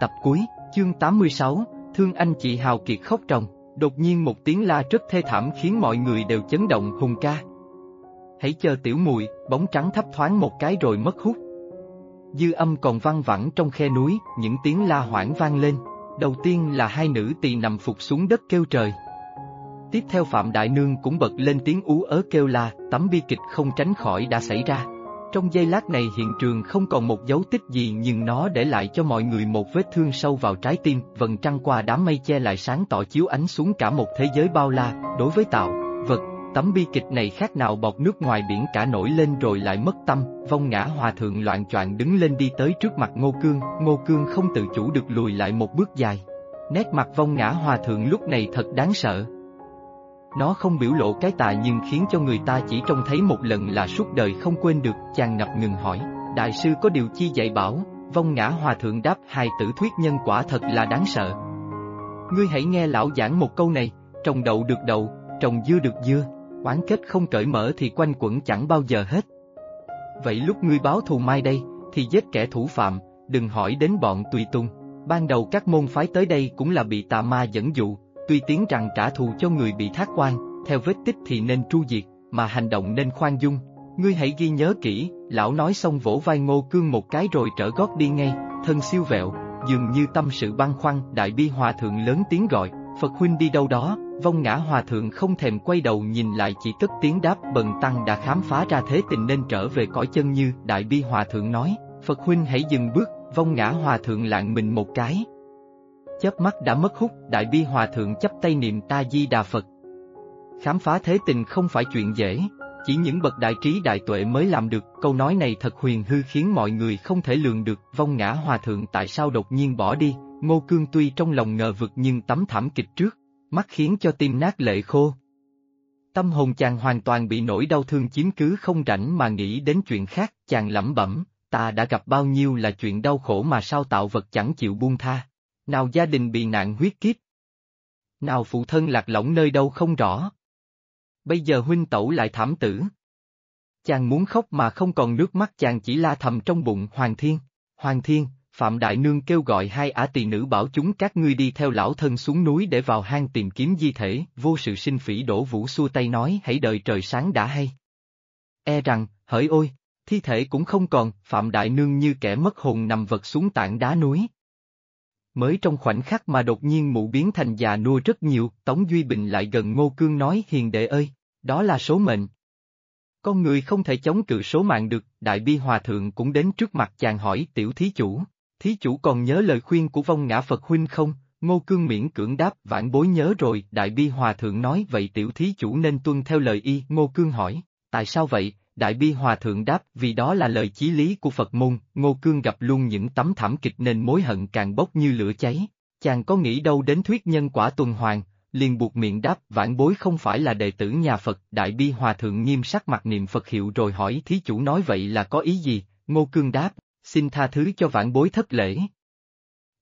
Tập cuối, chương 86, thương anh chị Hào Kiệt khóc ròng, đột nhiên một tiếng la rất thê thảm khiến mọi người đều chấn động hùng ca. Hãy chờ tiểu mùi, bóng trắng thấp thoáng một cái rồi mất hút. Dư âm còn văng vẳng trong khe núi, những tiếng la hoảng vang lên. Đầu tiên là hai nữ tỳ nằm phục xuống đất kêu trời. Tiếp theo Phạm Đại Nương cũng bật lên tiếng ú ớ kêu la, tấm bi kịch không tránh khỏi đã xảy ra. Trong giây lát này hiện trường không còn một dấu tích gì nhưng nó để lại cho mọi người một vết thương sâu vào trái tim, vầng trăng qua đám mây che lại sáng tỏ chiếu ánh xuống cả một thế giới bao la, đối với tạo, vật, tấm bi kịch này khác nào bọt nước ngoài biển cả nổi lên rồi lại mất tâm, vong ngã hòa thượng loạn choạng đứng lên đi tới trước mặt Ngô Cương, Ngô Cương không tự chủ được lùi lại một bước dài. Nét mặt vong ngã hòa thượng lúc này thật đáng sợ. Nó không biểu lộ cái tà nhưng khiến cho người ta chỉ trông thấy một lần là suốt đời không quên được, chàng ngập ngừng hỏi, đại sư có điều chi dạy bảo, vong ngã hòa thượng đáp hai tử thuyết nhân quả thật là đáng sợ. Ngươi hãy nghe lão giảng một câu này, trồng đậu được đậu, trồng dưa được dưa, oán kết không cởi mở thì quanh quẩn chẳng bao giờ hết. Vậy lúc ngươi báo thù mai đây, thì giết kẻ thủ phạm, đừng hỏi đến bọn tùy tung. Ban đầu các môn phái tới đây cũng là bị tà ma dẫn dụ, Tuy tiếng rằng trả thù cho người bị thác quan, theo vết tích thì nên tru diệt, mà hành động nên khoan dung. Ngươi hãy ghi nhớ kỹ, lão nói xong vỗ vai ngô cương một cái rồi trở gót đi ngay, thân siêu vẹo, dường như tâm sự băn khoăn, đại bi hòa thượng lớn tiếng gọi, Phật huynh đi đâu đó, vong ngã hòa thượng không thèm quay đầu nhìn lại chỉ cất tiếng đáp bần tăng đã khám phá ra thế tình nên trở về cõi chân như, đại bi hòa thượng nói, Phật huynh hãy dừng bước, vong ngã hòa thượng lạng mình một cái, chớp mắt đã mất hút, Đại Bi Hòa Thượng chấp tay niệm ta di đà Phật. Khám phá thế tình không phải chuyện dễ, chỉ những bậc đại trí đại tuệ mới làm được, câu nói này thật huyền hư khiến mọi người không thể lường được, vong ngã Hòa Thượng tại sao đột nhiên bỏ đi, Ngô Cương tuy trong lòng ngờ vực nhưng tấm thảm kịch trước, mắt khiến cho tim nát lệ khô. Tâm hồn chàng hoàn toàn bị nỗi đau thương chiếm cứ không rảnh mà nghĩ đến chuyện khác, chàng lẩm bẩm, ta đã gặp bao nhiêu là chuyện đau khổ mà sao tạo vật chẳng chịu buông tha nào gia đình bị nạn huyết kiếp. Nào phụ thân lạc lõng nơi đâu không rõ. Bây giờ huynh tẩu lại thảm tử. Chàng muốn khóc mà không còn nước mắt chàng chỉ la thầm trong bụng Hoàng Thiên. Hoàng Thiên, Phạm Đại Nương kêu gọi hai ả tỳ nữ bảo chúng các ngươi đi theo lão thân xuống núi để vào hang tìm kiếm di thể, vô sự sinh phỉ đổ vũ xua tay nói hãy đợi trời sáng đã hay. E rằng, hỡi ôi, thi thể cũng không còn, Phạm Đại Nương như kẻ mất hồn nằm vật xuống tảng đá núi. Mới trong khoảnh khắc mà đột nhiên mụ biến thành già nua rất nhiều, Tống Duy Bình lại gần Ngô Cương nói hiền đệ ơi, đó là số mệnh. Con người không thể chống cự số mạng được, Đại Bi Hòa Thượng cũng đến trước mặt chàng hỏi tiểu thí chủ, thí chủ còn nhớ lời khuyên của vong ngã Phật huynh không? Ngô Cương miễn cưỡng đáp vãn bối nhớ rồi, Đại Bi Hòa Thượng nói vậy tiểu thí chủ nên tuân theo lời y, Ngô Cương hỏi, tại sao vậy, Đại Bi Hòa Thượng đáp vì đó là lời chí lý của Phật môn, Ngô Cương gặp luôn những tấm thảm kịch nên mối hận càng bốc như lửa cháy. Chàng có nghĩ đâu đến thuyết nhân quả tuần hoàn, liền buộc miệng đáp vãn bối không phải là đệ tử nhà Phật. Đại Bi Hòa Thượng nghiêm sắc mặt niệm Phật hiệu rồi hỏi thí chủ nói vậy là có ý gì, Ngô Cương đáp, xin tha thứ cho vãn bối thất lễ.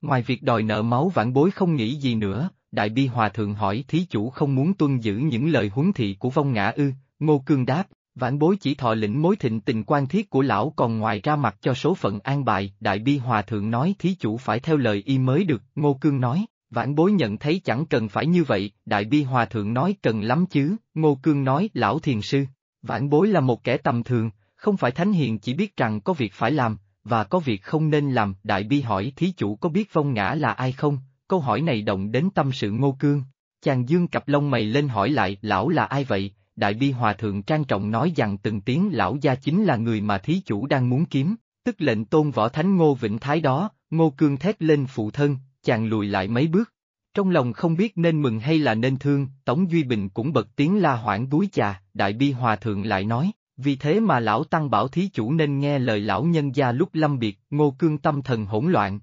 Ngoài việc đòi nợ máu vãn bối không nghĩ gì nữa, Đại Bi Hòa Thượng hỏi thí chủ không muốn tuân giữ những lời huấn thị của vong ngã ư, Ngô Cương đáp, Vãn bối chỉ thọ lĩnh mối thịnh tình quan thiết của lão còn ngoài ra mặt cho số phận an bài, Đại Bi Hòa Thượng nói thí chủ phải theo lời y mới được, Ngô Cương nói, vãn bối nhận thấy chẳng cần phải như vậy, Đại Bi Hòa Thượng nói cần lắm chứ, Ngô Cương nói lão thiền sư, vãn bối là một kẻ tầm thường, không phải thánh hiền chỉ biết rằng có việc phải làm, và có việc không nên làm, Đại Bi hỏi thí chủ có biết vong ngã là ai không, câu hỏi này động đến tâm sự Ngô Cương. Chàng dương cặp lông mày lên hỏi lại lão là ai vậy, Đại Bi Hòa Thượng trang trọng nói rằng từng tiếng lão gia chính là người mà thí chủ đang muốn kiếm, tức lệnh tôn võ thánh Ngô Vĩnh Thái đó, Ngô Cương thét lên phụ thân, chàng lùi lại mấy bước. Trong lòng không biết nên mừng hay là nên thương, Tống Duy Bình cũng bật tiếng la hoảng đuối chà, Đại Bi Hòa Thượng lại nói, vì thế mà lão Tăng bảo thí chủ nên nghe lời lão nhân gia lúc lâm biệt, Ngô Cương tâm thần hỗn loạn.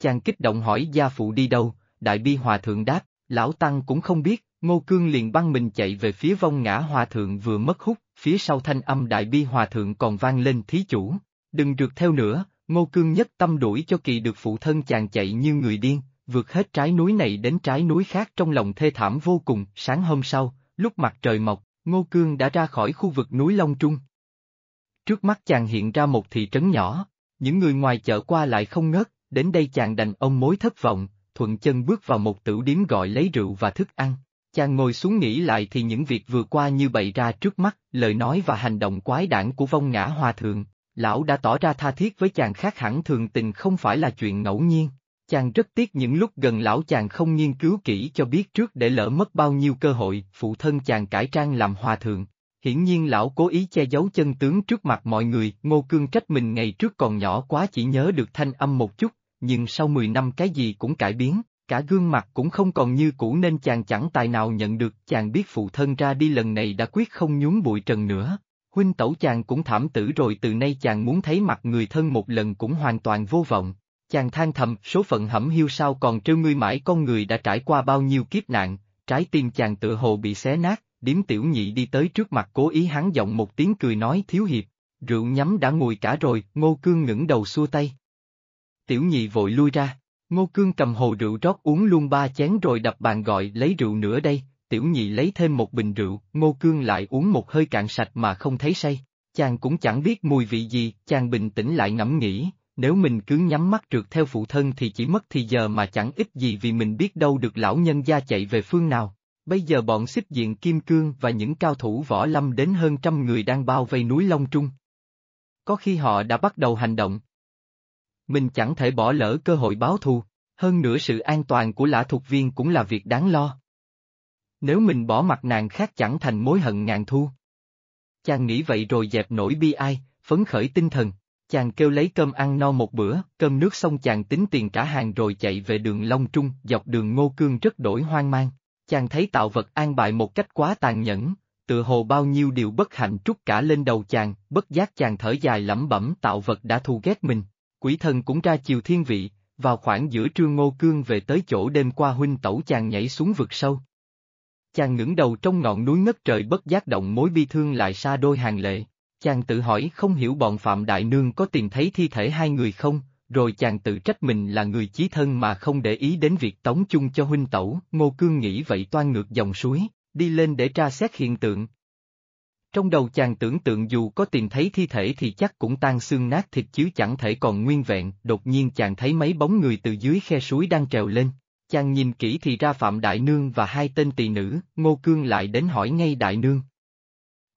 Chàng kích động hỏi gia phụ đi đâu, Đại Bi Hòa Thượng đáp, lão Tăng cũng không biết, Ngô Cương liền băng mình chạy về phía vong ngã hòa thượng vừa mất hút, phía sau thanh âm đại bi hòa thượng còn vang lên thí chủ. Đừng rượt theo nữa, Ngô Cương nhất tâm đuổi cho kỳ được phụ thân chàng chạy như người điên, vượt hết trái núi này đến trái núi khác trong lòng thê thảm vô cùng, sáng hôm sau, lúc mặt trời mọc, Ngô Cương đã ra khỏi khu vực núi Long Trung. Trước mắt chàng hiện ra một thị trấn nhỏ, những người ngoài chợ qua lại không ngớt, đến đây chàng đành ông mối thất vọng, thuận chân bước vào một tửu điếm gọi lấy rượu và thức ăn. Chàng ngồi xuống nghĩ lại thì những việc vừa qua như bày ra trước mắt, lời nói và hành động quái đản của vong ngã hòa thượng, lão đã tỏ ra tha thiết với chàng khác hẳn thường tình không phải là chuyện ngẫu nhiên. Chàng rất tiếc những lúc gần lão chàng không nghiên cứu kỹ cho biết trước để lỡ mất bao nhiêu cơ hội, phụ thân chàng cải trang làm hòa thượng. Hiển nhiên lão cố ý che giấu chân tướng trước mặt mọi người, Ngô Cương trách mình ngày trước còn nhỏ quá chỉ nhớ được thanh âm một chút, nhưng sau 10 năm cái gì cũng cải biến, cả gương mặt cũng không còn như cũ nên chàng chẳng tài nào nhận được, chàng biết phụ thân ra đi lần này đã quyết không nhún bụi trần nữa. Huynh tẩu chàng cũng thảm tử rồi từ nay chàng muốn thấy mặt người thân một lần cũng hoàn toàn vô vọng. Chàng than thầm, số phận hẩm hiu sao còn trêu ngươi mãi con người đã trải qua bao nhiêu kiếp nạn, trái tim chàng tựa hồ bị xé nát, điếm tiểu nhị đi tới trước mặt cố ý hắn giọng một tiếng cười nói thiếu hiệp, rượu nhắm đã ngồi cả rồi, ngô cương ngẩng đầu xua tay. Tiểu nhị vội lui ra, ngô cương cầm hồ rượu rót uống luôn ba chén rồi đập bàn gọi lấy rượu nữa đây, tiểu nhị lấy thêm một bình rượu, ngô cương lại uống một hơi cạn sạch mà không thấy say. Chàng cũng chẳng biết mùi vị gì, chàng bình tĩnh lại ngẫm nghĩ, nếu mình cứ nhắm mắt trượt theo phụ thân thì chỉ mất thì giờ mà chẳng ít gì vì mình biết đâu được lão nhân gia chạy về phương nào. Bây giờ bọn xích diện Kim Cương và những cao thủ võ lâm đến hơn trăm người đang bao vây núi Long Trung. Có khi họ đã bắt đầu hành động. Mình chẳng thể bỏ lỡ cơ hội báo thù, hơn nữa sự an toàn của lã thuộc viên cũng là việc đáng lo. Nếu mình bỏ mặt nàng khác chẳng thành mối hận ngàn thu. Chàng nghĩ vậy rồi dẹp nổi bi ai, phấn khởi tinh thần, chàng kêu lấy cơm ăn no một bữa, cơm nước xong chàng tính tiền trả hàng rồi chạy về đường Long Trung, dọc đường Ngô Cương rất đổi hoang mang. Chàng thấy tạo vật an bại một cách quá tàn nhẫn, tự hồ bao nhiêu điều bất hạnh trút cả lên đầu chàng, bất giác chàng thở dài lẩm bẩm tạo vật đã thù ghét mình. Quỷ thần cũng ra chiều thiên vị, vào khoảng giữa trưa ngô cương về tới chỗ đêm qua huynh tẩu chàng nhảy xuống vực sâu. Chàng ngẩng đầu trong ngọn núi ngất trời bất giác động mối bi thương lại xa đôi hàng lệ. Chàng tự hỏi không hiểu bọn Phạm Đại Nương có tìm thấy thi thể hai người không, rồi chàng tự trách mình là người chí thân mà không để ý đến việc tống chung cho huynh tẩu, Ngô Cương nghĩ vậy toan ngược dòng suối, đi lên để tra xét hiện tượng. Trong đầu chàng tưởng tượng dù có tìm thấy thi thể thì chắc cũng tan xương nát thịt chứ chẳng thể còn nguyên vẹn, đột nhiên chàng thấy mấy bóng người từ dưới khe suối đang trèo lên. Chàng nhìn kỹ thì ra Phạm Đại Nương và hai tên tỳ nữ, Ngô Cương lại đến hỏi ngay Đại Nương.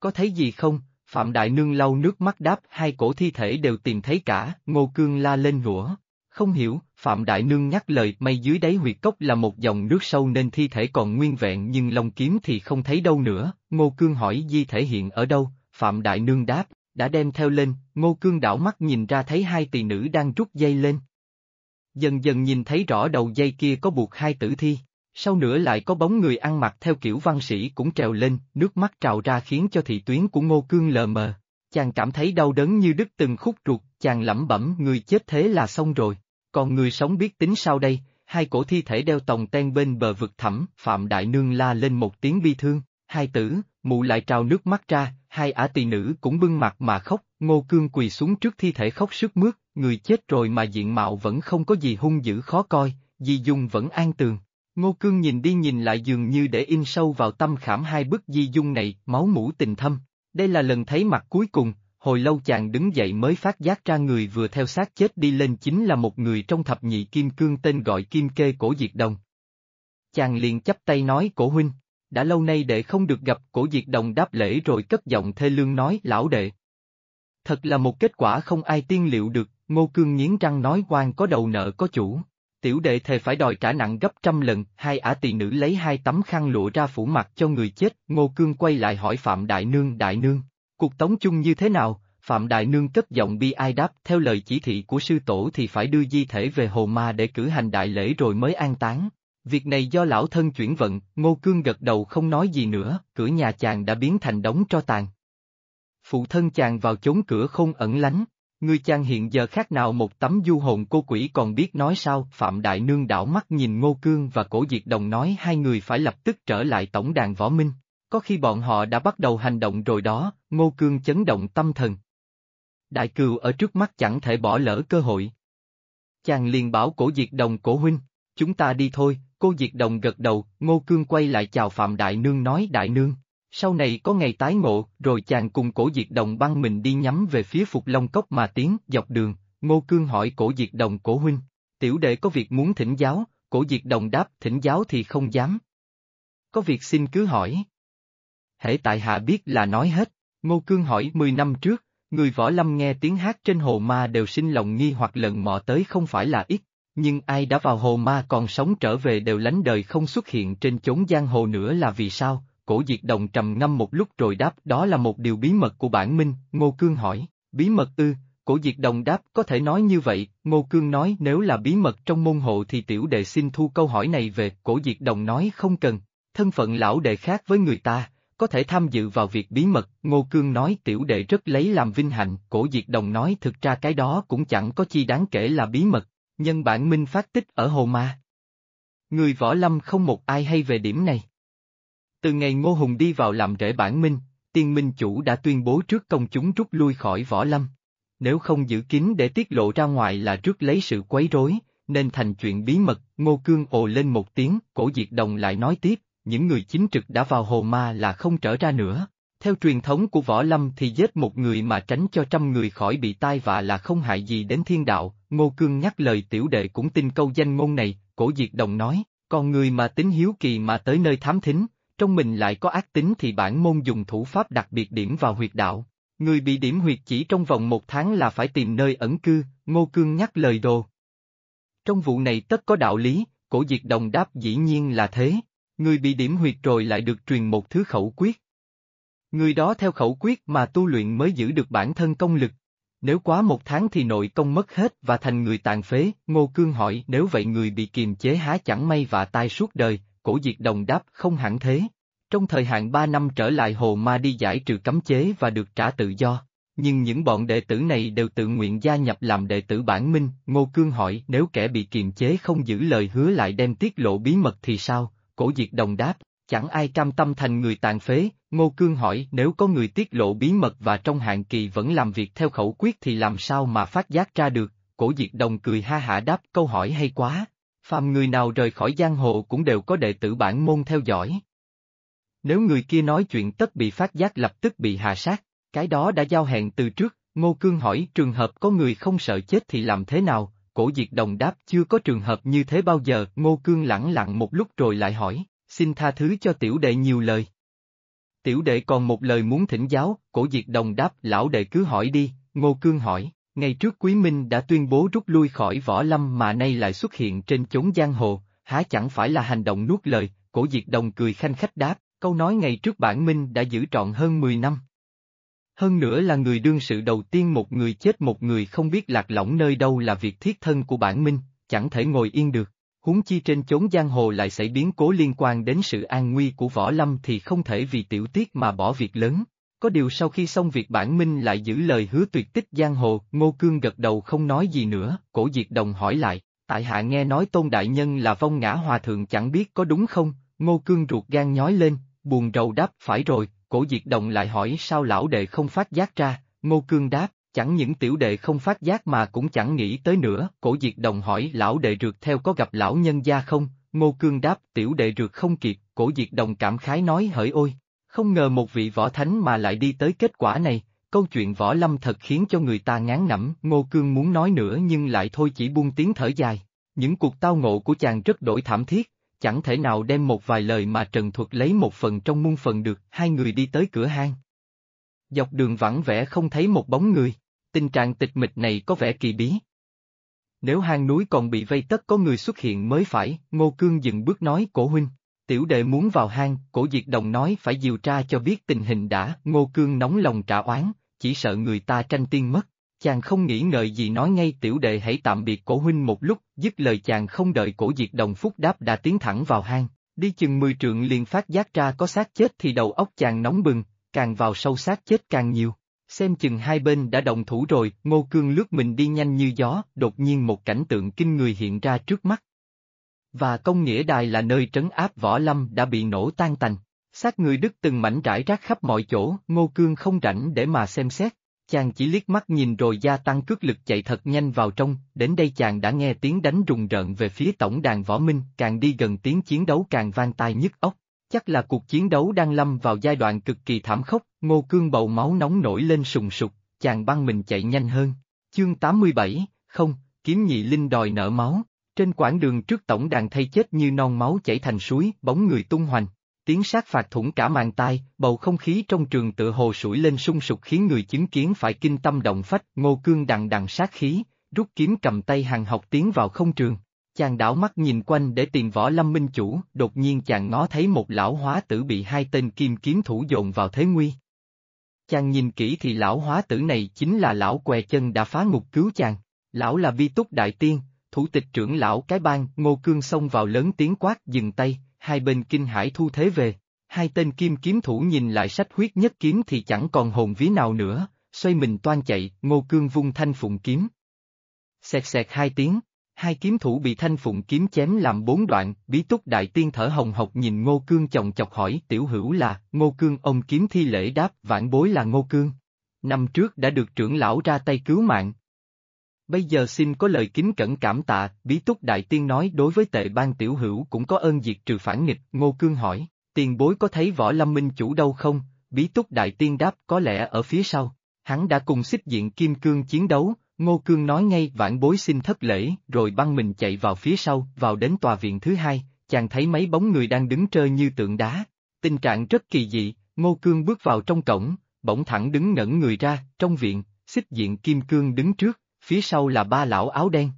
Có thấy gì không, Phạm Đại Nương lau nước mắt đáp hai cổ thi thể đều tìm thấy cả, Ngô Cương la lên rủa. Không hiểu, Phạm Đại Nương nhắc lời may dưới đáy huyệt cốc là một dòng nước sâu nên thi thể còn nguyên vẹn nhưng lông kiếm thì không thấy đâu nữa, Ngô Cương hỏi di thể hiện ở đâu, Phạm Đại Nương đáp, đã đem theo lên, Ngô Cương đảo mắt nhìn ra thấy hai tỳ nữ đang rút dây lên. Dần dần nhìn thấy rõ đầu dây kia có buộc hai tử thi, sau nữa lại có bóng người ăn mặc theo kiểu văn sĩ cũng trèo lên, nước mắt trào ra khiến cho thị tuyến của Ngô Cương lờ mờ. Chàng cảm thấy đau đớn như đứt từng khúc ruột, chàng lẩm bẩm người chết thế là xong rồi, còn người sống biết tính sao đây, hai cổ thi thể đeo tòng ten bên bờ vực thẳm, Phạm Đại Nương la lên một tiếng bi thương, hai tử, mụ lại trào nước mắt ra, hai ả tỳ nữ cũng bưng mặt mà khóc, Ngô Cương quỳ xuống trước thi thể khóc sức mướt, người chết rồi mà diện mạo vẫn không có gì hung dữ khó coi, Di Dung vẫn an tường. Ngô Cương nhìn đi nhìn lại dường như để in sâu vào tâm khảm hai bức di dung này, máu mũ tình thâm. Đây là lần thấy mặt cuối cùng, hồi lâu chàng đứng dậy mới phát giác ra người vừa theo xác chết đi lên chính là một người trong thập nhị kim cương tên gọi kim kê cổ diệt đồng. Chàng liền chắp tay nói cổ huynh, đã lâu nay đệ không được gặp cổ diệt đồng đáp lễ rồi cất giọng thê lương nói lão đệ. Thật là một kết quả không ai tiên liệu được, ngô cương nghiến răng nói quan có đầu nợ có chủ tiểu đệ thề phải đòi trả nặng gấp trăm lần, hai ả tỳ nữ lấy hai tấm khăn lụa ra phủ mặt cho người chết, Ngô Cương quay lại hỏi Phạm Đại Nương Đại Nương, cuộc tống chung như thế nào, Phạm Đại Nương cất giọng bi ai đáp, theo lời chỉ thị của sư tổ thì phải đưa di thể về Hồ Ma để cử hành đại lễ rồi mới an táng. Việc này do lão thân chuyển vận, Ngô Cương gật đầu không nói gì nữa, cửa nhà chàng đã biến thành đống tro tàn. Phụ thân chàng vào chốn cửa không ẩn lánh, Người chàng hiện giờ khác nào một tấm du hồn cô quỷ còn biết nói sao, Phạm Đại Nương đảo mắt nhìn Ngô Cương và Cổ Diệt Đồng nói hai người phải lập tức trở lại tổng đàn võ minh, có khi bọn họ đã bắt đầu hành động rồi đó, Ngô Cương chấn động tâm thần. Đại cừu ở trước mắt chẳng thể bỏ lỡ cơ hội. Chàng liền bảo Cổ Diệt Đồng Cổ Huynh, chúng ta đi thôi, cô Diệt Đồng gật đầu, Ngô Cương quay lại chào Phạm Đại Nương nói Đại Nương, sau này có ngày tái ngộ, rồi chàng cùng cổ diệt đồng băng mình đi nhắm về phía Phục Long Cốc mà tiến, dọc đường, Ngô Cương hỏi cổ diệt đồng cổ huynh, Tiểu đệ có việc muốn thỉnh giáo, cổ diệt đồng đáp thỉnh giáo thì không dám. Có việc xin cứ hỏi. Hễ tại hạ biết là nói hết, Ngô Cương hỏi 10 năm trước, người võ lâm nghe tiếng hát trên hồ ma đều sinh lòng nghi hoặc lần mò tới không phải là ít, nhưng ai đã vào hồ ma còn sống trở về đều lánh đời không xuất hiện trên chốn giang hồ nữa là vì sao? Cổ diệt đồng trầm ngâm một lúc rồi đáp đó là một điều bí mật của bản minh, Ngô Cương hỏi, bí mật ư, cổ diệt đồng đáp có thể nói như vậy, Ngô Cương nói nếu là bí mật trong môn hộ thì tiểu đệ xin thu câu hỏi này về, cổ diệt đồng nói không cần, thân phận lão đệ khác với người ta, có thể tham dự vào việc bí mật, Ngô Cương nói tiểu đệ rất lấy làm vinh hạnh, cổ diệt đồng nói thực ra cái đó cũng chẳng có chi đáng kể là bí mật, nhân bản minh phát tích ở Hồ Ma. Người võ lâm không một ai hay về điểm này. Từ ngày Ngô Hùng đi vào làm rễ bản minh, tiên minh chủ đã tuyên bố trước công chúng rút lui khỏi võ lâm. Nếu không giữ kín để tiết lộ ra ngoài là trước lấy sự quấy rối, nên thành chuyện bí mật, Ngô Cương ồ lên một tiếng, cổ diệt đồng lại nói tiếp, những người chính trực đã vào hồ ma là không trở ra nữa. Theo truyền thống của võ lâm thì giết một người mà tránh cho trăm người khỏi bị tai vạ là không hại gì đến thiên đạo, Ngô Cương nhắc lời tiểu đệ cũng tin câu danh ngôn này, cổ diệt đồng nói, còn người mà tính hiếu kỳ mà tới nơi thám thính, trong mình lại có ác tính thì bản môn dùng thủ pháp đặc biệt điểm vào huyệt đạo. Người bị điểm huyệt chỉ trong vòng một tháng là phải tìm nơi ẩn cư, Ngô Cương nhắc lời đồ. Trong vụ này tất có đạo lý, cổ diệt đồng đáp dĩ nhiên là thế, người bị điểm huyệt rồi lại được truyền một thứ khẩu quyết. Người đó theo khẩu quyết mà tu luyện mới giữ được bản thân công lực. Nếu quá một tháng thì nội công mất hết và thành người tàn phế, Ngô Cương hỏi nếu vậy người bị kiềm chế há chẳng may và tai suốt đời, cổ diệt đồng đáp không hẳn thế. Trong thời hạn ba năm trở lại hồ ma đi giải trừ cấm chế và được trả tự do. Nhưng những bọn đệ tử này đều tự nguyện gia nhập làm đệ tử bản minh, Ngô Cương hỏi nếu kẻ bị kiềm chế không giữ lời hứa lại đem tiết lộ bí mật thì sao, cổ diệt đồng đáp, chẳng ai cam tâm thành người tàn phế, Ngô Cương hỏi nếu có người tiết lộ bí mật và trong hạn kỳ vẫn làm việc theo khẩu quyết thì làm sao mà phát giác ra được, cổ diệt đồng cười ha hả đáp câu hỏi hay quá, phàm người nào rời khỏi giang hồ cũng đều có đệ tử bản môn theo dõi. Nếu người kia nói chuyện tất bị phát giác lập tức bị hạ sát, cái đó đã giao hẹn từ trước, Ngô Cương hỏi trường hợp có người không sợ chết thì làm thế nào, cổ diệt đồng đáp chưa có trường hợp như thế bao giờ, Ngô Cương lẳng lặng một lúc rồi lại hỏi, xin tha thứ cho tiểu đệ nhiều lời. Tiểu đệ còn một lời muốn thỉnh giáo, cổ diệt đồng đáp lão đệ cứ hỏi đi, Ngô Cương hỏi, ngày trước Quý Minh đã tuyên bố rút lui khỏi võ lâm mà nay lại xuất hiện trên chốn giang hồ, há chẳng phải là hành động nuốt lời, cổ diệt đồng cười khanh khách đáp, câu nói ngày trước bản Minh đã giữ trọn hơn 10 năm. Hơn nữa là người đương sự đầu tiên một người chết một người không biết lạc lõng nơi đâu là việc thiết thân của bản Minh, chẳng thể ngồi yên được huống chi trên chốn giang hồ lại xảy biến cố liên quan đến sự an nguy của võ lâm thì không thể vì tiểu tiết mà bỏ việc lớn. Có điều sau khi xong việc bản minh lại giữ lời hứa tuyệt tích giang hồ, Ngô Cương gật đầu không nói gì nữa, cổ diệt đồng hỏi lại, tại hạ nghe nói tôn đại nhân là vong ngã hòa thượng chẳng biết có đúng không, Ngô Cương ruột gan nhói lên, buồn rầu đáp phải rồi, cổ diệt đồng lại hỏi sao lão đệ không phát giác ra, Ngô Cương đáp, Chẳng những tiểu đệ không phát giác mà cũng chẳng nghĩ tới nữa, cổ diệt đồng hỏi lão đệ rượt theo có gặp lão nhân gia không, ngô cương đáp tiểu đệ rượt không kịp, cổ diệt đồng cảm khái nói hỡi ôi, không ngờ một vị võ thánh mà lại đi tới kết quả này, câu chuyện võ lâm thật khiến cho người ta ngán ngẩm, ngô cương muốn nói nữa nhưng lại thôi chỉ buông tiếng thở dài, những cuộc tao ngộ của chàng rất đổi thảm thiết, chẳng thể nào đem một vài lời mà trần thuật lấy một phần trong muôn phần được, hai người đi tới cửa hang. Dọc đường vắng vẻ không thấy một bóng người tình trạng tịch mịch này có vẻ kỳ bí. Nếu hang núi còn bị vây tất có người xuất hiện mới phải, Ngô Cương dừng bước nói cổ huynh, tiểu đệ muốn vào hang, cổ diệt đồng nói phải điều tra cho biết tình hình đã, Ngô Cương nóng lòng trả oán, chỉ sợ người ta tranh tiên mất. Chàng không nghĩ ngợi gì nói ngay tiểu đệ hãy tạm biệt cổ huynh một lúc, dứt lời chàng không đợi cổ diệt đồng phúc đáp đã tiến thẳng vào hang, đi chừng mười trượng liền phát giác ra có xác chết thì đầu óc chàng nóng bừng, càng vào sâu xác chết càng nhiều. Xem chừng hai bên đã động thủ rồi, Ngô Cương lướt mình đi nhanh như gió, đột nhiên một cảnh tượng kinh người hiện ra trước mắt. Và công nghĩa đài là nơi trấn áp võ lâm đã bị nổ tan tành. Xác người Đức từng mảnh rải rác khắp mọi chỗ, Ngô Cương không rảnh để mà xem xét. Chàng chỉ liếc mắt nhìn rồi gia tăng cước lực chạy thật nhanh vào trong, đến đây chàng đã nghe tiếng đánh rùng rợn về phía tổng đàn võ minh, càng đi gần tiếng chiến đấu càng vang tai nhức óc. Chắc là cuộc chiến đấu đang lâm vào giai đoạn cực kỳ thảm khốc, ngô cương bầu máu nóng nổi lên sùng sục, chàng băng mình chạy nhanh hơn. Chương 87, không, kiếm nhị linh đòi nợ máu. Trên quãng đường trước tổng đàn thay chết như non máu chảy thành suối, bóng người tung hoành. Tiếng sát phạt thủng cả màn tai, bầu không khí trong trường tựa hồ sủi lên sung sục khiến người chứng kiến phải kinh tâm động phách, ngô cương đằng đằng sát khí, rút kiếm cầm tay hàng học tiến vào không trường. Chàng đảo mắt nhìn quanh để tìm võ lâm minh chủ, đột nhiên chàng ngó thấy một lão hóa tử bị hai tên kim kiếm thủ dồn vào thế nguy. Chàng nhìn kỹ thì lão hóa tử này chính là lão què chân đã phá ngục cứu chàng. Lão là vi túc đại tiên, thủ tịch trưởng lão cái bang, ngô cương xông vào lớn tiếng quát dừng tay, hai bên kinh hải thu thế về. Hai tên kim kiếm thủ nhìn lại sách huyết nhất kiếm thì chẳng còn hồn ví nào nữa, xoay mình toan chạy, ngô cương vung thanh phụng kiếm. Xẹt xẹt hai tiếng, hai kiếm thủ bị thanh phụng kiếm chém làm bốn đoạn, bí túc đại tiên thở hồng hộc nhìn ngô cương chồng chọc hỏi tiểu hữu là, ngô cương ông kiếm thi lễ đáp vãn bối là ngô cương. Năm trước đã được trưởng lão ra tay cứu mạng, Bây giờ xin có lời kính cẩn cảm tạ, bí túc đại tiên nói đối với tệ ban tiểu hữu cũng có ơn diệt trừ phản nghịch, ngô cương hỏi, tiền bối có thấy võ lâm minh chủ đâu không, bí túc đại tiên đáp có lẽ ở phía sau, hắn đã cùng xích diện kim cương chiến đấu, ngô cương nói ngay vãn bối xin thất lễ, rồi băng mình chạy vào phía sau, vào đến tòa viện thứ hai, chàng thấy mấy bóng người đang đứng trơ như tượng đá, tình trạng rất kỳ dị, ngô cương bước vào trong cổng, bỗng thẳng đứng ngẩn người ra, trong viện, xích diện kim cương đứng trước, phía sau là ba lão áo đen.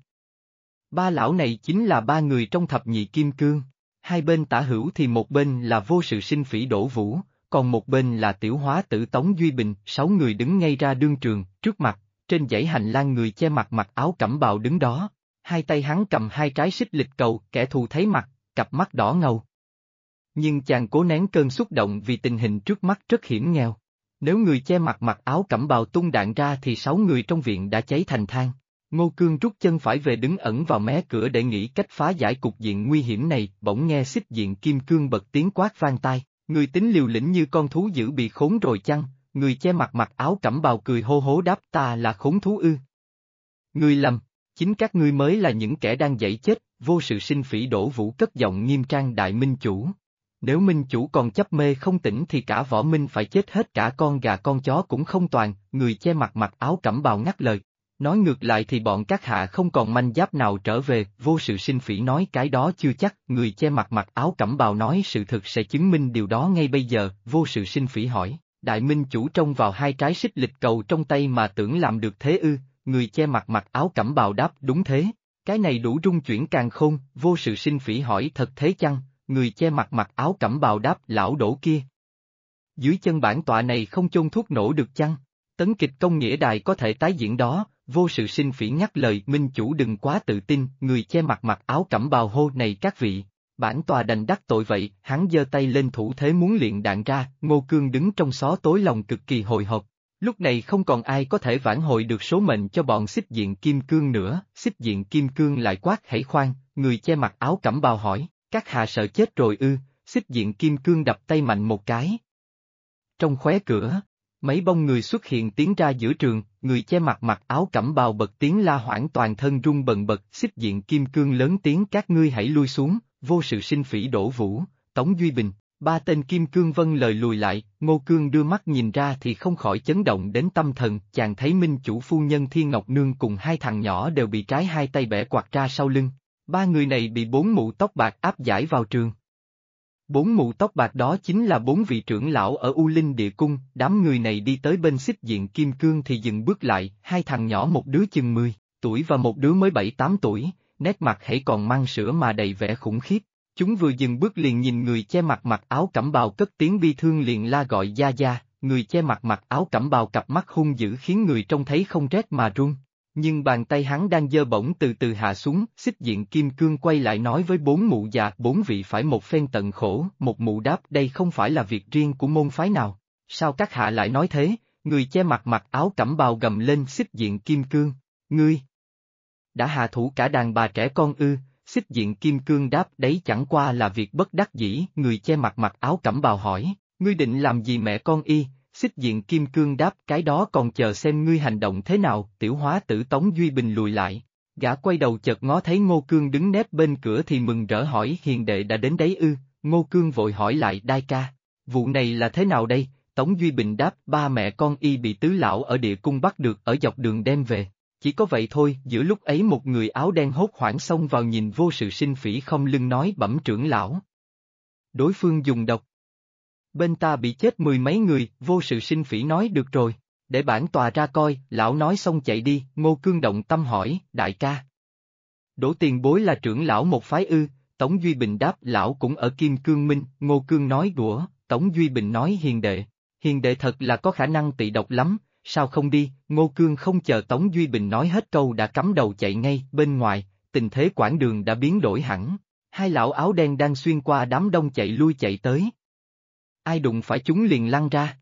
Ba lão này chính là ba người trong thập nhị kim cương, hai bên tả hữu thì một bên là vô sự sinh phỉ đổ vũ, còn một bên là tiểu hóa tử Tống Duy Bình, sáu người đứng ngay ra đương trường, trước mặt, trên dãy hành lang người che mặt mặc áo cẩm bào đứng đó, hai tay hắn cầm hai trái xích lịch cầu, kẻ thù thấy mặt, cặp mắt đỏ ngầu. Nhưng chàng cố nén cơn xúc động vì tình hình trước mắt rất hiểm nghèo. Nếu người che mặt mặc áo cẩm bào tung đạn ra thì sáu người trong viện đã cháy thành than. Ngô Cương rút chân phải về đứng ẩn vào mé cửa để nghĩ cách phá giải cục diện nguy hiểm này, bỗng nghe xích diện kim cương bật tiếng quát vang tai, người tính liều lĩnh như con thú dữ bị khốn rồi chăng, người che mặt mặc áo cẩm bào cười hô hố đáp ta là khốn thú ư. Người lầm, chính các ngươi mới là những kẻ đang dậy chết, vô sự sinh phỉ đổ vũ cất giọng nghiêm trang đại minh chủ. Nếu minh chủ còn chấp mê không tỉnh thì cả võ minh phải chết hết cả con gà con chó cũng không toàn, người che mặt mặc áo cẩm bào ngắt lời. Nói ngược lại thì bọn các hạ không còn manh giáp nào trở về, vô sự sinh phỉ nói cái đó chưa chắc, người che mặt mặc áo cẩm bào nói sự thực sẽ chứng minh điều đó ngay bây giờ, vô sự sinh phỉ hỏi, đại minh chủ trông vào hai trái xích lịch cầu trong tay mà tưởng làm được thế ư, người che mặt mặc áo cẩm bào đáp đúng thế, cái này đủ rung chuyển càng khôn, vô sự sinh phỉ hỏi thật thế chăng, người che mặt mặc áo cẩm bào đáp lão đổ kia. Dưới chân bản tọa này không chôn thuốc nổ được chăng? Tấn kịch công nghĩa đài có thể tái diễn đó, vô sự sinh phỉ nhắc lời minh chủ đừng quá tự tin, người che mặt mặc áo cẩm bào hô này các vị. Bản tòa đành đắc tội vậy, hắn giơ tay lên thủ thế muốn luyện đạn ra, ngô cương đứng trong xó tối lòng cực kỳ hồi hộp. Lúc này không còn ai có thể vãn hồi được số mệnh cho bọn xích diện kim cương nữa, xích diện kim cương lại quát hãy khoan, người che mặt áo cẩm bào hỏi, các hạ sợ chết rồi ư, xích diện kim cương đập tay mạnh một cái. Trong khóe cửa, mấy bông người xuất hiện tiến ra giữa trường, người che mặt mặc áo cẩm bào bật tiếng la hoảng toàn thân rung bần bật, xích diện kim cương lớn tiếng các ngươi hãy lui xuống, vô sự sinh phỉ đổ vũ, Tống Duy Bình. Ba tên Kim Cương Vân lời lùi lại, Ngô Cương đưa mắt nhìn ra thì không khỏi chấn động đến tâm thần, chàng thấy Minh chủ phu nhân Thiên Ngọc Nương cùng hai thằng nhỏ đều bị trái hai tay bẻ quạt ra sau lưng, Ba người này bị bốn mụ tóc bạc áp giải vào trường. Bốn mụ tóc bạc đó chính là bốn vị trưởng lão ở U Linh Địa Cung, đám người này đi tới bên xích diện Kim Cương thì dừng bước lại, hai thằng nhỏ một đứa chừng 10 tuổi và một đứa mới 7-8 tuổi, nét mặt hãy còn mang sữa mà đầy vẻ khủng khiếp. Chúng vừa dừng bước liền nhìn người che mặt mặc áo cẩm bào cất tiếng bi thương liền la gọi gia gia, người che mặt mặc áo cẩm bào cặp mắt hung dữ khiến người trông thấy không rét mà run nhưng bàn tay hắn đang dơ bổng từ từ hạ xuống, xích diện kim cương quay lại nói với bốn mụ già, bốn vị phải một phen tận khổ, một mụ đáp đây không phải là việc riêng của môn phái nào, sao các hạ lại nói thế, người che mặt mặc áo cẩm bào gầm lên xích diện kim cương, ngươi! Đã hạ thủ cả đàn bà trẻ con ư, xích diện kim cương đáp đấy chẳng qua là việc bất đắc dĩ, người che mặt mặc áo cẩm bào hỏi, ngươi định làm gì mẹ con y, Xích diện kim cương đáp cái đó còn chờ xem ngươi hành động thế nào, tiểu hóa tử Tống Duy Bình lùi lại. Gã quay đầu chợt ngó thấy Ngô Cương đứng nép bên cửa thì mừng rỡ hỏi hiền đệ đã đến đấy ư, Ngô Cương vội hỏi lại đai ca, vụ này là thế nào đây, Tống Duy Bình đáp ba mẹ con y bị tứ lão ở địa cung bắt được ở dọc đường đem về. Chỉ có vậy thôi, giữa lúc ấy một người áo đen hốt hoảng xông vào nhìn vô sự sinh phỉ không lưng nói bẩm trưởng lão. Đối phương dùng độc. Bên ta bị chết mười mấy người, vô sự sinh phỉ nói được rồi, để bản tòa ra coi, lão nói xong chạy đi, ngô cương động tâm hỏi, đại ca. Đỗ tiền bối là trưởng lão một phái ư, Tống Duy Bình đáp lão cũng ở Kim Cương Minh, ngô cương nói đùa, Tống Duy Bình nói hiền đệ, hiền đệ thật là có khả năng tị độc lắm, sao không đi, Ngô Cương không chờ Tống Duy Bình nói hết câu đã cắm đầu chạy ngay, bên ngoài, tình thế quãng đường đã biến đổi hẳn, hai lão áo đen đang xuyên qua đám đông chạy lui chạy tới. Ai đụng phải chúng liền lăn ra.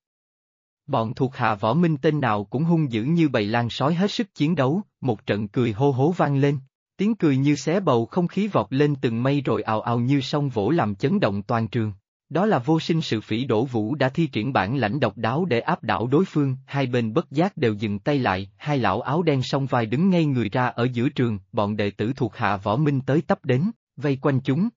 Bọn thuộc hạ võ minh tên nào cũng hung dữ như bầy lan sói hết sức chiến đấu, một trận cười hô hố vang lên, tiếng cười như xé bầu không khí vọt lên từng mây rồi ào ào như sông vỗ làm chấn động toàn trường. Đó là vô sinh sự phỉ đổ vũ đã thi triển bản lãnh độc đáo để áp đảo đối phương, hai bên bất giác đều dừng tay lại, hai lão áo đen song vai đứng ngay người ra ở giữa trường, bọn đệ tử thuộc hạ võ minh tới tấp đến, vây quanh chúng.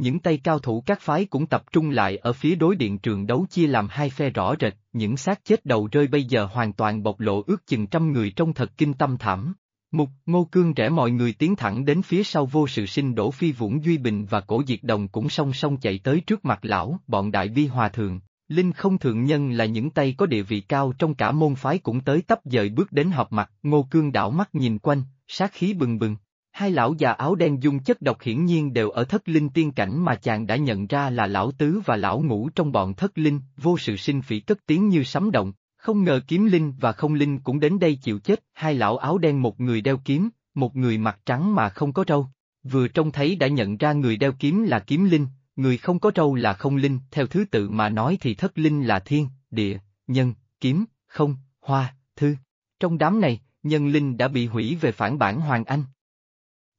Những tay cao thủ các phái cũng tập trung lại ở phía đối điện trường đấu chia làm hai phe rõ rệt, những xác chết đầu rơi bây giờ hoàn toàn bộc lộ ước chừng trăm người trong thật kinh tâm thảm, Mục, Ngô Cương rẽ mọi người tiến thẳng đến phía sau vô sự sinh đổ phi Vũng Duy Bình và cổ diệt đồng cũng song song chạy tới trước mặt lão, bọn đại vi hòa thượng. Linh không thượng nhân là những tay có địa vị cao trong cả môn phái cũng tới tấp dời bước đến họp mặt, Ngô Cương đảo mắt nhìn quanh, sát khí bừng bừng. Hai lão già áo đen dung chất độc hiển nhiên đều ở thất linh tiên cảnh mà chàng đã nhận ra là lão tứ và lão ngũ trong bọn thất linh, vô sự sinh phỉ cất tiếng như sấm động, không ngờ kiếm linh và không linh cũng đến đây chịu chết, hai lão áo đen một người đeo kiếm, một người mặt trắng mà không có râu. Vừa trông thấy đã nhận ra người đeo kiếm là kiếm linh, người không có râu là không linh, theo thứ tự mà nói thì thất linh là thiên, địa, nhân, kiếm, không, hoa, thư. Trong đám này, nhân linh đã bị hủy về phản bản Hoàng Anh.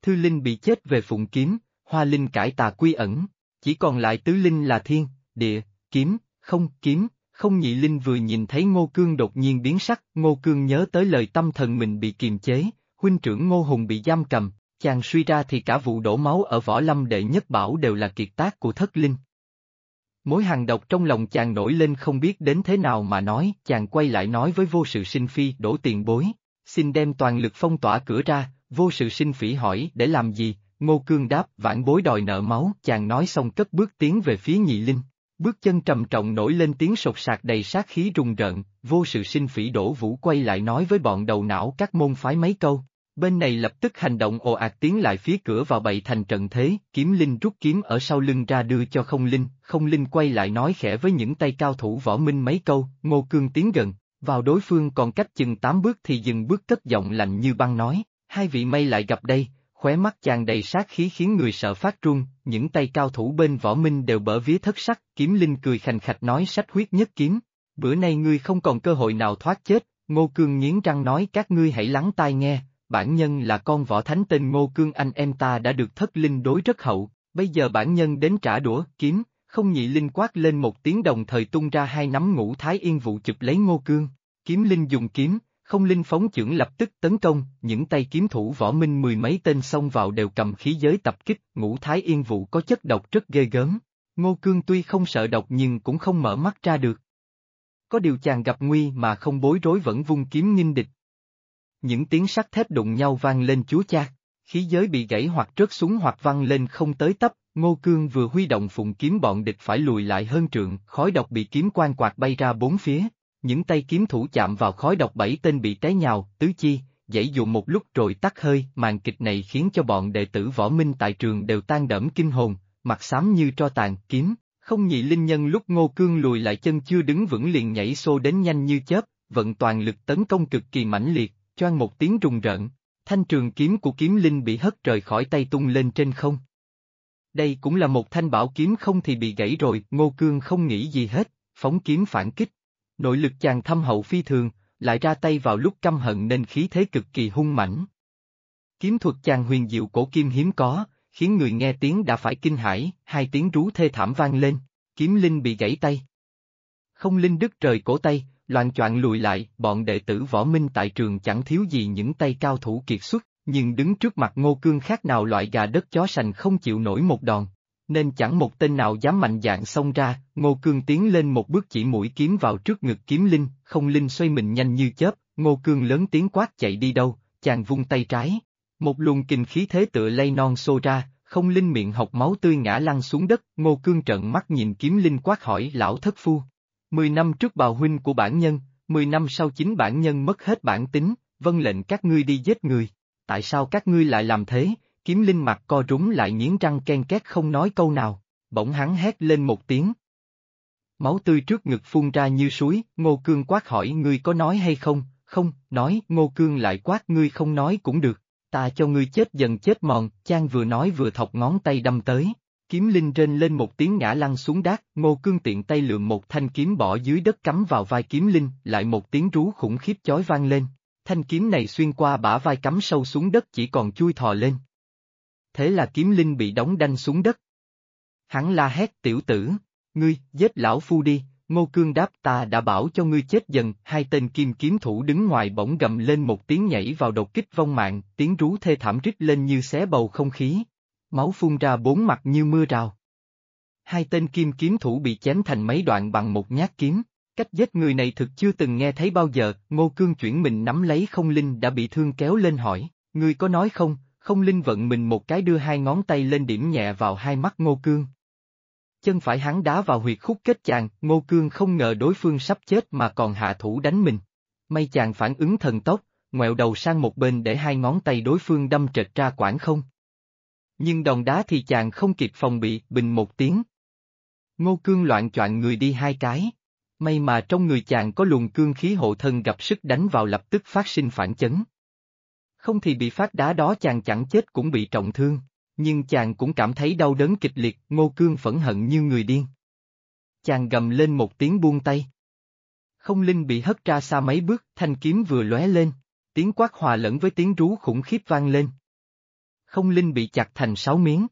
Thư linh bị chết về phụng kiếm, hoa linh cải tà quy ẩn, chỉ còn lại tứ linh là thiên, địa, kiếm, không, kiếm, không nhị linh vừa nhìn thấy Ngô Cương đột nhiên biến sắc, Ngô Cương nhớ tới lời tâm thần mình bị kiềm chế, huynh trưởng Ngô Hùng bị giam cầm, chàng suy ra thì cả vụ đổ máu ở võ lâm đệ nhất bảo đều là kiệt tác của thất linh. Mối hàng độc trong lòng chàng nổi lên không biết đến thế nào mà nói, chàng quay lại nói với vô sự sinh phi đổ tiền bối, xin đem toàn lực phong tỏa cửa ra, vô sự sinh phỉ hỏi để làm gì, Ngô Cương đáp vãn bối đòi nợ máu, chàng nói xong cất bước tiến về phía nhị linh. Bước chân trầm trọng nổi lên tiếng sột sạc đầy sát khí rùng rợn, vô sự sinh phỉ đổ vũ quay lại nói với bọn đầu não các môn phái mấy câu. Bên này lập tức hành động ồ ạt tiến lại phía cửa vào bậy thành trận thế, kiếm linh rút kiếm ở sau lưng ra đưa cho không linh, không linh quay lại nói khẽ với những tay cao thủ võ minh mấy câu, ngô cương tiến gần, vào đối phương còn cách chừng tám bước thì dừng bước cất giọng lạnh như băng nói, hai vị mây lại gặp đây, khóe mắt chàng đầy sát khí khiến người sợ phát run, những tay cao thủ bên võ minh đều bở vía thất sắc, kiếm linh cười khành khạch nói sách huyết nhất kiếm. Bữa nay ngươi không còn cơ hội nào thoát chết, Ngô Cương nghiến răng nói các ngươi hãy lắng tai nghe, bản nhân là con võ thánh tên Ngô Cương anh em ta đã được thất linh đối rất hậu, bây giờ bản nhân đến trả đũa, kiếm, không nhị linh quát lên một tiếng đồng thời tung ra hai nắm ngũ thái yên vụ chụp lấy Ngô Cương, kiếm linh dùng kiếm, không linh phóng chưởng lập tức tấn công, những tay kiếm thủ võ minh mười mấy tên xông vào đều cầm khí giới tập kích, ngũ thái yên vụ có chất độc rất ghê gớm. Ngô Cương tuy không sợ độc nhưng cũng không mở mắt ra được. Có điều chàng gặp nguy mà không bối rối vẫn vung kiếm nghinh địch. Những tiếng sắt thép đụng nhau vang lên chúa cha khí giới bị gãy hoặc rớt xuống hoặc văng lên không tới tấp, Ngô Cương vừa huy động phụng kiếm bọn địch phải lùi lại hơn trượng, khói độc bị kiếm quan quạt bay ra bốn phía, những tay kiếm thủ chạm vào khói độc bảy tên bị té nhào, tứ chi, dãy dụ một lúc rồi tắt hơi, màn kịch này khiến cho bọn đệ tử võ minh tại trường đều tan đẫm kinh hồn, mặt xám như tro tàn, kiếm, không nhị linh nhân lúc ngô cương lùi lại chân chưa đứng vững liền nhảy xô đến nhanh như chớp, vận toàn lực tấn công cực kỳ mãnh liệt, choang một tiếng rùng rợn, thanh trường kiếm của kiếm linh bị hất rời khỏi tay tung lên trên không. Đây cũng là một thanh bảo kiếm không thì bị gãy rồi, ngô cương không nghĩ gì hết, phóng kiếm phản kích. Nội lực chàng thâm hậu phi thường, lại ra tay vào lúc căm hận nên khí thế cực kỳ hung mãnh. Kiếm thuật chàng huyền diệu cổ kim hiếm có, khiến người nghe tiếng đã phải kinh hãi, hai tiếng rú thê thảm vang lên, kiếm linh bị gãy tay. Không linh đứt trời cổ tay, loạn choạng lùi lại, bọn đệ tử võ minh tại trường chẳng thiếu gì những tay cao thủ kiệt xuất, nhưng đứng trước mặt ngô cương khác nào loại gà đất chó sành không chịu nổi một đòn nên chẳng một tên nào dám mạnh dạn xông ra, Ngô Cương tiến lên một bước chỉ mũi kiếm vào trước ngực kiếm linh, không linh xoay mình nhanh như chớp, Ngô Cương lớn tiếng quát chạy đi đâu, chàng vung tay trái. Một luồng kình khí thế tựa lây non xô ra, không linh miệng học máu tươi ngã lăn xuống đất, Ngô Cương trợn mắt nhìn kiếm linh quát hỏi lão thất phu. Mười năm trước bào huynh của bản nhân, mười năm sau chính bản nhân mất hết bản tính, vân lệnh các ngươi đi giết người. Tại sao các ngươi lại làm thế, kiếm linh mặt co rúng lại nghiến răng ken két không nói câu nào, bỗng hắn hét lên một tiếng. Máu tươi trước ngực phun ra như suối, Ngô Cương quát hỏi ngươi có nói hay không, không, nói, Ngô Cương lại quát ngươi không nói cũng được, ta cho ngươi chết dần chết mòn, Trang vừa nói vừa thọc ngón tay đâm tới. Kiếm linh rên lên một tiếng ngã lăn xuống đát, Ngô Cương tiện tay lượm một thanh kiếm bỏ dưới đất cắm vào vai kiếm linh, lại một tiếng rú khủng khiếp chói vang lên. Thanh kiếm này xuyên qua bả vai cắm sâu xuống đất chỉ còn chui thò lên thế là kiếm linh bị đóng đanh xuống đất. Hắn la hét tiểu tử, ngươi, giết lão phu đi, Ngô Cương đáp ta đã bảo cho ngươi chết dần, hai tên kim kiếm thủ đứng ngoài bỗng gầm lên một tiếng nhảy vào đột kích vong mạng, tiếng rú thê thảm rít lên như xé bầu không khí. Máu phun ra bốn mặt như mưa rào. Hai tên kim kiếm thủ bị chém thành mấy đoạn bằng một nhát kiếm. Cách giết người này thực chưa từng nghe thấy bao giờ, Ngô Cương chuyển mình nắm lấy không linh đã bị thương kéo lên hỏi, ngươi có nói không, không linh vận mình một cái đưa hai ngón tay lên điểm nhẹ vào hai mắt ngô cương. Chân phải hắn đá vào huyệt khúc kết chàng, ngô cương không ngờ đối phương sắp chết mà còn hạ thủ đánh mình. May chàng phản ứng thần tốc, ngoẹo đầu sang một bên để hai ngón tay đối phương đâm trệt ra quảng không. Nhưng đòn đá thì chàng không kịp phòng bị, bình một tiếng. Ngô cương loạn choạng người đi hai cái. May mà trong người chàng có luồng cương khí hộ thân gặp sức đánh vào lập tức phát sinh phản chấn không thì bị phát đá đó chàng chẳng chết cũng bị trọng thương, nhưng chàng cũng cảm thấy đau đớn kịch liệt, ngô cương phẫn hận như người điên. Chàng gầm lên một tiếng buông tay. Không linh bị hất ra xa mấy bước, thanh kiếm vừa lóe lên, tiếng quát hòa lẫn với tiếng rú khủng khiếp vang lên. Không linh bị chặt thành sáu miếng.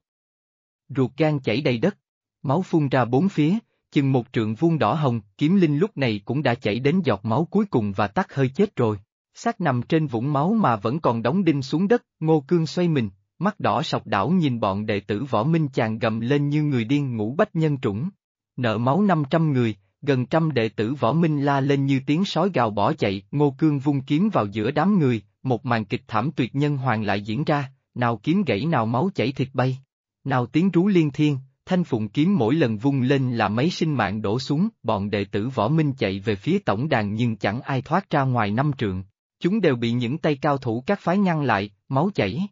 Ruột gan chảy đầy đất, máu phun ra bốn phía, chừng một trượng vuông đỏ hồng, kiếm linh lúc này cũng đã chảy đến giọt máu cuối cùng và tắt hơi chết rồi xác nằm trên vũng máu mà vẫn còn đóng đinh xuống đất, ngô cương xoay mình, mắt đỏ sọc đảo nhìn bọn đệ tử võ minh chàng gầm lên như người điên ngủ bách nhân trũng. Nợ máu 500 người, gần trăm đệ tử võ minh la lên như tiếng sói gào bỏ chạy, ngô cương vung kiếm vào giữa đám người, một màn kịch thảm tuyệt nhân hoàng lại diễn ra, nào kiếm gãy nào máu chảy thịt bay. Nào tiếng rú liên thiên, thanh phụng kiếm mỗi lần vung lên là mấy sinh mạng đổ xuống, bọn đệ tử võ minh chạy về phía tổng đàn nhưng chẳng ai thoát ra ngoài năm trượng, Chúng đều bị những tay cao thủ các phái ngăn lại, máu chảy.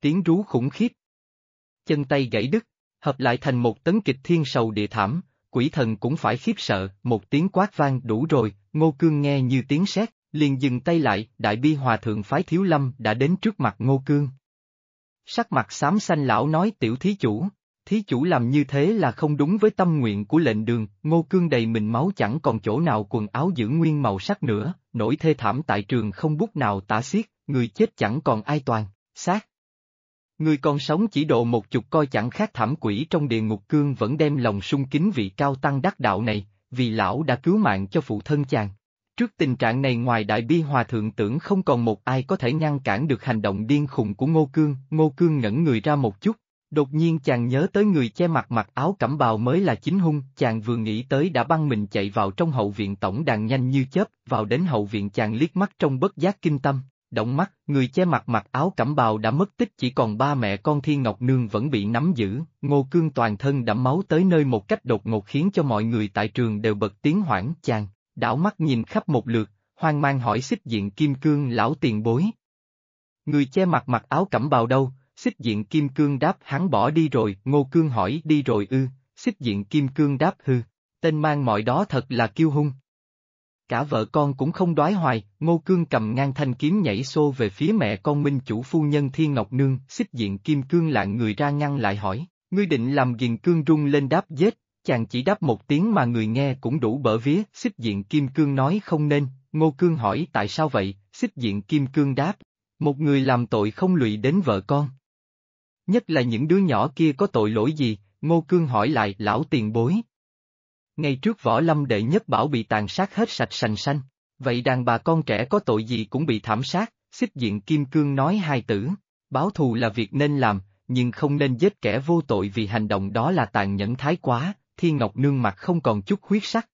Tiếng rú khủng khiếp. Chân tay gãy đứt, hợp lại thành một tấn kịch thiên sầu địa thảm, quỷ thần cũng phải khiếp sợ, một tiếng quát vang đủ rồi, ngô cương nghe như tiếng sét, liền dừng tay lại, đại bi hòa thượng phái thiếu lâm đã đến trước mặt ngô cương. Sắc mặt xám xanh lão nói tiểu thí chủ, thí chủ làm như thế là không đúng với tâm nguyện của lệnh đường, ngô cương đầy mình máu chẳng còn chỗ nào quần áo giữ nguyên màu sắc nữa, nỗi thê thảm tại trường không bút nào tả xiết, người chết chẳng còn ai toàn, xác. Người còn sống chỉ độ một chục coi chẳng khác thảm quỷ trong địa ngục cương vẫn đem lòng sung kính vị cao tăng đắc đạo này, vì lão đã cứu mạng cho phụ thân chàng. Trước tình trạng này ngoài đại bi hòa thượng tưởng không còn một ai có thể ngăn cản được hành động điên khùng của Ngô Cương, Ngô Cương ngẩn người ra một chút, Đột nhiên chàng nhớ tới người che mặt mặc áo cẩm bào mới là chính hung, chàng vừa nghĩ tới đã băng mình chạy vào trong hậu viện tổng đàn nhanh như chớp, vào đến hậu viện chàng liếc mắt trong bất giác kinh tâm, động mắt, người che mặt mặc áo cẩm bào đã mất tích chỉ còn ba mẹ con Thiên Ngọc Nương vẫn bị nắm giữ, ngô cương toàn thân đẫm máu tới nơi một cách đột ngột khiến cho mọi người tại trường đều bật tiếng hoảng chàng, đảo mắt nhìn khắp một lượt, hoang mang hỏi xích diện kim cương lão tiền bối. Người che mặt mặc áo cẩm bào đâu, Xích diện kim cương đáp hắn bỏ đi rồi, ngô cương hỏi đi rồi ư, xích diện kim cương đáp hư, tên mang mọi đó thật là kiêu hung. Cả vợ con cũng không đoái hoài, ngô cương cầm ngang thanh kiếm nhảy xô về phía mẹ con minh chủ phu nhân Thiên Ngọc Nương, xích diện kim cương lạng người ra ngăn lại hỏi, ngươi định làm ghiền cương rung lên đáp giết, chàng chỉ đáp một tiếng mà người nghe cũng đủ bở vía, xích diện kim cương nói không nên, ngô cương hỏi tại sao vậy, xích diện kim cương đáp, một người làm tội không lụy đến vợ con. Nhất là những đứa nhỏ kia có tội lỗi gì, Ngô Cương hỏi lại lão tiền bối. Ngày trước võ lâm đệ nhất bảo bị tàn sát hết sạch sành xanh, vậy đàn bà con trẻ có tội gì cũng bị thảm sát, xích diện Kim Cương nói hai tử, báo thù là việc nên làm, nhưng không nên giết kẻ vô tội vì hành động đó là tàn nhẫn thái quá, Thiên Ngọc Nương mặt không còn chút huyết sắc.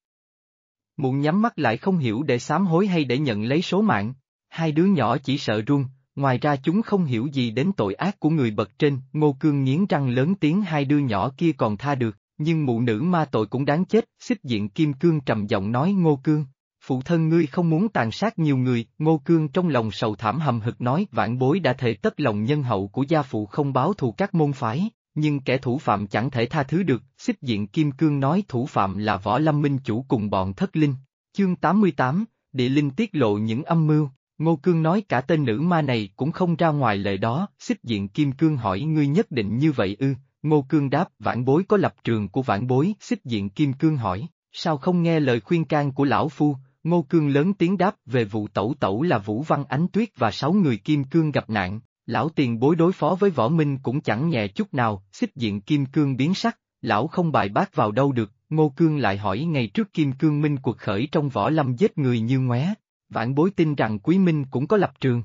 Muộn nhắm mắt lại không hiểu để sám hối hay để nhận lấy số mạng, hai đứa nhỏ chỉ sợ run, ngoài ra chúng không hiểu gì đến tội ác của người bậc trên, Ngô Cương nghiến răng lớn tiếng hai đứa nhỏ kia còn tha được, nhưng mụ nữ ma tội cũng đáng chết, xích diện Kim Cương trầm giọng nói Ngô Cương. Phụ thân ngươi không muốn tàn sát nhiều người, Ngô Cương trong lòng sầu thảm hầm hực nói vãn bối đã thể tất lòng nhân hậu của gia phụ không báo thù các môn phái, nhưng kẻ thủ phạm chẳng thể tha thứ được, xích diện Kim Cương nói thủ phạm là Võ Lâm Minh chủ cùng bọn thất linh. Chương 88, Địa Linh tiết lộ những âm mưu, Ngô Cương nói cả tên nữ ma này cũng không ra ngoài lệ đó, xích diện Kim Cương hỏi ngươi nhất định như vậy ư, Ngô Cương đáp vãn bối có lập trường của vãn bối, xích diện Kim Cương hỏi, sao không nghe lời khuyên can của lão phu, Ngô Cương lớn tiếng đáp về vụ tẩu tẩu là Vũ Văn Ánh Tuyết và sáu người Kim Cương gặp nạn, lão tiền bối đối phó với võ minh cũng chẳng nhẹ chút nào, xích diện Kim Cương biến sắc, lão không bài bác vào đâu được, Ngô Cương lại hỏi ngày trước Kim Cương Minh cuộc khởi trong võ lâm giết người như ngoé, vãn bối tin rằng Quý Minh cũng có lập trường.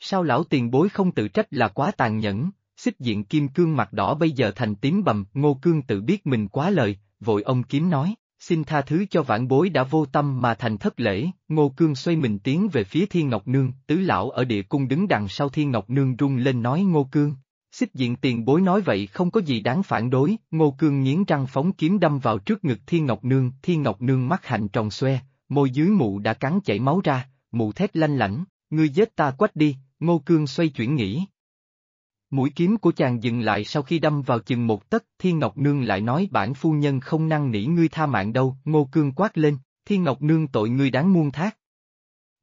Sao lão tiền bối không tự trách là quá tàn nhẫn, xích diện Kim Cương mặt đỏ bây giờ thành tím bầm, Ngô Cương tự biết mình quá lời, vội ông kiếm nói xin tha thứ cho vãn bối đã vô tâm mà thành thất lễ, Ngô Cương xoay mình tiến về phía Thiên Ngọc Nương, tứ lão ở địa cung đứng đằng sau Thiên Ngọc Nương rung lên nói Ngô Cương. Xích diện tiền bối nói vậy không có gì đáng phản đối, Ngô Cương nghiến răng phóng kiếm đâm vào trước ngực Thiên Ngọc Nương, Thiên Ngọc Nương mắt hạnh tròn xoe, môi dưới mụ đã cắn chảy máu ra, mụ thét lanh lảnh, ngươi giết ta quách đi, Ngô Cương xoay chuyển nghĩ, Mũi kiếm của chàng dừng lại sau khi đâm vào chừng một tấc, Thiên Ngọc Nương lại nói bản phu nhân không năng nỉ ngươi tha mạng đâu, ngô cương quát lên, Thiên Ngọc Nương tội ngươi đáng muôn thác.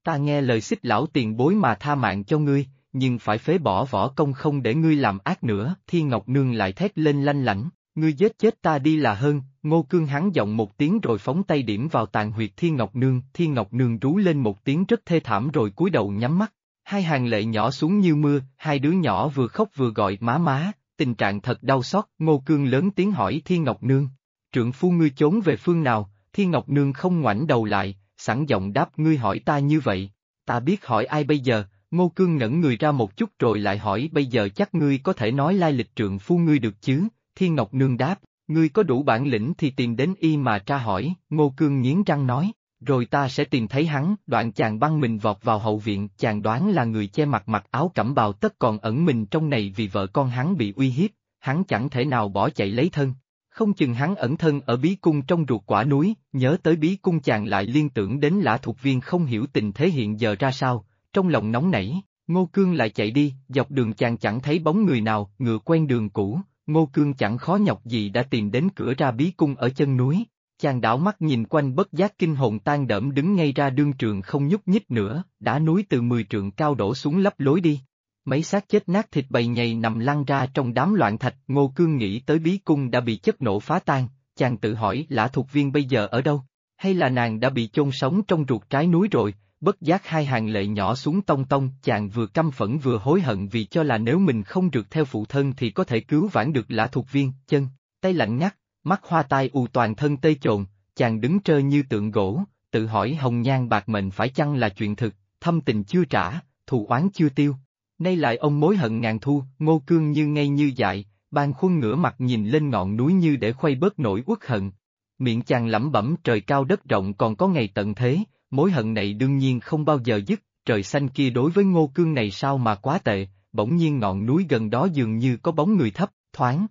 Ta nghe lời xích lão tiền bối mà tha mạng cho ngươi, nhưng phải phế bỏ võ công không để ngươi làm ác nữa, Thiên Ngọc Nương lại thét lên lanh lảnh, ngươi giết chết ta đi là hơn, ngô cương hắn giọng một tiếng rồi phóng tay điểm vào tàn huyệt Thiên Ngọc Nương, Thiên Ngọc Nương rú lên một tiếng rất thê thảm rồi cúi đầu nhắm mắt. Hai hàng lệ nhỏ xuống như mưa, hai đứa nhỏ vừa khóc vừa gọi má má, tình trạng thật đau xót, Ngô Cương lớn tiếng hỏi Thiên Ngọc Nương. Trượng phu ngươi trốn về phương nào, Thiên Ngọc Nương không ngoảnh đầu lại, sẵn giọng đáp ngươi hỏi ta như vậy. Ta biết hỏi ai bây giờ, Ngô Cương ngẩn người ra một chút rồi lại hỏi bây giờ chắc ngươi có thể nói lai lịch trượng phu ngươi được chứ, Thiên Ngọc Nương đáp, ngươi có đủ bản lĩnh thì tìm đến y mà tra hỏi, Ngô Cương nghiến răng nói, rồi ta sẽ tìm thấy hắn, đoạn chàng băng mình vọt vào hậu viện, chàng đoán là người che mặt mặc áo cẩm bào tất còn ẩn mình trong này vì vợ con hắn bị uy hiếp, hắn chẳng thể nào bỏ chạy lấy thân. Không chừng hắn ẩn thân ở bí cung trong ruột quả núi, nhớ tới bí cung chàng lại liên tưởng đến lã thuộc viên không hiểu tình thế hiện giờ ra sao, trong lòng nóng nảy, Ngô Cương lại chạy đi, dọc đường chàng chẳng thấy bóng người nào, ngựa quen đường cũ, Ngô Cương chẳng khó nhọc gì đã tìm đến cửa ra bí cung ở chân núi, Chàng đảo mắt nhìn quanh bất giác kinh hồn tan đẫm đứng ngay ra đương trường không nhúc nhích nữa, đã núi từ mười trượng cao đổ xuống lấp lối đi. Mấy xác chết nát thịt bầy nhầy nằm lăn ra trong đám loạn thạch, Ngô Cương nghĩ tới bí cung đã bị chất nổ phá tan, chàng tự hỏi lã thuộc viên bây giờ ở đâu, hay là nàng đã bị chôn sống trong ruột trái núi rồi, bất giác hai hàng lệ nhỏ xuống tông tông, chàng vừa căm phẫn vừa hối hận vì cho là nếu mình không được theo phụ thân thì có thể cứu vãn được lã thuộc viên, chân, tay lạnh ngắt, mắt hoa tai u toàn thân tê trồn, chàng đứng trơ như tượng gỗ, tự hỏi hồng nhan bạc mệnh phải chăng là chuyện thực, thâm tình chưa trả, thù oán chưa tiêu. Nay lại ông mối hận ngàn thu, ngô cương như ngay như dại, ban khuôn ngửa mặt nhìn lên ngọn núi như để khuây bớt nỗi uất hận. Miệng chàng lẩm bẩm trời cao đất rộng còn có ngày tận thế, mối hận này đương nhiên không bao giờ dứt, trời xanh kia đối với ngô cương này sao mà quá tệ, bỗng nhiên ngọn núi gần đó dường như có bóng người thấp, thoáng,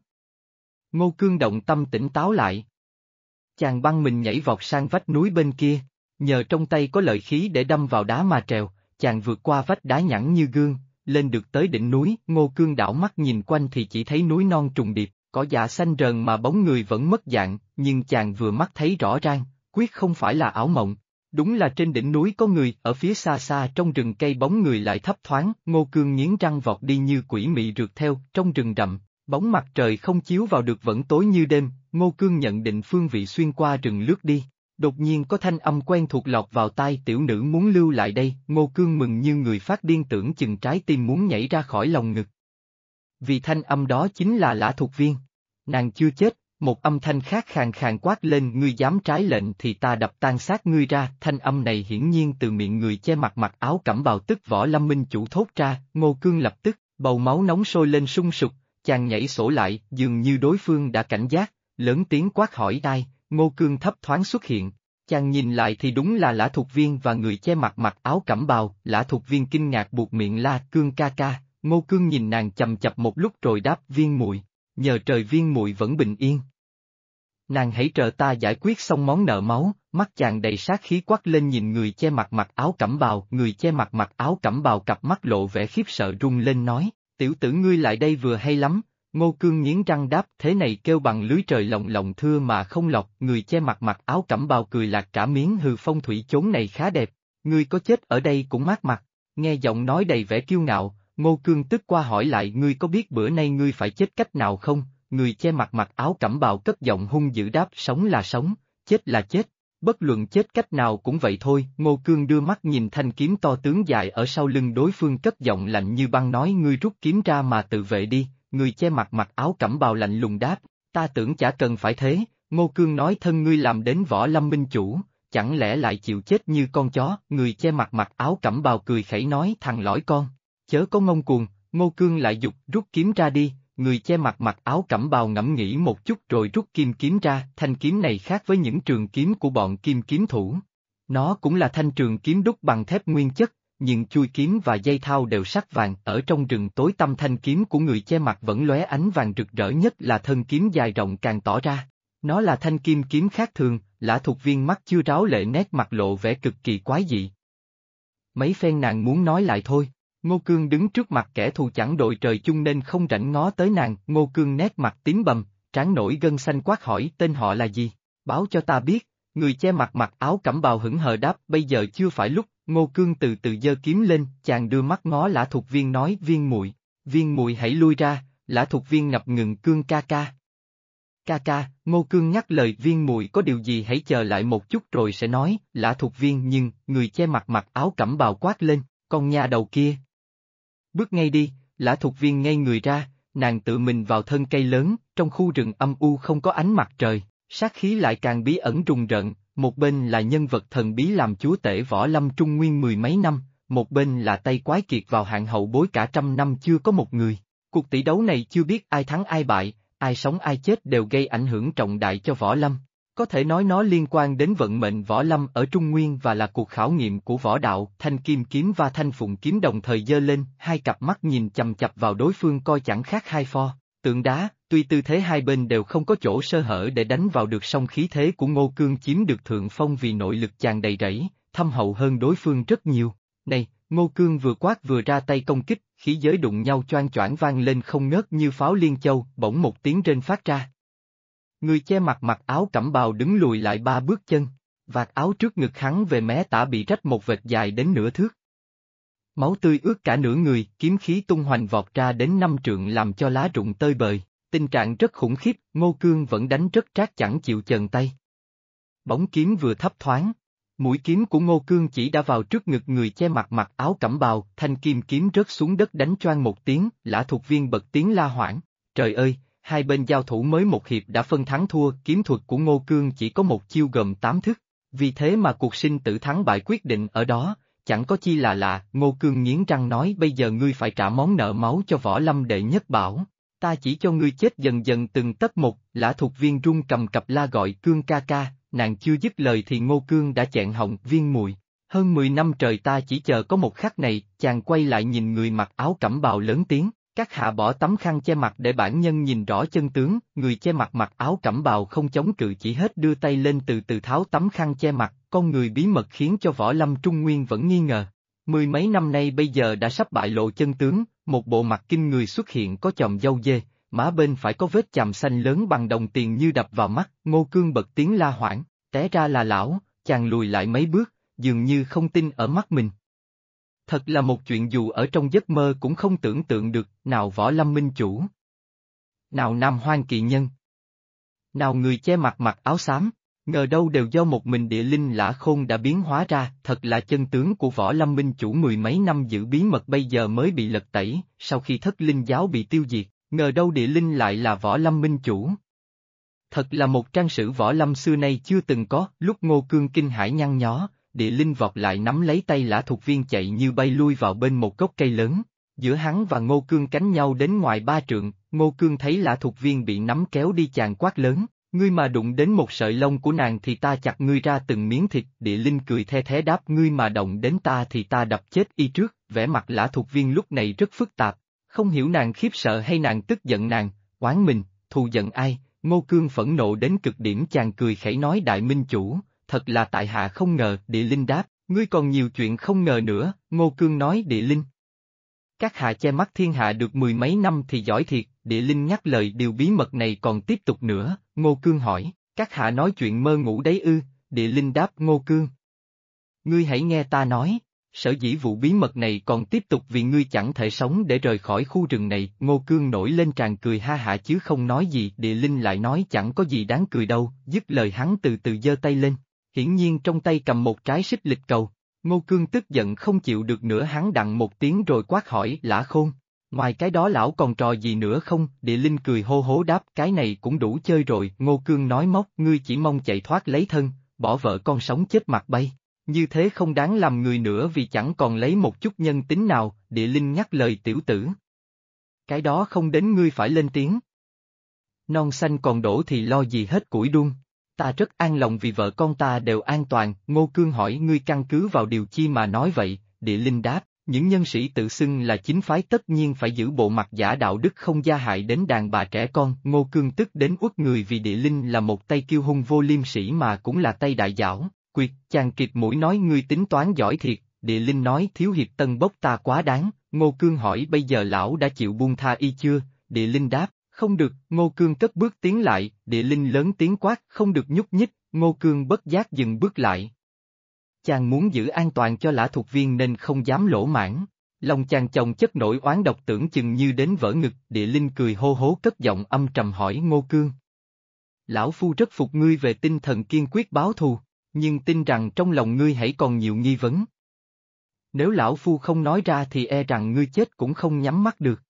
Ngô Cương động tâm tỉnh táo lại. Chàng băng mình nhảy vọt sang vách núi bên kia, nhờ trong tay có lợi khí để đâm vào đá mà trèo, chàng vượt qua vách đá nhẵn như gương, lên được tới đỉnh núi, Ngô Cương đảo mắt nhìn quanh thì chỉ thấy núi non trùng điệp, cỏ dạ xanh rờn mà bóng người vẫn mất dạng, nhưng chàng vừa mắt thấy rõ ràng, quyết không phải là ảo mộng. Đúng là trên đỉnh núi có người, ở phía xa xa trong rừng cây bóng người lại thấp thoáng, Ngô Cương nghiến răng vọt đi như quỷ mị rượt theo, trong rừng rậm, Bóng mặt trời không chiếu vào được vẫn tối như đêm, Ngô Cương nhận định phương vị xuyên qua rừng lướt đi. Đột nhiên có thanh âm quen thuộc lọt vào tai tiểu nữ muốn lưu lại đây, Ngô Cương mừng như người phát điên tưởng chừng trái tim muốn nhảy ra khỏi lòng ngực. Vì thanh âm đó chính là lã thuộc viên. Nàng chưa chết, một âm thanh khác khàn khàn quát lên ngươi dám trái lệnh thì ta đập tan xác ngươi ra, thanh âm này hiển nhiên từ miệng người che mặt mặc áo cẩm bào tức võ lâm minh chủ thốt ra, Ngô Cương lập tức, bầu máu nóng sôi lên sung sục, chàng nhảy sổ lại, dường như đối phương đã cảnh giác, lớn tiếng quát hỏi ai, ngô cương thấp thoáng xuất hiện. Chàng nhìn lại thì đúng là lã thuộc viên và người che mặt mặc áo cẩm bào, lã thuộc viên kinh ngạc buộc miệng la cương ca ca, ngô cương nhìn nàng chầm chập một lúc rồi đáp viên muội nhờ trời viên muội vẫn bình yên. Nàng hãy trợ ta giải quyết xong món nợ máu, mắt chàng đầy sát khí quát lên nhìn người che mặt mặc áo cẩm bào, người che mặt mặc áo cẩm bào cặp mắt lộ vẻ khiếp sợ rung lên nói, tiểu tử ngươi lại đây vừa hay lắm, ngô cương nghiến răng đáp thế này kêu bằng lưới trời lồng lồng thưa mà không lọt, người che mặt mặc áo cẩm bào cười lạc trả miếng hư phong thủy chốn này khá đẹp, ngươi có chết ở đây cũng mát mặt, nghe giọng nói đầy vẻ kiêu ngạo, ngô cương tức qua hỏi lại ngươi có biết bữa nay ngươi phải chết cách nào không, người che mặt mặc áo cẩm bào cất giọng hung dữ đáp sống là sống, chết là chết, bất luận chết cách nào cũng vậy thôi, Ngô Cương đưa mắt nhìn thanh kiếm to tướng dài ở sau lưng đối phương cất giọng lạnh như băng nói ngươi rút kiếm ra mà tự vệ đi, người che mặt mặc áo cẩm bào lạnh lùng đáp, ta tưởng chả cần phải thế, Ngô Cương nói thân ngươi làm đến võ lâm minh chủ, chẳng lẽ lại chịu chết như con chó, người che mặt mặc áo cẩm bào cười khẩy nói thằng lõi con, chớ có ngông cuồng, Ngô Cương lại dục rút kiếm ra đi, người che mặt mặc áo cẩm bào ngẫm nghĩ một chút rồi rút kim kiếm ra, thanh kiếm này khác với những trường kiếm của bọn kim kiếm thủ. Nó cũng là thanh trường kiếm đúc bằng thép nguyên chất, nhưng chui kiếm và dây thao đều sắc vàng, ở trong rừng tối tăm thanh kiếm của người che mặt vẫn lóe ánh vàng rực rỡ nhất là thân kiếm dài rộng càng tỏ ra. Nó là thanh kim kiếm khác thường, lã thuộc viên mắt chưa ráo lệ nét mặt lộ vẻ cực kỳ quái dị. Mấy phen nàng muốn nói lại thôi. Ngô Cương đứng trước mặt kẻ thù chẳng đội trời chung nên không rảnh ngó tới nàng, Ngô Cương nét mặt tím bầm, trán nổi gân xanh quát hỏi tên họ là gì, báo cho ta biết, người che mặt mặc áo cẩm bào hững hờ đáp bây giờ chưa phải lúc, Ngô Cương từ từ giơ kiếm lên, chàng đưa mắt ngó lã thuộc viên nói viên muội viên muội hãy lui ra, lã thuộc viên ngập ngừng Cương ca ca. Ca ca, Ngô Cương nhắc lời viên muội có điều gì hãy chờ lại một chút rồi sẽ nói, lã thuộc viên nhưng, người che mặt mặc áo cẩm bào quát lên, con nhà đầu kia, Bước ngay đi, lã thuộc viên ngay người ra, nàng tự mình vào thân cây lớn, trong khu rừng âm u không có ánh mặt trời, sát khí lại càng bí ẩn rùng rợn, một bên là nhân vật thần bí làm chúa tể võ lâm trung nguyên mười mấy năm, một bên là tay quái kiệt vào hạng hậu bối cả trăm năm chưa có một người. Cuộc tỷ đấu này chưa biết ai thắng ai bại, ai sống ai chết đều gây ảnh hưởng trọng đại cho võ lâm. Có thể nói nó liên quan đến vận mệnh võ lâm ở Trung Nguyên và là cuộc khảo nghiệm của võ đạo, thanh kim kiếm và thanh phụng kiếm đồng thời dơ lên, hai cặp mắt nhìn chầm chập vào đối phương coi chẳng khác hai pho, tượng đá, tuy tư thế hai bên đều không có chỗ sơ hở để đánh vào được song khí thế của Ngô Cương chiếm được thượng phong vì nội lực chàng đầy rẫy, thâm hậu hơn đối phương rất nhiều. Này, Ngô Cương vừa quát vừa ra tay công kích, khí giới đụng nhau choang choảng vang lên không ngớt như pháo liên châu, bỗng một tiếng trên phát ra, Người che mặt mặc áo cẩm bào đứng lùi lại ba bước chân, vạt áo trước ngực hắn về mé tả bị rách một vệt dài đến nửa thước. Máu tươi ướt cả nửa người, kiếm khí tung hoành vọt ra đến năm trượng làm cho lá rụng tơi bời, tình trạng rất khủng khiếp, Ngô Cương vẫn đánh rất trác chẳng chịu chần tay. Bóng kiếm vừa thấp thoáng, mũi kiếm của Ngô Cương chỉ đã vào trước ngực người che mặt mặc áo cẩm bào, thanh kim kiếm rớt xuống đất đánh choang một tiếng, lã thuộc viên bật tiếng la hoảng, trời ơi, hai bên giao thủ mới một hiệp đã phân thắng thua, kiếm thuật của Ngô Cương chỉ có một chiêu gồm tám thức, vì thế mà cuộc sinh tử thắng bại quyết định ở đó, chẳng có chi là lạ, Ngô Cương nghiến răng nói bây giờ ngươi phải trả món nợ máu cho võ lâm đệ nhất bảo, ta chỉ cho ngươi chết dần dần từng tấc một, lã thuộc viên run cầm cặp la gọi Cương ca ca, nàng chưa dứt lời thì Ngô Cương đã chẹn họng viên mùi. Hơn 10 năm trời ta chỉ chờ có một khắc này, chàng quay lại nhìn người mặc áo cẩm bào lớn tiếng, các hạ bỏ tấm khăn che mặt để bản nhân nhìn rõ chân tướng, người che mặt mặc áo cẩm bào không chống cự chỉ hết đưa tay lên từ từ tháo tấm khăn che mặt, con người bí mật khiến cho võ lâm trung nguyên vẫn nghi ngờ. Mười mấy năm nay bây giờ đã sắp bại lộ chân tướng, một bộ mặt kinh người xuất hiện có chòm dâu dê, má bên phải có vết chàm xanh lớn bằng đồng tiền như đập vào mắt, ngô cương bật tiếng la hoảng, té ra là lão, chàng lùi lại mấy bước, dường như không tin ở mắt mình. Thật là một chuyện dù ở trong giấc mơ cũng không tưởng tượng được, nào võ lâm minh chủ. Nào nam hoang kỳ nhân. Nào người che mặt mặc áo xám, ngờ đâu đều do một mình địa linh lã khôn đã biến hóa ra, thật là chân tướng của võ lâm minh chủ mười mấy năm giữ bí mật bây giờ mới bị lật tẩy, sau khi thất linh giáo bị tiêu diệt, ngờ đâu địa linh lại là võ lâm minh chủ. Thật là một trang sử võ lâm xưa nay chưa từng có, lúc ngô cương kinh hải nhăn nhó, địa linh vọt lại nắm lấy tay lã thuộc viên chạy như bay lui vào bên một gốc cây lớn, giữa hắn và ngô cương cánh nhau đến ngoài ba trượng, Ngô Cương thấy lã thuộc viên bị nắm kéo đi chàng quát lớn, ngươi mà đụng đến một sợi lông của nàng thì ta chặt ngươi ra từng miếng thịt, địa linh cười the thế đáp ngươi mà động đến ta thì ta đập chết y trước, vẻ mặt lã thuộc viên lúc này rất phức tạp, không hiểu nàng khiếp sợ hay nàng tức giận nàng, oán mình, thù giận ai, Ngô Cương phẫn nộ đến cực điểm chàng cười khẩy nói đại minh chủ, thật là tại hạ không ngờ, địa linh đáp, ngươi còn nhiều chuyện không ngờ nữa, Ngô Cương nói địa linh. Các hạ che mắt thiên hạ được mười mấy năm thì giỏi thiệt, địa linh nhắc lời điều bí mật này còn tiếp tục nữa, Ngô Cương hỏi, các hạ nói chuyện mơ ngủ đấy ư, địa linh đáp Ngô Cương. Ngươi hãy nghe ta nói, sở dĩ vụ bí mật này còn tiếp tục vì ngươi chẳng thể sống để rời khỏi khu rừng này, Ngô Cương nổi lên tràn cười ha hả chứ không nói gì, địa linh lại nói chẳng có gì đáng cười đâu, dứt lời hắn từ từ giơ tay lên, hiển nhiên trong tay cầm một trái xích lịch cầu. Ngô Cương tức giận không chịu được nữa hắn đặng một tiếng rồi quát hỏi lã khôn. Ngoài cái đó lão còn trò gì nữa không? Địa Linh cười hô hố đáp cái này cũng đủ chơi rồi. Ngô Cương nói móc ngươi chỉ mong chạy thoát lấy thân, bỏ vợ con sống chết mặt bay. Như thế không đáng làm người nữa vì chẳng còn lấy một chút nhân tính nào, địa linh nhắc lời tiểu tử. Cái đó không đến ngươi phải lên tiếng. Non xanh còn đổ thì lo gì hết củi đun. Ta rất an lòng vì vợ con ta đều an toàn, Ngô Cương hỏi ngươi căn cứ vào điều chi mà nói vậy, địa linh đáp, những nhân sĩ tự xưng là chính phái tất nhiên phải giữ bộ mặt giả đạo đức không gia hại đến đàn bà trẻ con, Ngô Cương tức đến uất người vì địa linh là một tay kiêu hung vô liêm sĩ mà cũng là tay đại giảo, quyệt, chàng kịp mũi nói ngươi tính toán giỏi thiệt, địa linh nói thiếu hiệp tân bốc ta quá đáng, Ngô Cương hỏi bây giờ lão đã chịu buông tha y chưa, địa linh đáp, không được, Ngô Cương cất bước tiến lại, địa linh lớn tiếng quát, không được nhúc nhích, Ngô Cương bất giác dừng bước lại. Chàng muốn giữ an toàn cho lã thuộc viên nên không dám lỗ mãn. Lòng chàng chồng chất nổi oán độc tưởng chừng như đến vỡ ngực, địa linh cười hô hố cất giọng âm trầm hỏi Ngô Cương. Lão Phu rất phục ngươi về tinh thần kiên quyết báo thù, nhưng tin rằng trong lòng ngươi hãy còn nhiều nghi vấn. Nếu Lão Phu không nói ra thì e rằng ngươi chết cũng không nhắm mắt được.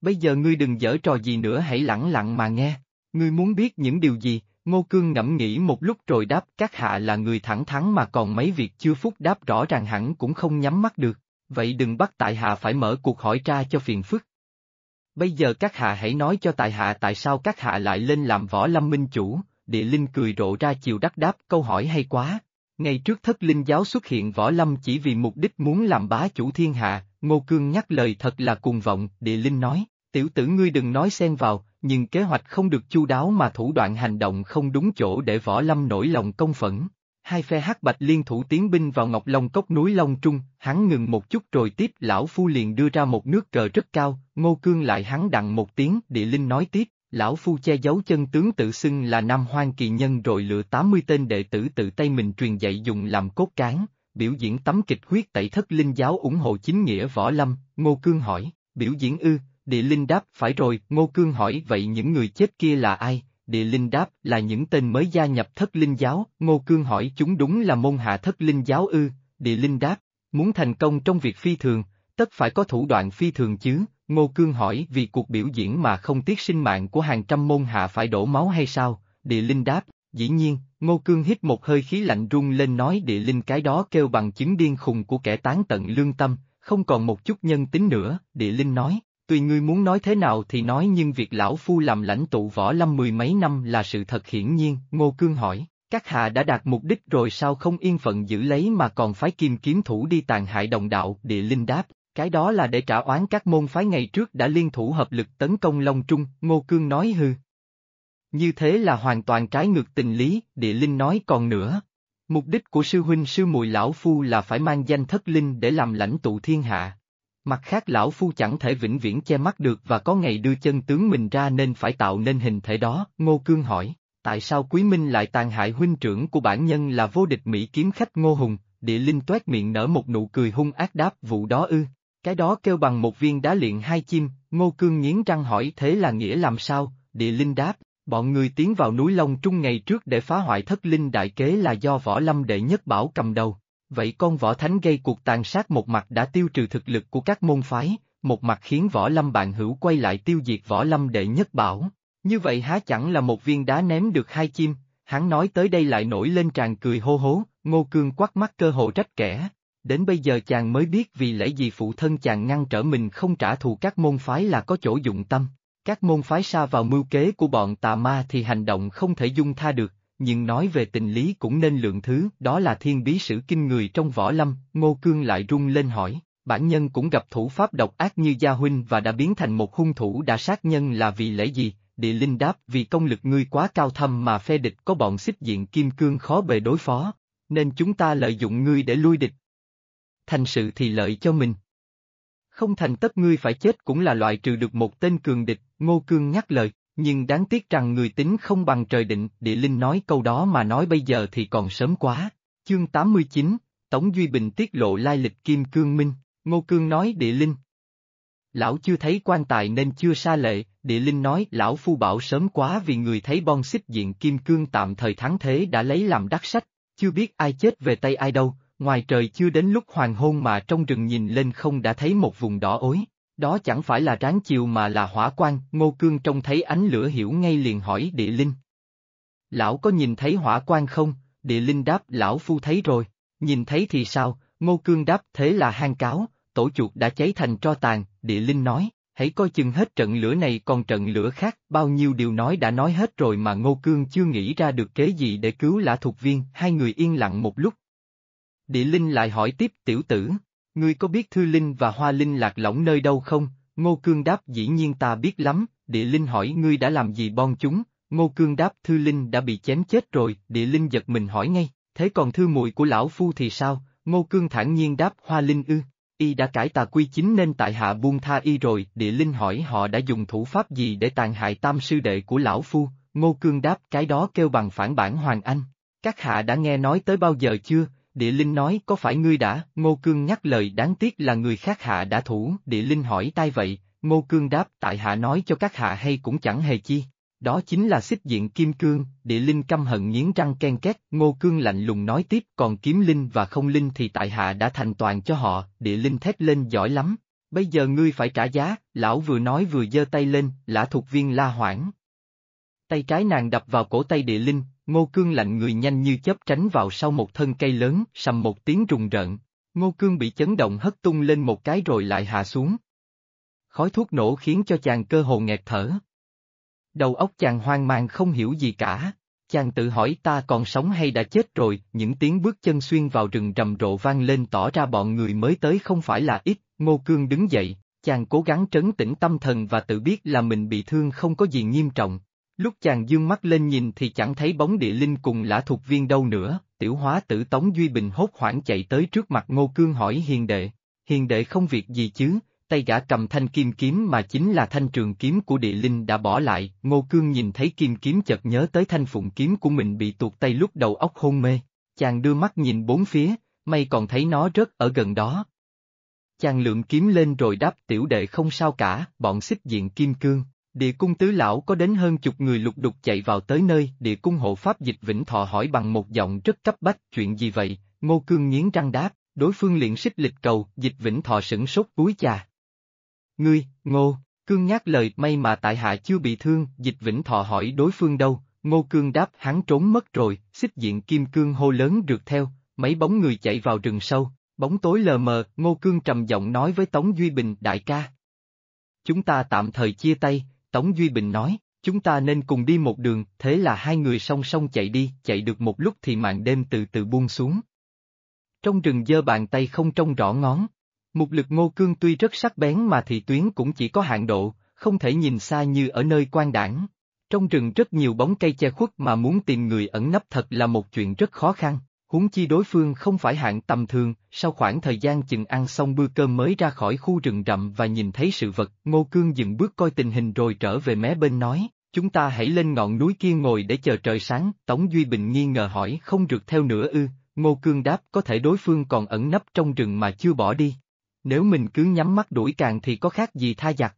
Bây giờ ngươi đừng dở trò gì nữa hãy lặng lặng mà nghe, ngươi muốn biết những điều gì, Ngô Cương ngẫm nghĩ một lúc rồi đáp các hạ là người thẳng thắn mà còn mấy việc chưa phúc đáp rõ ràng hẳn cũng không nhắm mắt được, vậy đừng bắt tại hạ phải mở cuộc hỏi tra cho phiền phức. Bây giờ các hạ hãy nói cho tại hạ tại sao các hạ lại lên làm võ lâm minh chủ, địa linh cười rộ ra chiều đắc đáp câu hỏi hay quá. Ngày trước thất linh giáo xuất hiện võ lâm chỉ vì mục đích muốn làm bá chủ thiên hạ, Ngô Cương nhắc lời thật là cuồng vọng, địa linh nói, tiểu tử ngươi đừng nói xen vào, nhưng kế hoạch không được chu đáo mà thủ đoạn hành động không đúng chỗ để võ lâm nổi lòng công phẫn. Hai phe hắc bạch liên thủ tiến binh vào Ngọc Long cốc núi Long Trung, hắn ngừng một chút rồi tiếp lão phu liền đưa ra một nước cờ rất cao, ngô cương lại hắn đặng một tiếng, địa linh nói tiếp, lão phu che giấu chân tướng tự xưng là Nam Hoang Kỳ Nhân rồi lựa 80 tên đệ tử tự tay mình truyền dạy dùng làm cốt cán, biểu diễn tấm kịch huyết tẩy thất linh giáo ủng hộ chính nghĩa võ lâm, ngô cương hỏi, biểu diễn ư, Địa Linh đáp, phải rồi, Ngô Cương hỏi vậy những người chết kia là ai? Địa Linh đáp, là những tên mới gia nhập thất linh giáo, Ngô Cương hỏi chúng đúng là môn hạ thất linh giáo ư, Địa Linh đáp, muốn thành công trong việc phi thường, tất phải có thủ đoạn phi thường chứ, Ngô Cương hỏi vì cuộc biểu diễn mà không tiếc sinh mạng của hàng trăm môn hạ phải đổ máu hay sao, Địa Linh đáp, dĩ nhiên, Ngô Cương hít một hơi khí lạnh rung lên nói Địa Linh cái đó kêu bằng chứng điên khùng của kẻ tán tận lương tâm, không còn một chút nhân tính nữa, Địa Linh nói, tùy ngươi muốn nói thế nào thì nói nhưng việc lão phu làm lãnh tụ võ lâm mười mấy năm là sự thật hiển nhiên, Ngô Cương hỏi, các hạ đã đạt mục đích rồi sao không yên phận giữ lấy mà còn phái kim kiếm thủ đi tàn hại đồng đạo, địa linh đáp, cái đó là để trả oán các môn phái ngày trước đã liên thủ hợp lực tấn công Long Trung, Ngô Cương nói hư. Như thế là hoàn toàn trái ngược tình lý, địa linh nói còn nữa. Mục đích của sư huynh sư mùi lão phu là phải mang danh thất linh để làm lãnh tụ thiên hạ, Mặt khác lão phu chẳng thể vĩnh viễn che mắt được và có ngày đưa chân tướng mình ra nên phải tạo nên hình thể đó, Ngô Cương hỏi, tại sao Quý Minh lại tàn hại huynh trưởng của bản nhân là vô địch Mỹ kiếm khách Ngô Hùng, địa linh toét miệng nở một nụ cười hung ác đáp vụ đó ư, cái đó kêu bằng một viên đá luyện hai chim, Ngô Cương nghiến răng hỏi thế là nghĩa làm sao, địa linh đáp, bọn người tiến vào núi Long Trung ngày trước để phá hoại thất linh đại kế là do võ lâm đệ nhất bảo cầm đầu, Vậy con võ thánh gây cuộc tàn sát một mặt đã tiêu trừ thực lực của các môn phái, một mặt khiến võ lâm bạn hữu quay lại tiêu diệt võ lâm đệ nhất bảo. Như vậy há chẳng là một viên đá ném được hai chim, hắn nói tới đây lại nổi lên tràn cười hô hố, ngô cương quắt mắt cơ hồ trách kẻ. Đến bây giờ chàng mới biết vì lẽ gì phụ thân chàng ngăn trở mình không trả thù các môn phái là có chỗ dụng tâm. Các môn phái xa vào mưu kế của bọn tà ma thì hành động không thể dung tha được, nhưng nói về tình lý cũng nên lượng thứ, đó là thiên bí sử kinh người trong võ lâm, Ngô Cương lại rung lên hỏi, bản nhân cũng gặp thủ pháp độc ác như Gia Huynh và đã biến thành một hung thủ đã sát nhân là vì lẽ gì, địa linh đáp vì công lực ngươi quá cao thâm mà phe địch có bọn xích diện kim cương khó bề đối phó, nên chúng ta lợi dụng ngươi để lui địch. Thành sự thì lợi cho mình. Không thành tất ngươi phải chết cũng là loại trừ được một tên cường địch, Ngô Cương nhắc lời, nhưng đáng tiếc rằng người tính không bằng trời định, địa linh nói câu đó mà nói bây giờ thì còn sớm quá. Chương 89, Tống Duy Bình tiết lộ lai lịch Kim Cương Minh, Ngô Cương nói địa linh. Lão chưa thấy quan tài nên chưa xa lệ, địa linh nói lão phu bảo sớm quá vì người thấy bon xích diện Kim Cương tạm thời thắng thế đã lấy làm đắc sách, chưa biết ai chết về tay ai đâu, ngoài trời chưa đến lúc hoàng hôn mà trong rừng nhìn lên không đã thấy một vùng đỏ ối. Đó chẳng phải là ráng chiều mà là hỏa quang Ngô Cương trông thấy ánh lửa hiểu ngay liền hỏi địa linh. Lão có nhìn thấy hỏa quang không? Địa linh đáp lão phu thấy rồi, nhìn thấy thì sao? Ngô Cương đáp thế là hang cáo, tổ chuột đã cháy thành tro tàn, địa linh nói, hãy coi chừng hết trận lửa này còn trận lửa khác, bao nhiêu điều nói đã nói hết rồi mà Ngô Cương chưa nghĩ ra được kế gì để cứu lã thuộc viên, hai người yên lặng một lúc. Địa linh lại hỏi tiếp tiểu tử, Ngươi có biết Thư Linh và Hoa Linh lạc lõng nơi đâu không? Ngô Cương đáp dĩ nhiên ta biết lắm, địa linh hỏi ngươi đã làm gì bon chúng, Ngô Cương đáp Thư Linh đã bị chém chết rồi, địa linh giật mình hỏi ngay, thế còn thư muội của lão phu thì sao? Ngô Cương thản nhiên đáp Hoa Linh ư, y đã cải tà quy chính nên tại hạ buông tha y rồi, địa linh hỏi họ đã dùng thủ pháp gì để tàn hại tam sư đệ của lão phu, Ngô Cương đáp cái đó kêu bằng phản bản Hoàng Anh. Các hạ đã nghe nói tới bao giờ chưa, Địa Linh nói có phải ngươi đã, Ngô Cương nhắc lời đáng tiếc là người khác hạ đã thủ, Địa Linh hỏi tai vậy, Ngô Cương đáp tại hạ nói cho các hạ hay cũng chẳng hề chi. Đó chính là xích diện kim cương, địa linh căm hận nghiến răng ken két, ngô cương lạnh lùng nói tiếp còn kiếm linh và không linh thì tại hạ đã thành toàn cho họ, địa linh thét lên giỏi lắm. Bây giờ ngươi phải trả giá, lão vừa nói vừa giơ tay lên, lã thuộc viên la hoảng. Tay trái nàng đập vào cổ tay địa linh, Ngô Cương lạnh người nhanh như chớp tránh vào sau một thân cây lớn, sầm một tiếng rùng rợn. Ngô Cương bị chấn động hất tung lên một cái rồi lại hạ xuống. Khói thuốc nổ khiến cho chàng cơ hồ nghẹt thở. Đầu óc chàng hoang mang không hiểu gì cả, chàng tự hỏi ta còn sống hay đã chết rồi, những tiếng bước chân xuyên vào rừng rầm rộ vang lên tỏ ra bọn người mới tới không phải là ít, Ngô Cương đứng dậy, chàng cố gắng trấn tĩnh tâm thần và tự biết là mình bị thương không có gì nghiêm trọng, Lúc chàng dương mắt lên nhìn thì chẳng thấy bóng địa linh cùng lã thuộc viên đâu nữa, tiểu hóa tử Tống Duy Bình hốt hoảng chạy tới trước mặt Ngô Cương hỏi hiền đệ, hiền đệ không việc gì chứ, tay gã cầm thanh kim kiếm mà chính là thanh trường kiếm của địa linh đã bỏ lại, Ngô Cương nhìn thấy kim kiếm chợt nhớ tới thanh phụng kiếm của mình bị tuột tay lúc đầu óc hôn mê, chàng đưa mắt nhìn bốn phía, may còn thấy nó rớt ở gần đó. Chàng lượng kiếm lên rồi đáp tiểu đệ không sao cả, bọn xích diện kim cương, Địa cung tứ lão có đến hơn chục người lục đục chạy vào tới nơi, địa cung hộ pháp dịch Vĩnh Thọ hỏi bằng một giọng rất cấp bách, chuyện gì vậy, ngô cương nghiến răng đáp, đối phương liền xích lịch cầu, dịch Vĩnh Thọ sửng sốt cúi chà. Ngươi, ngô, cương nhắc lời may mà tại hạ chưa bị thương, dịch Vĩnh Thọ hỏi đối phương đâu, ngô cương đáp hắn trốn mất rồi, xích diện kim cương hô lớn rượt theo, mấy bóng người chạy vào rừng sâu, bóng tối lờ mờ, ngô cương trầm giọng nói với Tống Duy Bình đại ca. Chúng ta tạm thời chia tay, Tống Duy Bình nói, chúng ta nên cùng đi một đường, thế là hai người song song chạy đi, chạy được một lúc thì màn đêm từ từ buông xuống. Trong rừng dơ bàn tay không trông rõ ngón. Một lực ngô cương tuy rất sắc bén mà thị tuyến cũng chỉ có hạn độ, không thể nhìn xa như ở nơi quan đảng. Trong rừng rất nhiều bóng cây che khuất mà muốn tìm người ẩn nấp thật là một chuyện rất khó khăn huống chi đối phương không phải hạng tầm thường, sau khoảng thời gian chừng ăn xong bữa cơm mới ra khỏi khu rừng rậm và nhìn thấy sự vật, Ngô Cương dừng bước coi tình hình rồi trở về mé bên nói, chúng ta hãy lên ngọn núi kia ngồi để chờ trời sáng, Tống Duy Bình nghi ngờ hỏi không rượt theo nữa ư, Ngô Cương đáp có thể đối phương còn ẩn nấp trong rừng mà chưa bỏ đi. Nếu mình cứ nhắm mắt đuổi càng thì có khác gì tha giặc.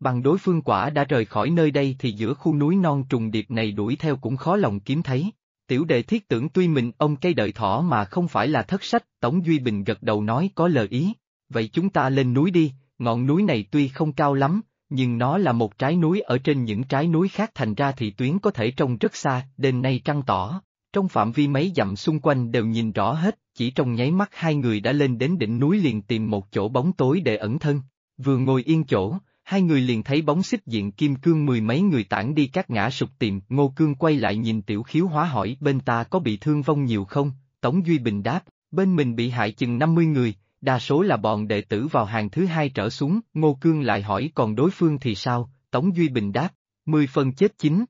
Bằng đối phương quả đã rời khỏi nơi đây thì giữa khu núi non trùng điệp này đuổi theo cũng khó lòng kiếm thấy. Tiểu đệ thiết tưởng tuy mình ông cây đợi thỏ mà không phải là thất sách, Tống Duy Bình gật đầu nói có lời ý, vậy chúng ta lên núi đi, ngọn núi này tuy không cao lắm, nhưng nó là một trái núi. Ở trên những trái núi khác thành ra thì tuyến có thể trông rất xa, đêm nay trăng tỏ, trong phạm vi mấy dặm xung quanh đều nhìn rõ hết, chỉ trong nháy mắt hai người đã lên đến đỉnh núi liền tìm một chỗ bóng tối để ẩn thân, vừa ngồi yên chỗ, hai người liền thấy bóng xích diện kim cương mười mấy người tản đi các ngã sụp tìm, ngô cương quay lại nhìn tiểu khiếu hóa hỏi bên ta có bị thương vong nhiều không, Tống Duy Bình đáp, bên mình bị hại chừng 50 người, đa số là bọn đệ tử vào hàng thứ hai trở xuống, ngô cương lại hỏi còn đối phương thì sao, Tống Duy Bình đáp, 10 phần chết chín.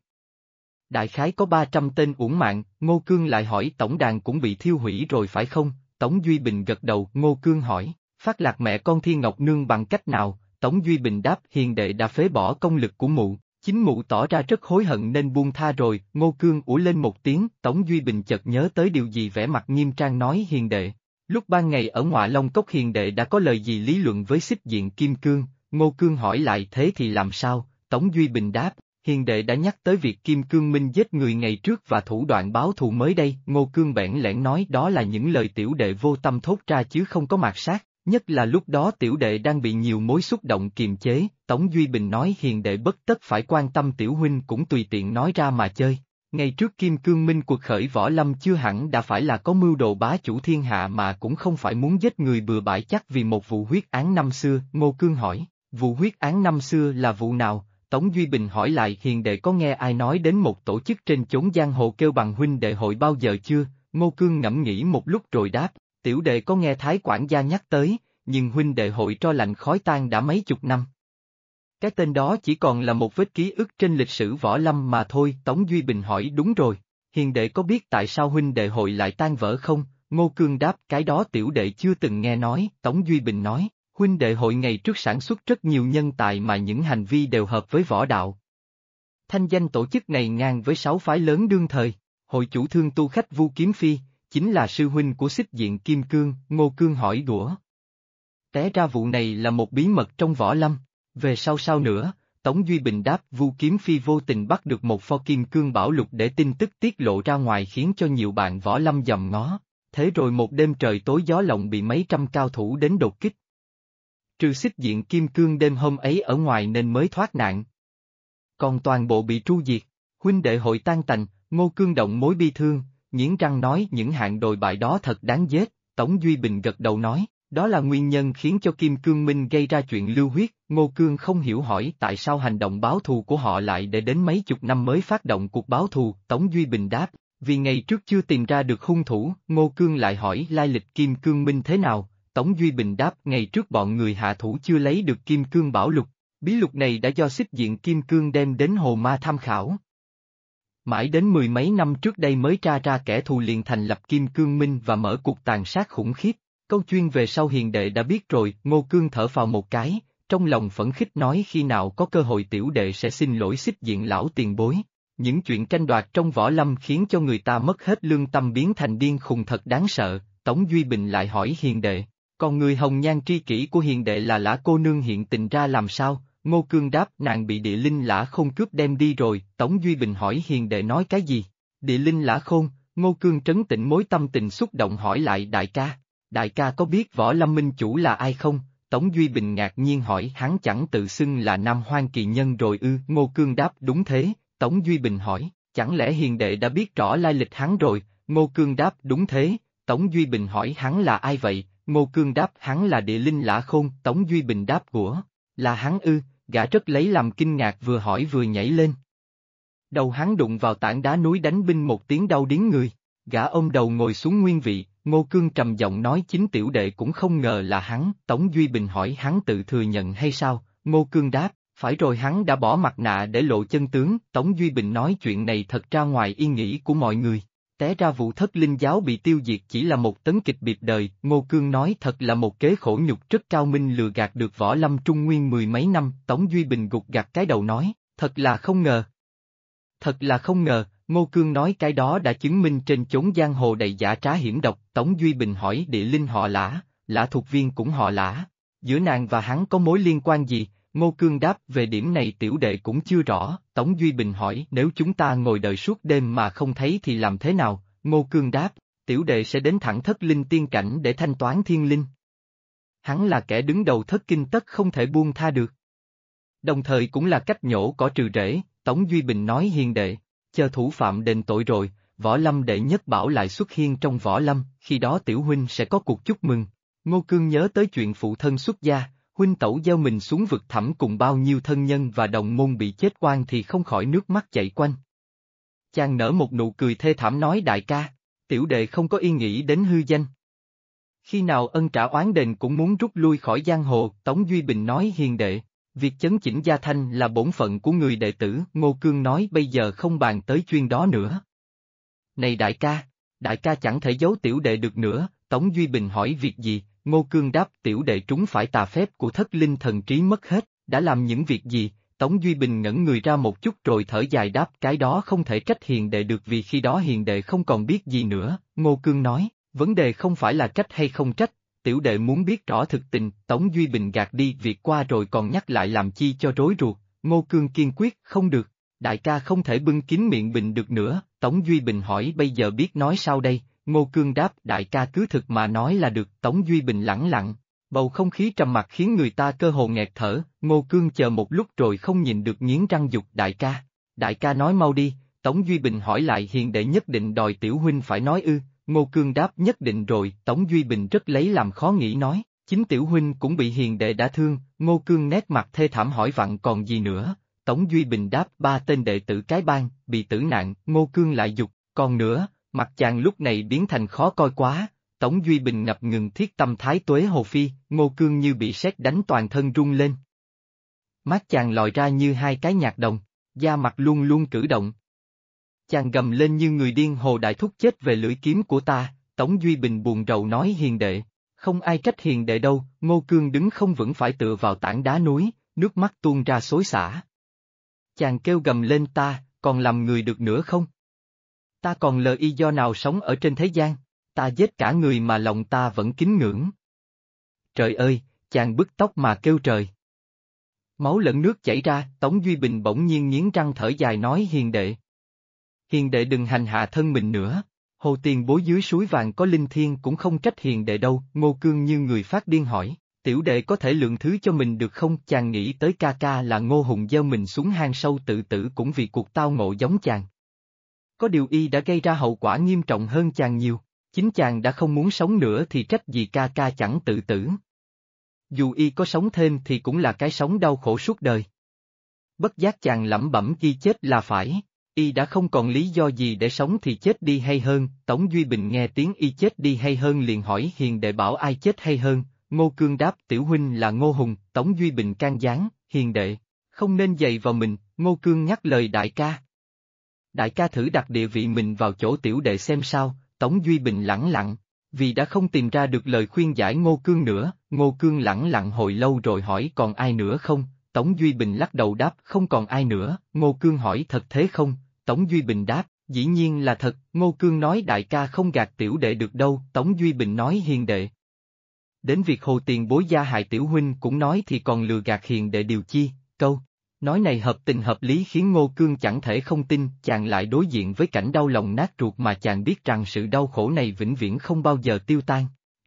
Đại khái có 300 tên uổng mạng, Ngô Cương lại hỏi tổng đàn cũng bị thiêu hủy rồi phải không, Tống Duy Bình gật đầu, Ngô Cương hỏi, phát lạc mẹ con Thiên Ngọc Nương bằng cách nào, Tống Duy Bình đáp hiền đệ đã phế bỏ công lực của mụ, chính mụ tỏ ra rất hối hận nên buông tha rồi, Ngô Cương ủ lên một tiếng, Tống Duy Bình chợt nhớ tới điều gì vẻ mặt nghiêm trang nói hiền đệ. Lúc ban ngày ở ngọa Long Cốc hiền đệ đã có lời gì lý luận với xích diện Kim Cương, Ngô Cương hỏi lại thế thì làm sao, Tống Duy Bình đáp, hiền đệ đã nhắc tới việc Kim Cương Minh giết người ngày trước và thủ đoạn báo thù mới đây, Ngô Cương bẽn lẽn nói đó là những lời tiểu đệ vô tâm thốt ra chứ không có mạt sát, nhất là lúc đó tiểu đệ đang bị nhiều mối xúc động kiềm chế, Tống Duy Bình nói hiền đệ bất tất phải quan tâm tiểu huynh cũng tùy tiện nói ra mà chơi. Ngày trước Kim Cương Minh cuộc khởi võ lâm chưa hẳn đã phải là có mưu đồ bá chủ thiên hạ mà cũng không phải muốn giết người bừa bãi chắc vì một vụ huyết án năm xưa, Ngô Cương hỏi, vụ huyết án năm xưa là vụ nào, Tống Duy Bình hỏi lại hiền đệ có nghe ai nói đến một tổ chức trên chốn giang hồ kêu bằng huynh đệ hội bao giờ chưa, Ngô Cương ngẫm nghĩ một lúc rồi đáp, tiểu đệ có nghe Thái quản gia nhắc tới, nhưng huynh đệ hội cho lạnh khói tan đã mấy chục năm. Cái tên đó chỉ còn là một vết ký ức trên lịch sử võ lâm mà thôi, Tống Duy Bình hỏi đúng rồi, hiền đệ có biết tại sao huynh đệ hội lại tan vỡ không? Ngô Cương đáp cái đó tiểu đệ chưa từng nghe nói, Tống Duy Bình nói, Huynh đệ hội ngày trước sản xuất rất nhiều nhân tài mà những hành vi đều hợp với võ đạo. Thanh danh tổ chức này ngang với sáu phái lớn đương thời, hội chủ thương tu khách Vu Kiếm Phi, chính là sư huynh của xích diện Kim Cương, Ngô Cương hỏi đũa. Té ra vụ này là một bí mật trong võ lâm, về sau sau nữa, Tống Duy Bình đáp Vu Kiếm Phi vô tình bắt được một pho kim cương bảo lục để tin tức tiết lộ ra ngoài khiến cho nhiều bạn võ lâm dòm ngó, thế rồi một đêm trời tối gió lộng bị mấy trăm cao thủ đến đột kích. Trừ xích diện kim cương đêm hôm ấy ở ngoài nên mới thoát nạn. Còn toàn bộ bị tru diệt, huynh đệ hội tan tành, ngô cương động mối bi thương, nghiến răng nói những hạng đồi bại đó thật đáng giết, Tống Duy Bình gật đầu nói, đó là nguyên nhân khiến cho Kim Cương Minh gây ra chuyện lưu huyết, Ngô Cương không hiểu hỏi tại sao hành động báo thù của họ lại để đến mấy chục năm mới phát động cuộc báo thù, Tống Duy Bình đáp, vì ngày trước chưa tìm ra được hung thủ, Ngô Cương lại hỏi lai lịch Kim Cương Minh thế nào, Tống Duy Bình đáp ngày trước bọn người hạ thủ chưa lấy được kim cương bảo lục, bí lục này đã do xích diện kim cương đem đến hồ ma tham khảo. Mãi đến mười mấy năm trước đây mới tra ra kẻ thù liền thành lập kim cương minh và mở cuộc tàn sát khủng khiếp. Câu chuyên về sau hiền đệ đã biết rồi, ngô cương thở vào một cái, trong lòng phẫn khích nói khi nào có cơ hội tiểu đệ sẽ xin lỗi xích diện lão tiền bối. Những chuyện tranh đoạt trong võ lâm khiến cho người ta mất hết lương tâm biến thành điên khùng thật đáng sợ, Tống Duy Bình lại hỏi hiền đệ, còn người hồng nhan tri kỷ của hiền đệ là lã cô nương hiện tình ra làm sao? Ngô Cương đáp nàng bị địa linh lã không cướp đem đi rồi, Tống Duy Bình hỏi hiền đệ nói cái gì? Địa linh lã khôn, Ngô Cương trấn tĩnh mối tâm tình xúc động hỏi lại đại ca, đại ca có biết võ lâm minh chủ là ai không? Tống Duy Bình ngạc nhiên hỏi hắn chẳng tự xưng là Nam Hoang Kỳ Nhân rồi ư, Ngô Cương đáp đúng thế, Tống Duy Bình hỏi, chẳng lẽ hiền đệ đã biết rõ lai lịch hắn rồi, Ngô Cương đáp đúng thế, Tống Duy Bình hỏi hắn là ai vậy, Ngô Cương đáp hắn là địa linh lã khôn, Tống Duy Bình đáp của, là hắn ư, gã rất lấy làm kinh ngạc vừa hỏi vừa nhảy lên. Đầu hắn đụng vào tảng đá núi đánh binh một tiếng đau điếng người, gã ôm đầu ngồi xuống nguyên vị, Ngô Cương trầm giọng nói chính tiểu đệ cũng không ngờ là hắn, Tống Duy Bình hỏi hắn tự thừa nhận hay sao, Ngô Cương đáp, phải rồi hắn đã bỏ mặt nạ để lộ chân tướng, Tống Duy Bình nói chuyện này thật ra ngoài yên nghĩ của mọi người. Té ra vụ thất linh giáo bị tiêu diệt chỉ là một tấn kịch biệt đời, Ngô Cương nói thật là một kế khổ nhục rất cao minh lừa gạt được võ lâm trung nguyên mười mấy năm, Tống Duy Bình gục gạt cái đầu nói, thật là không ngờ. Thật là không ngờ, Ngô Cương nói cái đó đã chứng minh trên chốn giang hồ đầy giả trá hiểm độc, Tống Duy Bình hỏi địa linh họ lã, lã thuộc viên cũng họ lã, giữa nàng và hắn có mối liên quan gì, Ngô Cương đáp về điểm này tiểu đệ cũng chưa rõ, Tống Duy Bình hỏi nếu chúng ta ngồi đợi suốt đêm mà không thấy thì làm thế nào, Ngô Cương đáp, tiểu đệ sẽ đến thẳng thất linh tiên cảnh để thanh toán thiên linh. Hắn là kẻ đứng đầu thất kinh tất không thể buông tha được. Đồng thời cũng là cách nhổ cỏ trừ rễ, Tống Duy Bình nói hiền đệ, chờ thủ phạm đền tội rồi, võ lâm đệ nhất bảo lại xuất hiên trong võ lâm, khi đó tiểu huynh sẽ có cuộc chúc mừng. Ngô Cương nhớ tới chuyện phụ thân xuất gia, huynh tẩu gieo mình xuống vực thẳm cùng bao nhiêu thân nhân và đồng môn bị chết oan thì không khỏi nước mắt chảy quanh. Chàng nở một nụ cười thê thảm nói đại ca, tiểu đệ không có yên nghĩ đến hư danh. Khi nào ân trả oán đền cũng muốn rút lui khỏi giang hồ, Tống Duy Bình nói hiền đệ. Việc chấn chỉnh gia thanh là bổn phận của người đệ tử, Ngô Cương nói bây giờ không bàn tới chuyên đó nữa. Này đại ca, đại ca chẳng thể giấu tiểu đệ được nữa, Tống Duy Bình hỏi việc gì, Ngô Cương đáp tiểu đệ trúng phải tà phép của thất linh thần trí mất hết, đã làm những việc gì, Tống Duy Bình ngẩn người ra một chút rồi thở dài đáp cái đó không thể trách hiền đệ được vì khi đó hiền đệ không còn biết gì nữa, Ngô Cương nói, vấn đề không phải là trách hay không trách, tiểu đệ muốn biết rõ thực tình, Tống Duy Bình gạt đi việc qua rồi còn nhắc lại làm chi cho rối ruột, Ngô Cương kiên quyết, không được, đại ca không thể bưng kín miệng Bình được nữa, Tống Duy Bình hỏi bây giờ biết nói sao đây, Ngô Cương đáp đại ca cứ thực mà nói là được, Tống Duy Bình lẳng lặng, bầu không khí trầm mặc khiến người ta cơ hồ nghẹt thở, Ngô Cương chờ một lúc rồi không nhìn được nghiến răng dục đại ca, đại ca nói mau đi, Tống Duy Bình hỏi lại hiền đệ nhất định đòi tiểu huynh phải nói ư, Ngô Cương đáp nhất định rồi, Tống Duy Bình rất lấy làm khó nghĩ nói, chính tiểu huynh cũng bị hiền đệ đã thương, Ngô Cương nét mặt thê thảm hỏi vặn còn gì nữa, Tống Duy Bình đáp ba tên đệ tử cái bang, bị tử nạn, Ngô Cương lại dục, còn nữa, mặt chàng lúc này biến thành khó coi quá, Tống Duy Bình ngập ngừng thiết tâm thái tuế hồ phi, Ngô Cương như bị sét đánh toàn thân rung lên. Mắt chàng lòi ra như hai cái nhạc đồng, da mặt luôn luôn cử động, chàng gầm lên như người điên hồ đại thúc chết về lưỡi kiếm của ta, Tống Duy Bình buồn rầu nói hiền đệ, không ai trách hiền đệ đâu, Ngô Cương đứng không vững phải tựa vào tảng đá núi, nước mắt tuôn ra xối xả. Chàng kêu gầm lên ta, còn làm người được nữa không? Ta còn lờ y do nào sống ở trên thế gian, ta giết cả người mà lòng ta vẫn kính ngưỡng. Trời ơi, chàng bứt tóc mà kêu trời. Máu lẫn nước chảy ra, Tống Duy Bình bỗng nhiên nghiến răng thở dài nói hiền đệ hiền đệ đừng hành hạ thân mình nữa. Hồ tiền bối dưới suối vàng có linh thiên cũng không trách hiền đệ đâu, ngô cương như người phát điên hỏi, tiểu đệ có thể lượng thứ cho mình được không? Chàng nghĩ tới ca ca là ngô hùng gieo mình xuống hang sâu tự tử cũng vì cuộc tao ngộ giống chàng. Có điều y đã gây ra hậu quả nghiêm trọng hơn chàng nhiều, chính chàng đã không muốn sống nữa thì trách gì ca ca chẳng tự tử. Dù y có sống thêm thì cũng là cái sống đau khổ suốt đời. Bất giác chàng lẩm bẩm ghi chết là phải. Y đã không còn lý do gì để sống thì chết đi hay hơn, Tống Duy Bình nghe tiếng Y chết đi hay hơn liền hỏi hiền đệ bảo ai chết hay hơn, Ngô Cương đáp tiểu huynh là Ngô Hùng, Tống Duy Bình can gián, hiền đệ, không nên dày vào mình, Ngô Cương nhắc lời đại ca. Đại ca thử đặt địa vị mình vào chỗ tiểu đệ xem sao, Tống Duy Bình lẳng lặng, vì đã không tìm ra được lời khuyên giải Ngô Cương nữa, Ngô Cương lẳng lặng hồi lâu rồi hỏi còn ai nữa không, Tống Duy Bình lắc đầu đáp không còn ai nữa, Ngô Cương hỏi thật thế không, Tống Duy Bình đáp, dĩ nhiên là thật, Ngô Cương nói đại ca không gạt tiểu đệ được đâu, Tống Duy Bình nói hiền đệ. Đến việc hồ tiền bối gia hại tiểu huynh cũng nói thì còn lừa gạt hiền đệ điều chi, câu. Nói này hợp tình hợp lý khiến Ngô Cương chẳng thể không tin, chàng lại đối diện với cảnh đau lòng nát ruột mà chàng biết rằng sự đau khổ này vĩnh viễn không bao giờ tiêu tan.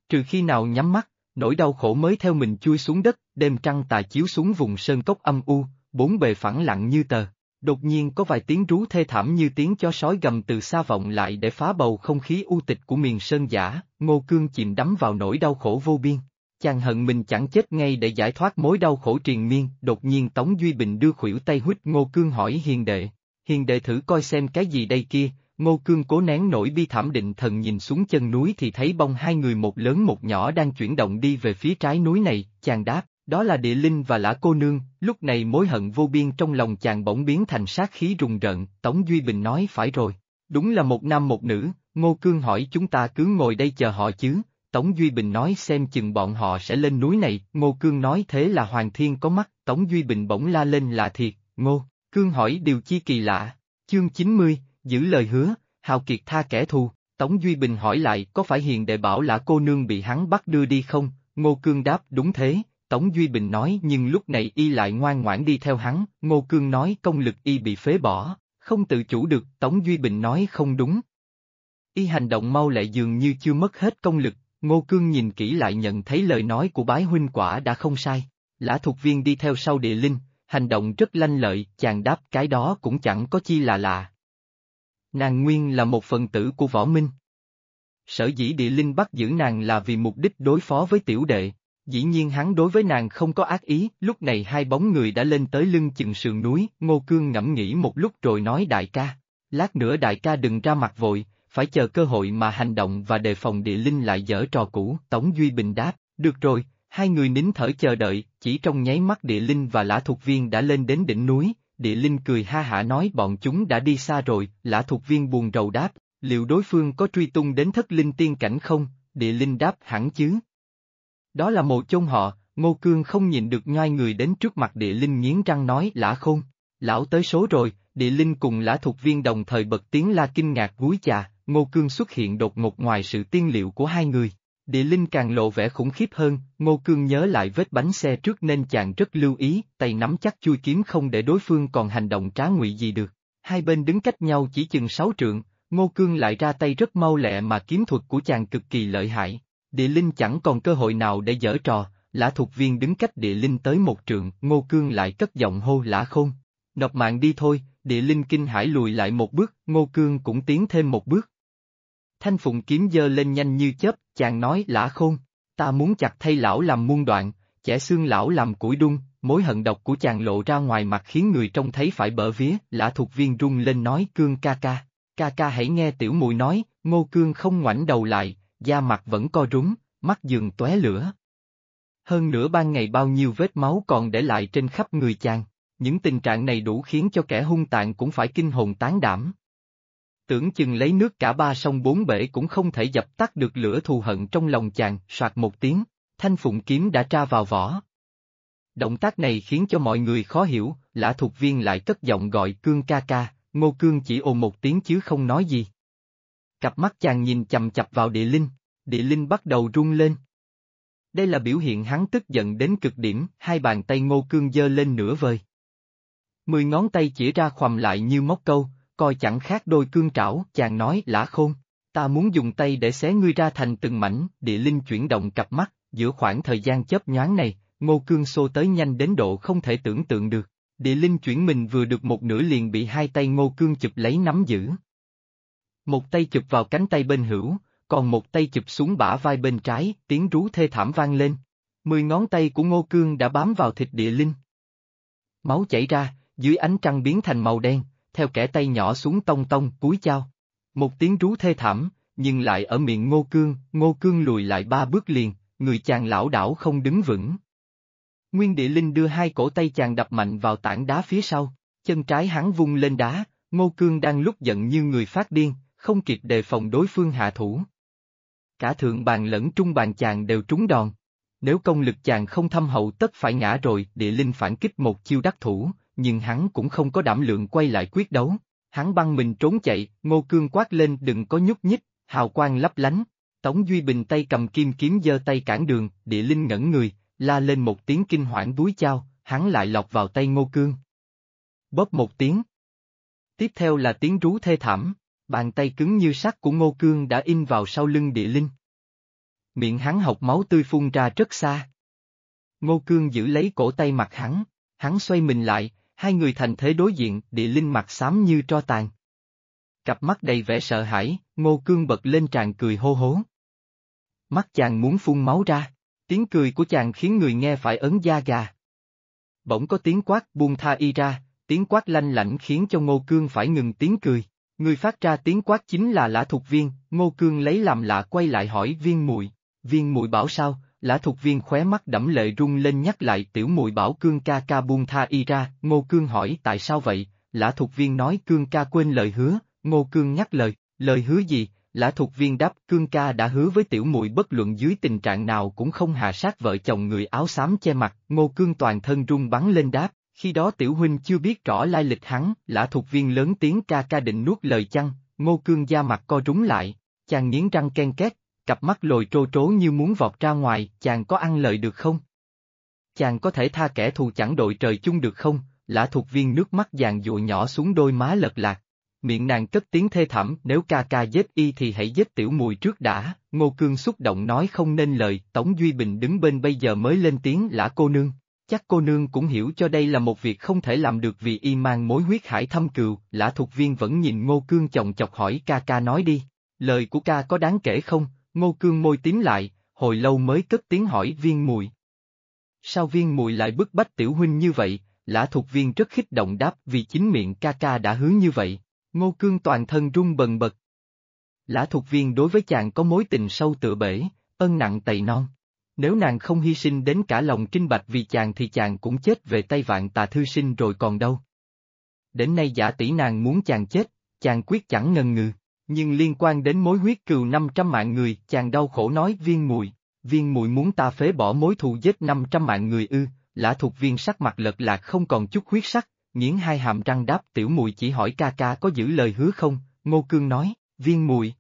Trừ khi nào nhắm mắt, nỗi đau khổ mới theo mình chui xuống đất, đêm trăng tà chiếu xuống vùng sơn cốc âm u, bốn bề phẳng lặng như tờ. Đột nhiên có vài tiếng rú thê thảm như tiếng chó sói gầm từ xa vọng lại để phá bầu không khí u tịch của miền sơn giả, Ngô Cương chìm đắm vào nỗi đau khổ vô biên. Chàng hận mình chẳng chết ngay để giải thoát mối đau khổ triền miên, đột nhiên Tống Duy Bình đưa khuỷu tay huýt Ngô Cương hỏi hiền đệ. Hiền đệ thử coi xem cái gì đây kia, Ngô Cương cố nén nỗi bi thảm định thần nhìn xuống chân núi thì thấy bông hai người một lớn một nhỏ đang chuyển động đi về phía trái núi này, chàng đáp, đó là địa linh và lã cô nương, lúc này mối hận vô biên trong lòng chàng bỗng biến thành sát khí rùng rợn, Tống Duy Bình nói phải rồi. Đúng là một nam một nữ, Ngô Cương hỏi chúng ta cứ ngồi đây chờ họ chứ, Tống Duy Bình nói xem chừng bọn họ sẽ lên núi này, Ngô Cương nói thế là Hoàng Thiên có mắt, Tống Duy Bình bỗng la lên là thiệt, Ngô, Cương hỏi điều chi kỳ lạ, chương 90, giữ lời hứa, hào kiệt tha kẻ thù, Tống Duy Bình hỏi lại có phải hiền đệ bảo là cô nương bị hắn bắt đưa đi không, Ngô Cương đáp đúng thế, Tống Duy Bình nói nhưng lúc này y lại ngoan ngoãn đi theo hắn, Ngô Cương nói công lực y bị phế bỏ, không tự chủ được, Tống Duy Bình nói không đúng. Y hành động mau lại dường như chưa mất hết công lực, Ngô Cương nhìn kỹ lại nhận thấy lời nói của bái huynh quả đã không sai. Lã thuộc viên đi theo sau địa linh, hành động rất lanh lợi, chàng đáp cái đó cũng chẳng có chi là lạ. Nàng nguyên là một phần tử của võ minh. Sở dĩ địa linh bắt giữ nàng là vì mục đích đối phó với tiểu đệ, Dĩ nhiên hắn đối với nàng không có ác ý, lúc này hai bóng người đã lên tới lưng chừng sườn núi, Ngô Cương ngẫm nghĩ một lúc rồi nói đại ca. Lát nữa đại ca đừng ra mặt vội, phải chờ cơ hội mà hành động và đề phòng địa linh lại dở trò cũ, Tống Duy Bình đáp, được rồi, hai người nín thở chờ đợi, chỉ trong nháy mắt địa linh và lã thuộc viên đã lên đến đỉnh núi, địa linh cười ha hả nói bọn chúng đã đi xa rồi, lã thuộc viên buồn rầu đáp, liệu đối phương có truy tung đến thất linh tiên cảnh không, địa linh đáp hẳn chứ. Đó là một chôn họ, Ngô Cương không nhìn được nhoai người đến trước mặt địa linh nghiến răng nói lã khôn, lão tới số rồi, địa linh cùng lã thuộc viên đồng thời bật tiếng la kinh ngạc gúi chà, Ngô Cương xuất hiện đột ngột ngoài sự tiên liệu của hai người. Địa linh càng lộ vẻ khủng khiếp hơn, Ngô Cương nhớ lại vết bánh xe trước nên chàng rất lưu ý, tay nắm chắc chui kiếm không để đối phương còn hành động trá ngụy gì được. Hai bên đứng cách nhau chỉ chừng sáu trượng, Ngô Cương lại ra tay rất mau lẹ mà kiếm thuật của chàng cực kỳ lợi hại. Địa linh chẳng còn cơ hội nào để dở trò, lã thuộc viên đứng cách địa linh tới một trượng, Ngô Cương lại cất giọng hô lã khôn. Nọc mạng đi thôi, địa linh kinh hải lùi lại một bước, Ngô Cương cũng tiến thêm một bước. Thanh phụng kiếm dơ lên nhanh như chớp, chàng nói lã khôn, ta muốn chặt thay lão làm muôn đoạn, chẻ xương lão làm củi đun, mối hận độc của chàng lộ ra ngoài mặt khiến người trông thấy phải bở vía, lã thuộc viên rung lên nói cương ca ca, ca ca hãy nghe tiểu mùi nói, ngô cương không ngoảnh đầu lại, da mặt vẫn co rúng, mắt dường tóe lửa. Hơn nữa ban ngày bao nhiêu vết máu còn để lại trên khắp người chàng, những tình trạng này đủ khiến cho kẻ hung tàn cũng phải kinh hồn tán đảm. Tưởng chừng lấy nước cả ba sông bốn bể cũng không thể dập tắt được lửa thù hận trong lòng chàng, soạt một tiếng, thanh phụng kiếm đã tra vào vỏ. Động tác này khiến cho mọi người khó hiểu, lã thuộc viên lại cất giọng gọi cương ca ca, ngô cương chỉ ồ một tiếng chứ không nói gì. Cặp mắt chàng nhìn chầm chập vào địa linh, địa linh bắt đầu rung lên. Đây là biểu hiện hắn tức giận đến cực điểm, hai bàn tay ngô cương dơ lên nửa vời. Mười ngón tay chỉ ra khoằm lại như móc câu, coi chẳng khác đôi cương trảo, chàng nói lã khôn, ta muốn dùng tay để xé ngươi ra thành từng mảnh, địa linh chuyển động cặp mắt, giữa khoảng thời gian chớp nhoáng này, ngô cương xô tới nhanh đến độ không thể tưởng tượng được. Địa linh chuyển mình vừa được một nửa liền bị hai tay ngô cương chụp lấy nắm giữ. Một tay chụp vào cánh tay bên hữu, còn một tay chụp xuống bả vai bên trái, tiếng rú thê thảm vang lên. Mười ngón tay của ngô cương đã bám vào thịt địa linh. Máu chảy ra, dưới ánh trăng biến thành màu đen, theo kẻ tay nhỏ xuống tông tông, cúi chao. Một tiếng rú thê thảm, nhưng lại ở miệng ngô cương, ngô cương lùi lại ba bước liền, người chàng lão đảo không đứng vững. Nguyên địa linh đưa hai cổ tay chàng đập mạnh vào tảng đá phía sau, chân trái hắn vung lên đá, ngô cương đang lúc giận như người phát điên, không kịp đề phòng đối phương hạ thủ. Cả thượng bàn lẫn trung bàn chàng đều trúng đòn. Nếu công lực chàng không thâm hậu tất phải ngã rồi, địa linh phản kích một chiêu đắc thủ, nhưng hắn cũng không có đảm lượng quay lại quyết đấu. Hắn băng mình trốn chạy, ngô cương quát lên đừng có nhúc nhích, hào quang lấp lánh. Tống Duy Bình tay cầm kim kiếm giơ tay cản đường, địa linh ngẩn người, la lên một tiếng kinh hoảng đuối chao, hắn lại lọc vào tay ngô cương. Bóp một tiếng. Tiếp theo là tiếng rú thê thảm, bàn tay cứng như sắt của ngô cương đã in vào sau lưng địa linh. Miệng hắn học máu tươi phun ra rất xa. Ngô cương giữ lấy cổ tay mặt hắn, hắn xoay mình lại, hai người thành thế đối diện, địa linh mặt xám như tro tàn. Cặp mắt đầy vẻ sợ hãi, ngô cương bật lên tràn cười hô hố. Mắt chàng muốn phun máu ra, tiếng cười của chàng khiến người nghe phải ấn da gà. Bỗng có tiếng quát buông tha y ra, tiếng quát lanh lảnh khiến cho ngô cương phải ngừng tiếng cười. Người phát ra tiếng quát chính là lã thuộc viên, ngô cương lấy làm lạ quay lại hỏi viên mùi, viên mùi bảo sao, lã thuộc viên khóe mắt đẫm lệ rung lên nhắc lại tiểu mùi bảo cương ca ca buông tha y ra, ngô cương hỏi tại sao vậy, lã thuộc viên nói cương ca quên lời hứa, ngô cương nhắc lời, lời hứa gì, lã thuộc viên đáp cương ca đã hứa với tiểu mùi bất luận dưới tình trạng nào cũng không hạ sát vợ chồng người áo xám che mặt, ngô cương toàn thân rung bắn lên đáp, khi đó tiểu huynh chưa biết rõ lai lịch hắn, lã thuộc viên lớn tiếng ca ca định nuốt lời chăng, ngô cương da mặt co rúng lại, chàng nghiến răng ken két, cặp mắt lồi trô trố như muốn vọt ra ngoài, chàng có ăn lời được không? Chàng có thể tha kẻ thù chẳng đội trời chung được không? Lã thuộc viên nước mắt dàn dụa nhỏ xuống đôi má lật lạc. Miệng nàng cất tiếng thê thảm, nếu ca ca giết y thì hãy giết tiểu mùi trước đã, ngô cương xúc động nói không nên lời, Tống Duy Bình đứng bên bây giờ mới lên tiếng lã cô nương. Chắc cô nương cũng hiểu cho đây là một việc không thể làm được vì y mang mối huyết hải thâm cừu, lã thuộc viên vẫn nhìn ngô cương chồng chọc hỏi ca ca nói đi, lời của ca có đáng kể không, Ngô Cương môi tím lại, hồi lâu mới cất tiếng hỏi viên mùi, Sao viên mùi lại bức bách tiểu huynh như vậy, lã thuộc viên rất khích động đáp vì chính miệng ca ca đã hứa như vậy, ngô cương toàn thân run bần bật. Lã thuộc viên đối với chàng có mối tình sâu tựa bể, ân nặng tày non. Nếu nàng không hy sinh đến cả lòng trinh bạch vì chàng thì chàng cũng chết về tay vạn tà thư sinh rồi còn đâu. Đến nay giả tỷ nàng muốn chàng chết, chàng quyết chẳng ngần ngừ, nhưng liên quan đến mối huyết cừu 500 mạng người, chàng đau khổ nói viên mùi, viên mùi muốn ta phế bỏ mối thù giết 500 mạng người ư, lã thuộc viên sắc mặt lật lạc không còn chút huyết sắc, nghiến hai hàm răng đáp tiểu mùi chỉ hỏi ca ca có giữ lời hứa không, ngô cương nói, viên mùi.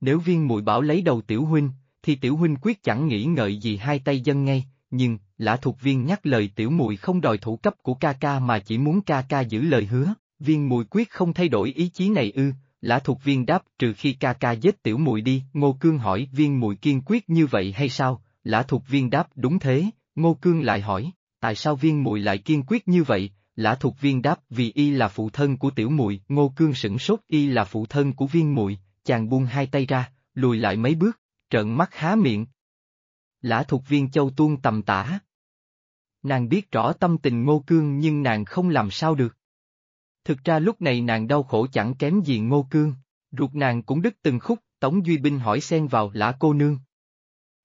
Nếu viên mùi bảo lấy đầu tiểu huynh, thì tiểu huynh quyết chẳng nghĩ ngợi gì hai tay dân ngay, nhưng, lã thuộc viên nhắc lời tiểu mùi không đòi thủ cấp của ca ca mà chỉ muốn ca ca giữ lời hứa, viên mùi quyết không thay đổi ý chí này ư, lã thuộc viên đáp trừ khi ca ca giết tiểu mùi đi, ngô cương hỏi viên mùi kiên quyết như vậy hay sao, lã thuộc viên đáp đúng thế, ngô cương lại hỏi, tại sao viên mùi lại kiên quyết như vậy, lã thuộc viên đáp vì y là phụ thân của tiểu mùi, ngô cương sửng sốt y là phụ thân của viên mùi, chàng buông hai tay ra, lùi lại mấy bước, trợn mắt há miệng. Lã thuộc viên châu tuôn tầm tả. Nàng biết rõ tâm tình ngô cương nhưng nàng không làm sao được. Thực ra lúc này nàng đau khổ chẳng kém gì ngô cương, ruột nàng cũng đứt từng khúc, Tống Duy Binh hỏi xen vào lã cô nương.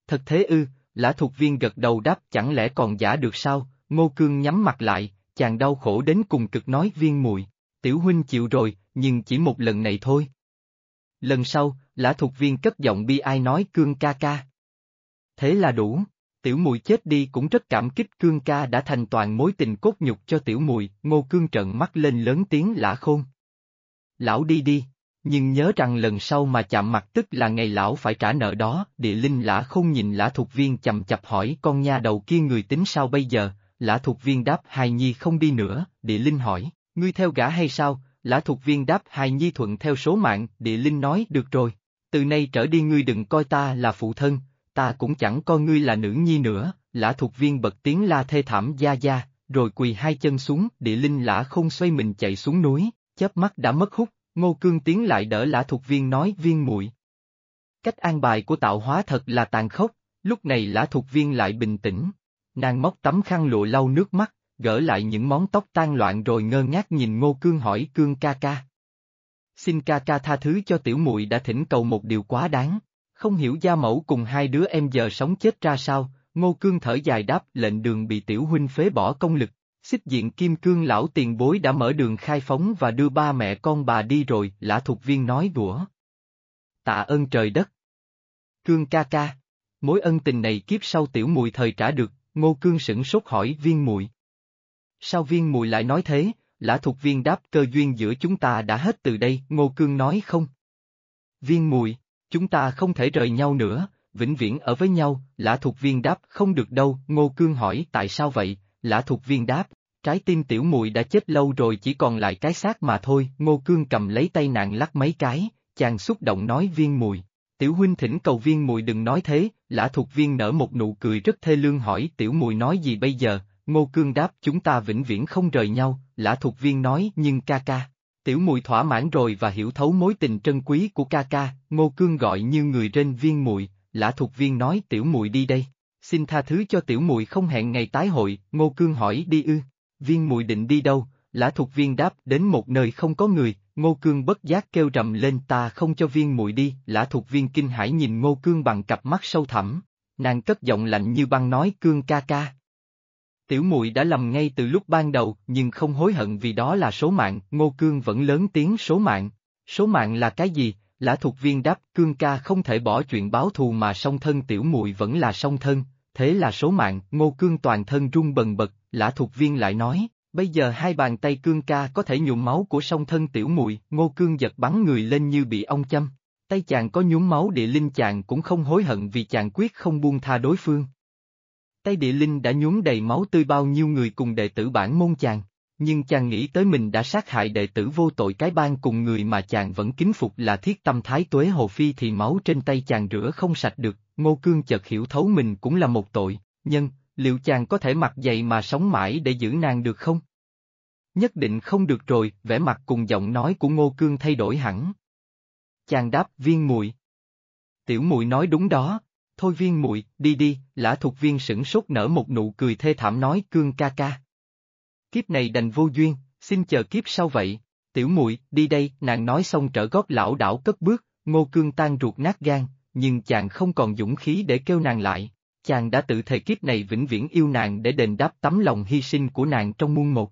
Thật thế ư, lã thuộc viên gật đầu đáp chẳng lẽ còn giả được sao, ngô cương nhắm mặt lại, chàng đau khổ đến cùng cực nói viên mùi, tiểu huynh chịu rồi, nhưng chỉ một lần này thôi. Lần sau, lã thuộc viên cất giọng bi ai nói cương ca ca. Thế là đủ, tiểu mùi chết đi cũng rất cảm kích cương ca đã thành toàn mối tình cốt nhục cho tiểu mùi, ngô cương trợn mắt lên lớn tiếng lã khôn. Lão đi đi, nhưng nhớ rằng lần sau mà chạm mặt tức là ngày lão phải trả nợ đó, địa linh lã khôn nhìn lã thuộc viên chầm chập hỏi con nha đầu kia người tính sao bây giờ, lã thuộc viên đáp hài nhi không đi nữa, địa linh hỏi, ngươi theo gã hay sao, lã thuộc viên đáp hài nhi thuận theo số mạng, địa linh nói được rồi, từ nay trở đi ngươi đừng coi ta là phụ thân, ta cũng chẳng coi ngươi là nữ nhi nữa, lã thuộc viên bật tiếng la thê thảm gia gia, rồi quỳ hai chân xuống, địa linh lã không xoay mình chạy xuống núi, chớp mắt đã mất hút, ngô cương tiến lại đỡ lã thuộc viên nói viên muội Cách an bài của tạo hóa thật là tàn khốc, lúc này lã thuộc viên lại bình tĩnh. Nàng móc tấm khăn lụa lau nước mắt, gỡ lại những món tóc tan loạn rồi ngơ ngác nhìn ngô cương hỏi cương ca ca. Xin ca ca tha thứ cho tiểu muội đã thỉnh cầu một điều quá đáng. Không hiểu gia mẫu cùng hai đứa em giờ sống chết ra sao, ngô cương thở dài đáp lệnh đường bị tiểu huynh phế bỏ công lực, xích diện kim cương lão tiền bối đã mở đường khai phóng và đưa ba mẹ con bà đi rồi, lã thuộc viên nói đùa. Tạ ơn trời đất. Cương ca ca. Mối ân tình này kiếp sau tiểu mùi thời trả được, ngô cương sửng sốt hỏi viên mùi. Sao viên mùi lại nói thế, lã thuộc viên đáp cơ duyên giữa chúng ta đã hết từ đây, ngô cương nói không. Viên mùi. Chúng ta không thể rời nhau nữa, vĩnh viễn ở với nhau, lã thuộc viên đáp không được đâu, ngô cương hỏi tại sao vậy, lã thuộc viên đáp, trái tim tiểu mùi đã chết lâu rồi chỉ còn lại cái xác mà thôi, ngô cương cầm lấy tay nàng lắc mấy cái, chàng xúc động nói viên mùi. Tiểu huynh thỉnh cầu viên mùi đừng nói thế, lã thuộc viên nở một nụ cười rất thê lương hỏi tiểu mùi nói gì bây giờ, ngô cương đáp chúng ta vĩnh viễn không rời nhau, lã thuộc viên nói nhưng ca ca, Tiểu mùi thỏa mãn rồi và hiểu thấu mối tình trân quý của ca ca, ngô cương gọi như người trên viên mùi, lã thuộc viên nói tiểu mùi đi đây. Xin tha thứ cho tiểu mùi không hẹn ngày tái hội, ngô cương hỏi đi ư, viên mùi định đi đâu, lã thuộc viên đáp đến một nơi không có người, ngô cương bất giác kêu rầm lên ta không cho viên mùi đi, lã thuộc viên kinh hãi nhìn ngô cương bằng cặp mắt sâu thẳm, nàng cất giọng lạnh như băng nói cương ca ca, Tiểu muội đã lầm ngay từ lúc ban đầu, nhưng không hối hận vì đó là số mạng, Ngô Cương vẫn lớn tiếng số mạng. Số mạng là cái gì? Lã thuộc viên đáp, Cương ca không thể bỏ chuyện báo thù mà song thân tiểu muội vẫn là song thân, thế là số mạng, Ngô Cương toàn thân run bần bật, Lã thuộc viên lại nói, bây giờ hai bàn tay Cương ca có thể nhuộm máu của song thân tiểu muội, Ngô Cương giật bắn người lên như bị ong châm. Tay chàng có nhuốm máu địa linh chàng cũng không hối hận vì chàng quyết không buông tha đối phương. Tay địa linh đã nhuốm đầy máu tươi bao nhiêu người cùng đệ tử bản môn chàng, nhưng chàng nghĩ tới mình đã sát hại đệ tử vô tội cái ban cùng người mà chàng vẫn kính phục là thiết tâm thái tuế hồ phi thì máu trên tay chàng rửa không sạch được, ngô cương chợt hiểu thấu mình cũng là một tội, nhưng, liệu chàng có thể mặc dày mà sống mãi để giữ nàng được không? Nhất định không được rồi, vẻ mặt cùng giọng nói của ngô cương thay đổi hẳn. Chàng đáp viên mùi. Tiểu mùi nói đúng đó, Thôi viên muội đi đi, lã thục viên sửng sốt nở một nụ cười thê thảm nói cương ca ca. Kiếp này đành vô duyên, xin chờ kiếp sau vậy, tiểu muội đi đây, nàng nói xong trở gót lão đảo cất bước, ngô cương tan ruột nát gan, nhưng chàng không còn dũng khí để kêu nàng lại, chàng đã tự thề kiếp này vĩnh viễn yêu nàng để đền đáp tấm lòng hy sinh của nàng trong muôn một.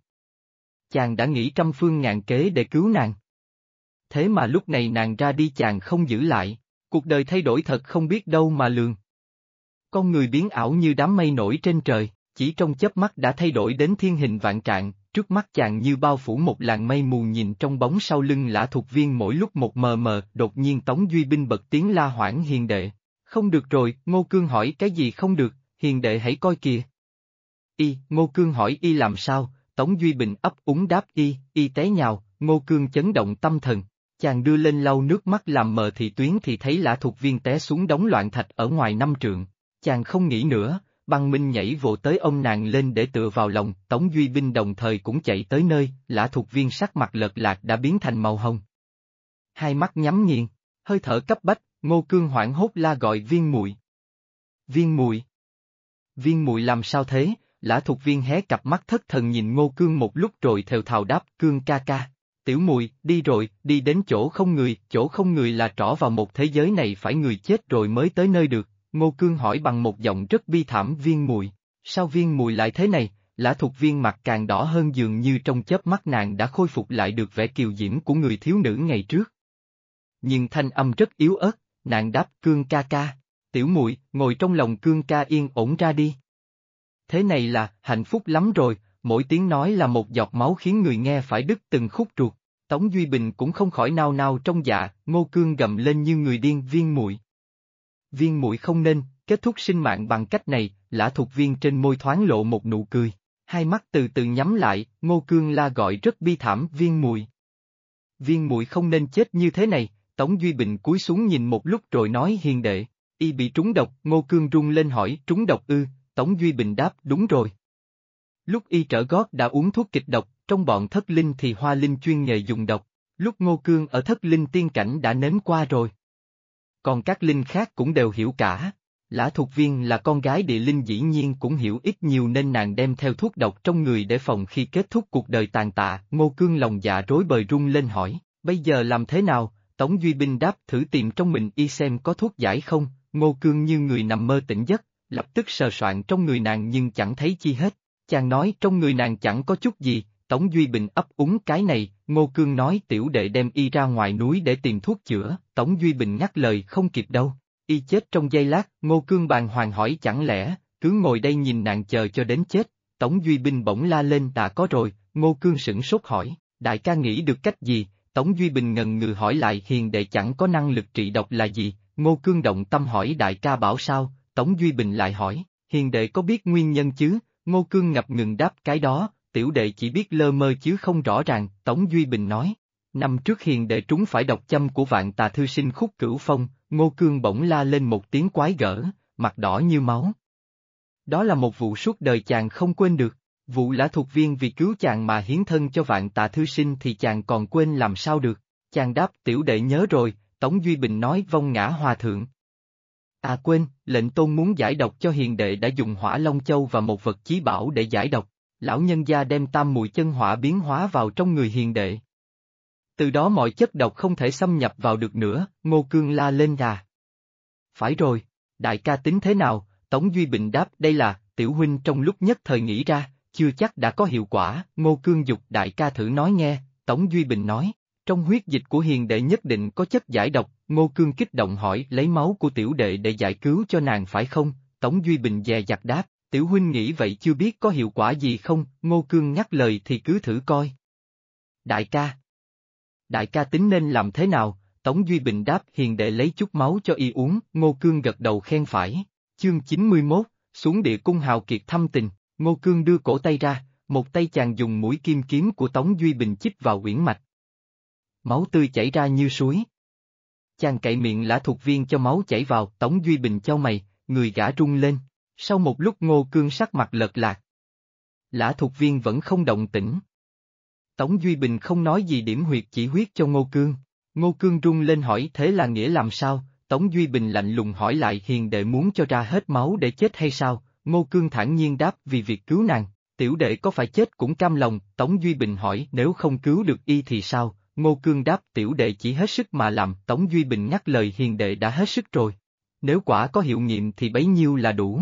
Chàng đã nghĩ trăm phương ngàn kế để cứu nàng. Thế mà lúc này nàng ra đi chàng không giữ lại, cuộc đời thay đổi thật không biết đâu mà lường. Con người biến ảo như đám mây nổi trên trời, chỉ trong chớp mắt đã thay đổi đến thiên hình vạn trạng, trước mắt chàng như bao phủ một làn mây mù nhìn trong bóng sau lưng lã thuộc viên mỗi lúc một mờ mờ, đột nhiên Tống Duy Binh bật tiếng la hoảng hiền đệ. Không được rồi, Ngô Cương hỏi cái gì không được, hiền đệ hãy coi kìa. Y, Ngô Cương hỏi y làm sao, Tống Duy Bình ấp úng đáp y, y té nhào, Ngô Cương chấn động tâm thần. Chàng đưa lên lau nước mắt làm mờ thị tuyến thì thấy lã thuộc viên té xuống đống loạn thạch ở ngoài năm trượng. Chàng không nghĩ nữa, băng minh nhảy vồ tới ông nàng lên để tựa vào lòng, Tống Duy Binh đồng thời cũng chạy tới nơi, lã thuộc viên sắc mặt lợt lạc đã biến thành màu hồng. Hai mắt nhắm nghiền, hơi thở cấp bách, Ngô Cương hoảng hốt la gọi viên muội. Viên muội. Viên muội làm sao thế? Lã thuộc viên hé cặp mắt thất thần nhìn Ngô Cương một lúc rồi thều thào đáp, Cương ca ca. Tiểu mùi, đi rồi, đi đến chỗ không người, chỗ không người là trỏ vào một thế giới này phải người chết rồi mới tới nơi được, Ngô Cương hỏi bằng một giọng rất bi thảm viên mùi, sao viên mùi lại thế này, lã thuộc viên mặt càng đỏ hơn dường như trong chớp mắt nàng đã khôi phục lại được vẻ kiều diễm của người thiếu nữ ngày trước. Nhưng thanh âm rất yếu ớt, nàng đáp cương ca ca, tiểu muội ngồi trong lòng cương ca yên ổn ra đi. Thế này là, hạnh phúc lắm rồi, mỗi tiếng nói là một giọt máu khiến người nghe phải đứt từng khúc ruột. Tống Duy Bình cũng không khỏi nao nao trong dạ, ngô cương gầm lên như người điên viên muội viên mũi không nên, kết thúc sinh mạng bằng cách này, lã thuộc viên trên môi thoáng lộ một nụ cười. Hai mắt từ từ nhắm lại, ngô cương la gọi rất bi thảm viên mũi, Viên mũi không nên chết như thế này, Tống Duy Bình cúi xuống nhìn một lúc rồi nói hiền đệ, y bị trúng độc, ngô cương rung lên hỏi trúng độc ư, Tống Duy Bình đáp đúng rồi. Lúc y trở gót đã uống thuốc kịch độc, trong bọn thất linh thì hoa linh chuyên nghề dùng độc, lúc ngô cương ở thất linh tiên cảnh đã nếm qua rồi còn các linh khác cũng đều hiểu cả. Lã thuộc viên là con gái địa linh dĩ nhiên cũng hiểu ít nhiều nên nàng đem theo thuốc độc trong người để phòng khi kết thúc cuộc đời tàn tạ, ngô cương lòng dạ rối bời rung lên hỏi, bây giờ làm thế nào, Tống Duy Binh đáp thử tìm trong mình y xem có thuốc giải không, ngô cương như người nằm mơ tỉnh giấc, lập tức sờ soạn trong người nàng nhưng chẳng thấy chi hết, chàng nói trong người nàng chẳng có chút gì, Tống Duy Bình ấp úng cái này, Ngô Cương nói tiểu đệ đem y ra ngoài núi để tìm thuốc chữa, Tống Duy Bình ngắt lời không kịp đâu. Y chết trong giây lát, Ngô Cương bàn hoàng hỏi chẳng lẽ, cứ ngồi đây nhìn nàng chờ cho đến chết, Tống Duy Bình bỗng la lên đã có rồi, Ngô Cương sửng sốt hỏi, đại ca nghĩ được cách gì, Tống Duy Bình ngần ngừ hỏi lại hiền đệ chẳng có năng lực trị độc là gì, Ngô Cương động tâm hỏi đại ca bảo sao, Tống Duy Bình lại hỏi, hiền đệ có biết nguyên nhân chứ, Ngô Cương ngập ngừng đáp cái đó, tiểu đệ chỉ biết lơ mơ chứ không rõ ràng, Tống Duy Bình nói. Năm trước hiền đệ trúng phải độc châm của vạn tà thư sinh khúc cửu phong, ngô cương bỗng la lên một tiếng quái gở, mặt đỏ như máu. Đó là một vụ suốt đời chàng không quên được, vụ lã thuộc viên vì cứu chàng mà hiến thân cho vạn tà thư sinh thì chàng còn quên làm sao được, chàng đáp tiểu đệ nhớ rồi, Tống Duy Bình nói vong ngã hòa thượng. À quên, lệnh tôn muốn giải độc cho hiền đệ đã dùng hỏa long châu và một vật chí bảo để giải độc lão nhân gia đem tam mùi chân hỏa biến hóa vào trong người hiền đệ. Từ đó mọi chất độc không thể xâm nhập vào được nữa, Ngô Cương la lên gà. Phải rồi, đại ca tính thế nào, Tống Duy Bình đáp đây là, tiểu huynh trong lúc nhất thời nghĩ ra, chưa chắc đã có hiệu quả, Ngô Cương dục đại ca thử nói nghe, Tống Duy Bình nói, trong huyết dịch của hiền đệ nhất định có chất giải độc, Ngô Cương kích động hỏi lấy máu của tiểu đệ để giải cứu cho nàng phải không, Tống Duy Bình dè dặt đáp, Tiểu huynh nghĩ vậy chưa biết có hiệu quả gì không, Ngô Cương nhắc lời thì cứ thử coi. Đại ca. Đại ca tính nên làm thế nào, Tống Duy Bình đáp hiền đệ lấy chút máu cho y uống, Ngô Cương gật đầu khen phải. Chương 91, xuống địa cung hào kiệt thăm tình, Ngô Cương đưa cổ tay ra, một tay chàng dùng mũi kim kiếm của Tống Duy Bình chích vào quyển mạch. Máu tươi chảy ra như suối. Chàng cậy miệng lã thuộc viên cho máu chảy vào, Tống Duy Bình cho mày, người gã rung lên. Sau một lúc ngô cương sắc mặt lợt lạc. Lã thuộc viên vẫn không động tĩnh. Tống Duy Bình không nói gì điểm huyệt chỉ huyết cho ngô cương. Ngô cương rung lên hỏi thế là nghĩa làm sao, Tống Duy Bình lạnh lùng hỏi lại hiền đệ muốn cho ra hết máu để chết hay sao, Ngô Cương thản nhiên đáp vì việc cứu nàng, tiểu đệ có phải chết cũng cam lòng, Tống Duy Bình hỏi nếu không cứu được y thì sao, Ngô Cương đáp tiểu đệ chỉ hết sức mà làm, Tống Duy Bình nhắc lời hiền đệ đã hết sức rồi. Nếu quả có hiệu nghiệm thì bấy nhiêu là đủ.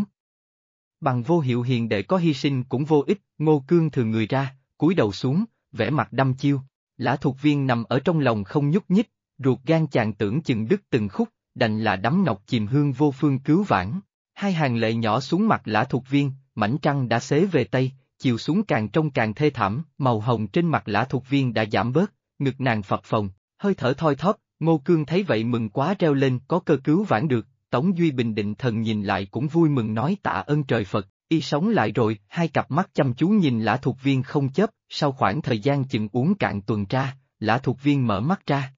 Bằng vô hiệu hiền đệ có hy sinh cũng vô ích, Ngô Cương thường người ra, cúi đầu xuống, vẻ mặt đăm chiêu. Lã thuộc viên nằm ở trong lòng không nhúc nhích, ruột gan chàng tưởng chừng đứt từng khúc, đành là đắm ngọc chìm hương vô phương cứu vãn. Hai hàng lệ nhỏ xuống mặt lã thuộc viên, mảnh trăng đã xế về Tây, chiều xuống càng trông càng thê thảm, màu hồng trên mặt lã thuộc viên đã giảm bớt, ngực nàng phập phồng, hơi thở thoi thóp, Ngô Cương thấy vậy mừng quá reo lên có cơ cứu vãn được, Tống Duy Bình định thần nhìn lại cũng vui mừng nói tạ ơn trời Phật, y sống lại rồi, hai cặp mắt chăm chú nhìn lã thuộc viên không chấp, sau khoảng thời gian chừng uống cạn tuần tra, lã thuộc viên mở mắt ra.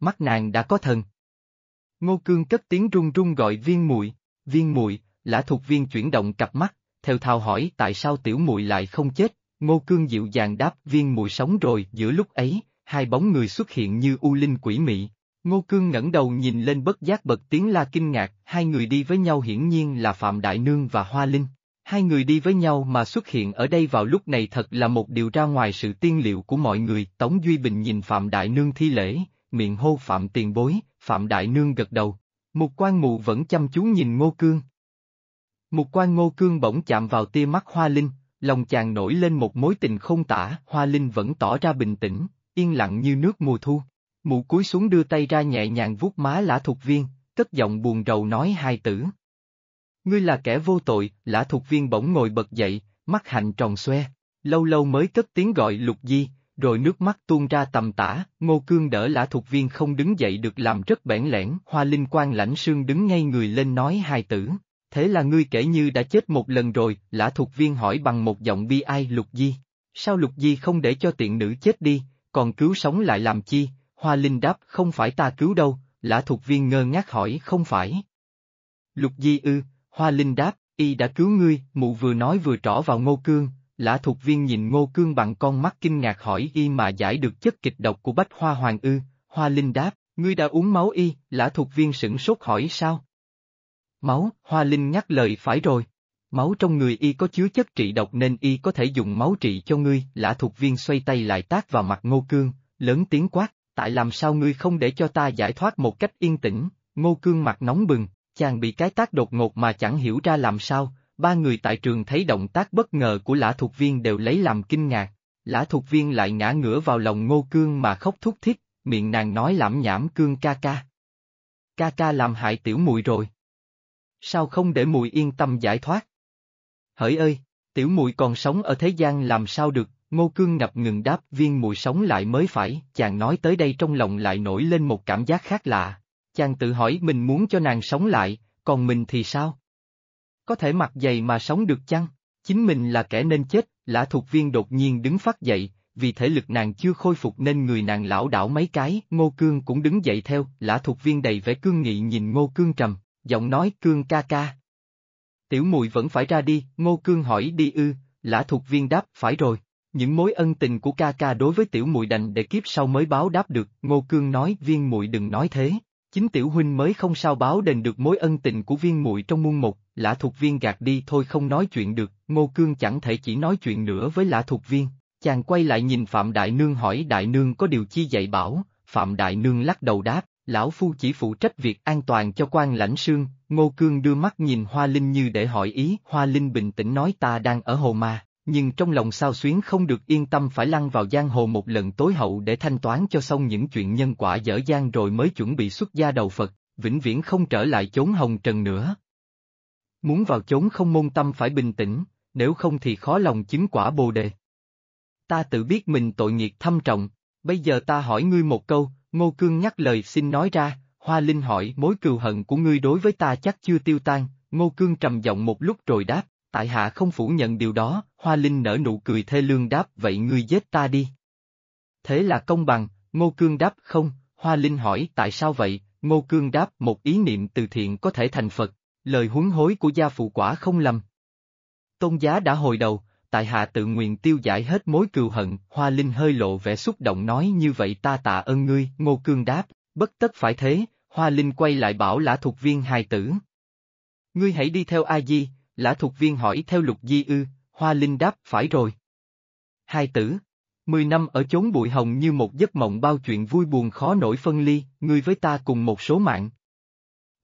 Mắt nàng đã có thần. Ngô Cương cất tiếng run run gọi viên muội viên muội lã thuộc viên chuyển động cặp mắt, theo thao hỏi tại sao tiểu muội lại không chết, Ngô Cương dịu dàng đáp viên muội sống rồi, giữa lúc ấy, hai bóng người xuất hiện như u linh quỷ mị. Ngô Cương ngẩng đầu nhìn lên bất giác bật tiếng la kinh ngạc, hai người đi với nhau hiển nhiên là Phạm Đại Nương và Hoa Linh. Hai người đi với nhau mà xuất hiện ở đây vào lúc này thật là một điều ra ngoài sự tiên liệu của mọi người. Tống Duy Bình nhìn Phạm Đại Nương thi lễ, miệng hô Phạm tiền bối, Phạm Đại Nương gật đầu. Một quan mù vẫn chăm chú nhìn Ngô Cương. Một quan Ngô Cương bỗng chạm vào tia mắt Hoa Linh, lòng chàng nổi lên một mối tình không tả, Hoa Linh vẫn tỏ ra bình tĩnh, yên lặng như nước mùa thu. Mụ cúi xuống đưa tay ra nhẹ nhàng vuốt má lã thục viên, cất giọng buồn rầu nói hai tử. Ngươi là kẻ vô tội, lã thục viên bỗng ngồi bật dậy, mắt hạnh tròn xoe, lâu lâu mới cất tiếng gọi lục di, rồi nước mắt tuôn ra tầm tả, ngô cương đỡ lã thục viên không đứng dậy được làm rất bẽn lẽn, hoa linh quan lãnh sương đứng ngay người lên nói hai tử. Thế là ngươi kể như đã chết một lần rồi, lã thục viên hỏi bằng một giọng bi ai lục di. Sao lục di không để cho tiện nữ chết đi, còn cứu sống lại làm chi, hoa linh đáp không phải ta cứu đâu, lã thục viên ngơ ngác hỏi không phải. Lục di ư, hoa linh đáp, y đã cứu ngươi, mụ vừa nói vừa trỏ vào ngô cương, lã thục viên nhìn ngô cương bằng con mắt kinh ngạc hỏi y mà giải được chất kịch độc của bách hoa hoàng ư, hoa linh đáp, ngươi đã uống máu y, lã thục viên sửng sốt hỏi sao? Máu, hoa linh nhắc lời phải rồi. Máu trong người y có chứa chất trị độc nên y có thể dùng máu trị cho ngươi, lã thuộc viên xoay tay lại tác vào mặt ngô cương, lớn tiếng quát, tại làm sao ngươi không để cho ta giải thoát một cách yên tĩnh, ngô cương mặt nóng bừng, chàng bị cái tác đột ngột mà chẳng hiểu ra làm sao, ba người tại trường thấy động tác bất ngờ của lã thuộc viên đều lấy làm kinh ngạc, lã thuộc viên lại ngã ngửa vào lòng ngô cương mà khóc thúc thiết, miệng nàng nói lãm nhảm cương ca ca. Ca ca làm hại tiểu mùi rồi. Sao không để mùi yên tâm giải thoát? Hỡi ơi, tiểu mùi còn sống ở thế gian làm sao được, ngô cương ngập ngừng đáp viên mùi sống lại mới phải, chàng nói tới đây trong lòng lại nổi lên một cảm giác khác lạ. Chàng tự hỏi mình muốn cho nàng sống lại, còn mình thì sao? Có thể mặc dày mà sống được chăng? Chính mình là kẻ nên chết, lã thuộc viên đột nhiên đứng phát dậy, vì thể lực nàng chưa khôi phục nên người nàng lão đảo mấy cái, ngô cương cũng đứng dậy theo, lã thuộc viên đầy vẻ cương nghị nhìn ngô cương trầm, giọng nói cương ca ca. Tiểu mùi vẫn phải ra đi, ngô cương hỏi đi ư, lã thuộc viên đáp phải rồi. Những mối ân tình của ca ca đối với tiểu mùi đành để kiếp sau mới báo đáp được, ngô cương nói viên mùi đừng nói thế. Chính tiểu huynh mới không sao báo đền được mối ân tình của viên muội trong muôn một, lã thuộc viên gạt đi thôi không nói chuyện được, ngô cương chẳng thể chỉ nói chuyện nữa với lã thuộc viên. Chàng quay lại nhìn Phạm Đại Nương hỏi Đại Nương có điều chi dạy bảo, Phạm Đại Nương lắc đầu đáp, lão phu chỉ phụ trách việc an toàn cho quan lãnh sương, Ngô Cương đưa mắt nhìn Hoa Linh như để hỏi ý, Hoa Linh bình tĩnh nói ta đang ở hồ ma, nhưng trong lòng sao xuyến không được yên tâm phải lăn vào giang hồ một lần tối hậu để thanh toán cho xong những chuyện nhân quả dở dang rồi mới chuẩn bị xuất gia đầu Phật, vĩnh viễn không trở lại chốn hồng trần nữa. Muốn vào chốn không môn tâm phải bình tĩnh, nếu không thì khó lòng chứng quả bồ đề. Ta tự biết mình tội nghiệp thâm trọng, bây giờ ta hỏi ngươi một câu, Ngô Cương nhắc lời xin nói ra, Hoa Linh hỏi mối cừu hận của ngươi đối với ta chắc chưa tiêu tan, Ngô Cương trầm giọng một lúc rồi đáp, tại hạ không phủ nhận điều đó, Hoa Linh nở nụ cười thê lương đáp vậy ngươi giết ta đi. Thế là công bằng, Ngô Cương đáp không, Hoa Linh hỏi tại sao vậy, Ngô Cương đáp một ý niệm từ thiện có thể thành Phật, lời huấn hối của gia phụ quả không lầm. Tôn giá đã hồi đầu, tại hạ tự nguyện tiêu giải hết mối cừu hận, Hoa Linh hơi lộ vẻ xúc động nói như vậy ta tạ ơn ngươi, Ngô Cương đáp, bất tất phải thế, Hoa Linh quay lại bảo lã thuộc viên hài tử. Ngươi hãy đi theo A Di, lã thuộc viên hỏi theo lục di ư, Hoa Linh đáp phải rồi. Hai tử. Mười năm ở chốn bụi hồng như một giấc mộng bao chuyện vui buồn khó nổi phân ly, ngươi với ta cùng một số mạng.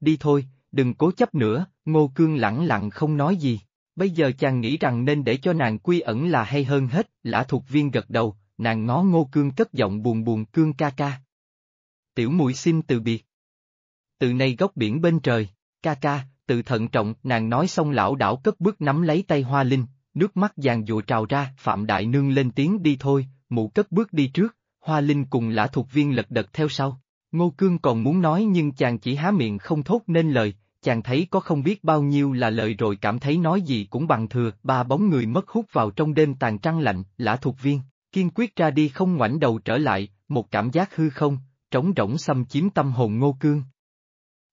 Đi thôi, đừng cố chấp nữa, Ngô Cương lẳng lặng không nói gì. Bây giờ chàng nghĩ rằng nên để cho nàng quy ẩn là hay hơn hết, lã thuộc viên gật đầu, nàng ngó Ngô Cương cất giọng buồn buồn cương ca ca. Tiểu mũi xin từ biệt. Từ nay góc biển bên trời, ca ca, tự thận trọng, nàng nói xong lão đảo cất bước nắm lấy tay Hoa Linh, nước mắt giàn dụa trào ra, Phạm Đại Nương lên tiếng đi thôi, mụ cất bước đi trước, Hoa Linh cùng lã thuộc viên lật đật theo sau. Ngô Cương còn muốn nói nhưng chàng chỉ há miệng không thốt nên lời, chàng thấy có không biết bao nhiêu là lời rồi cảm thấy nói gì cũng bằng thừa, ba bóng người mất hút vào trong đêm tàn trăng lạnh, lã thuộc viên, kiên quyết ra đi không ngoảnh đầu trở lại, một cảm giác hư không, trống rỗng xâm chiếm tâm hồn Ngô Cương.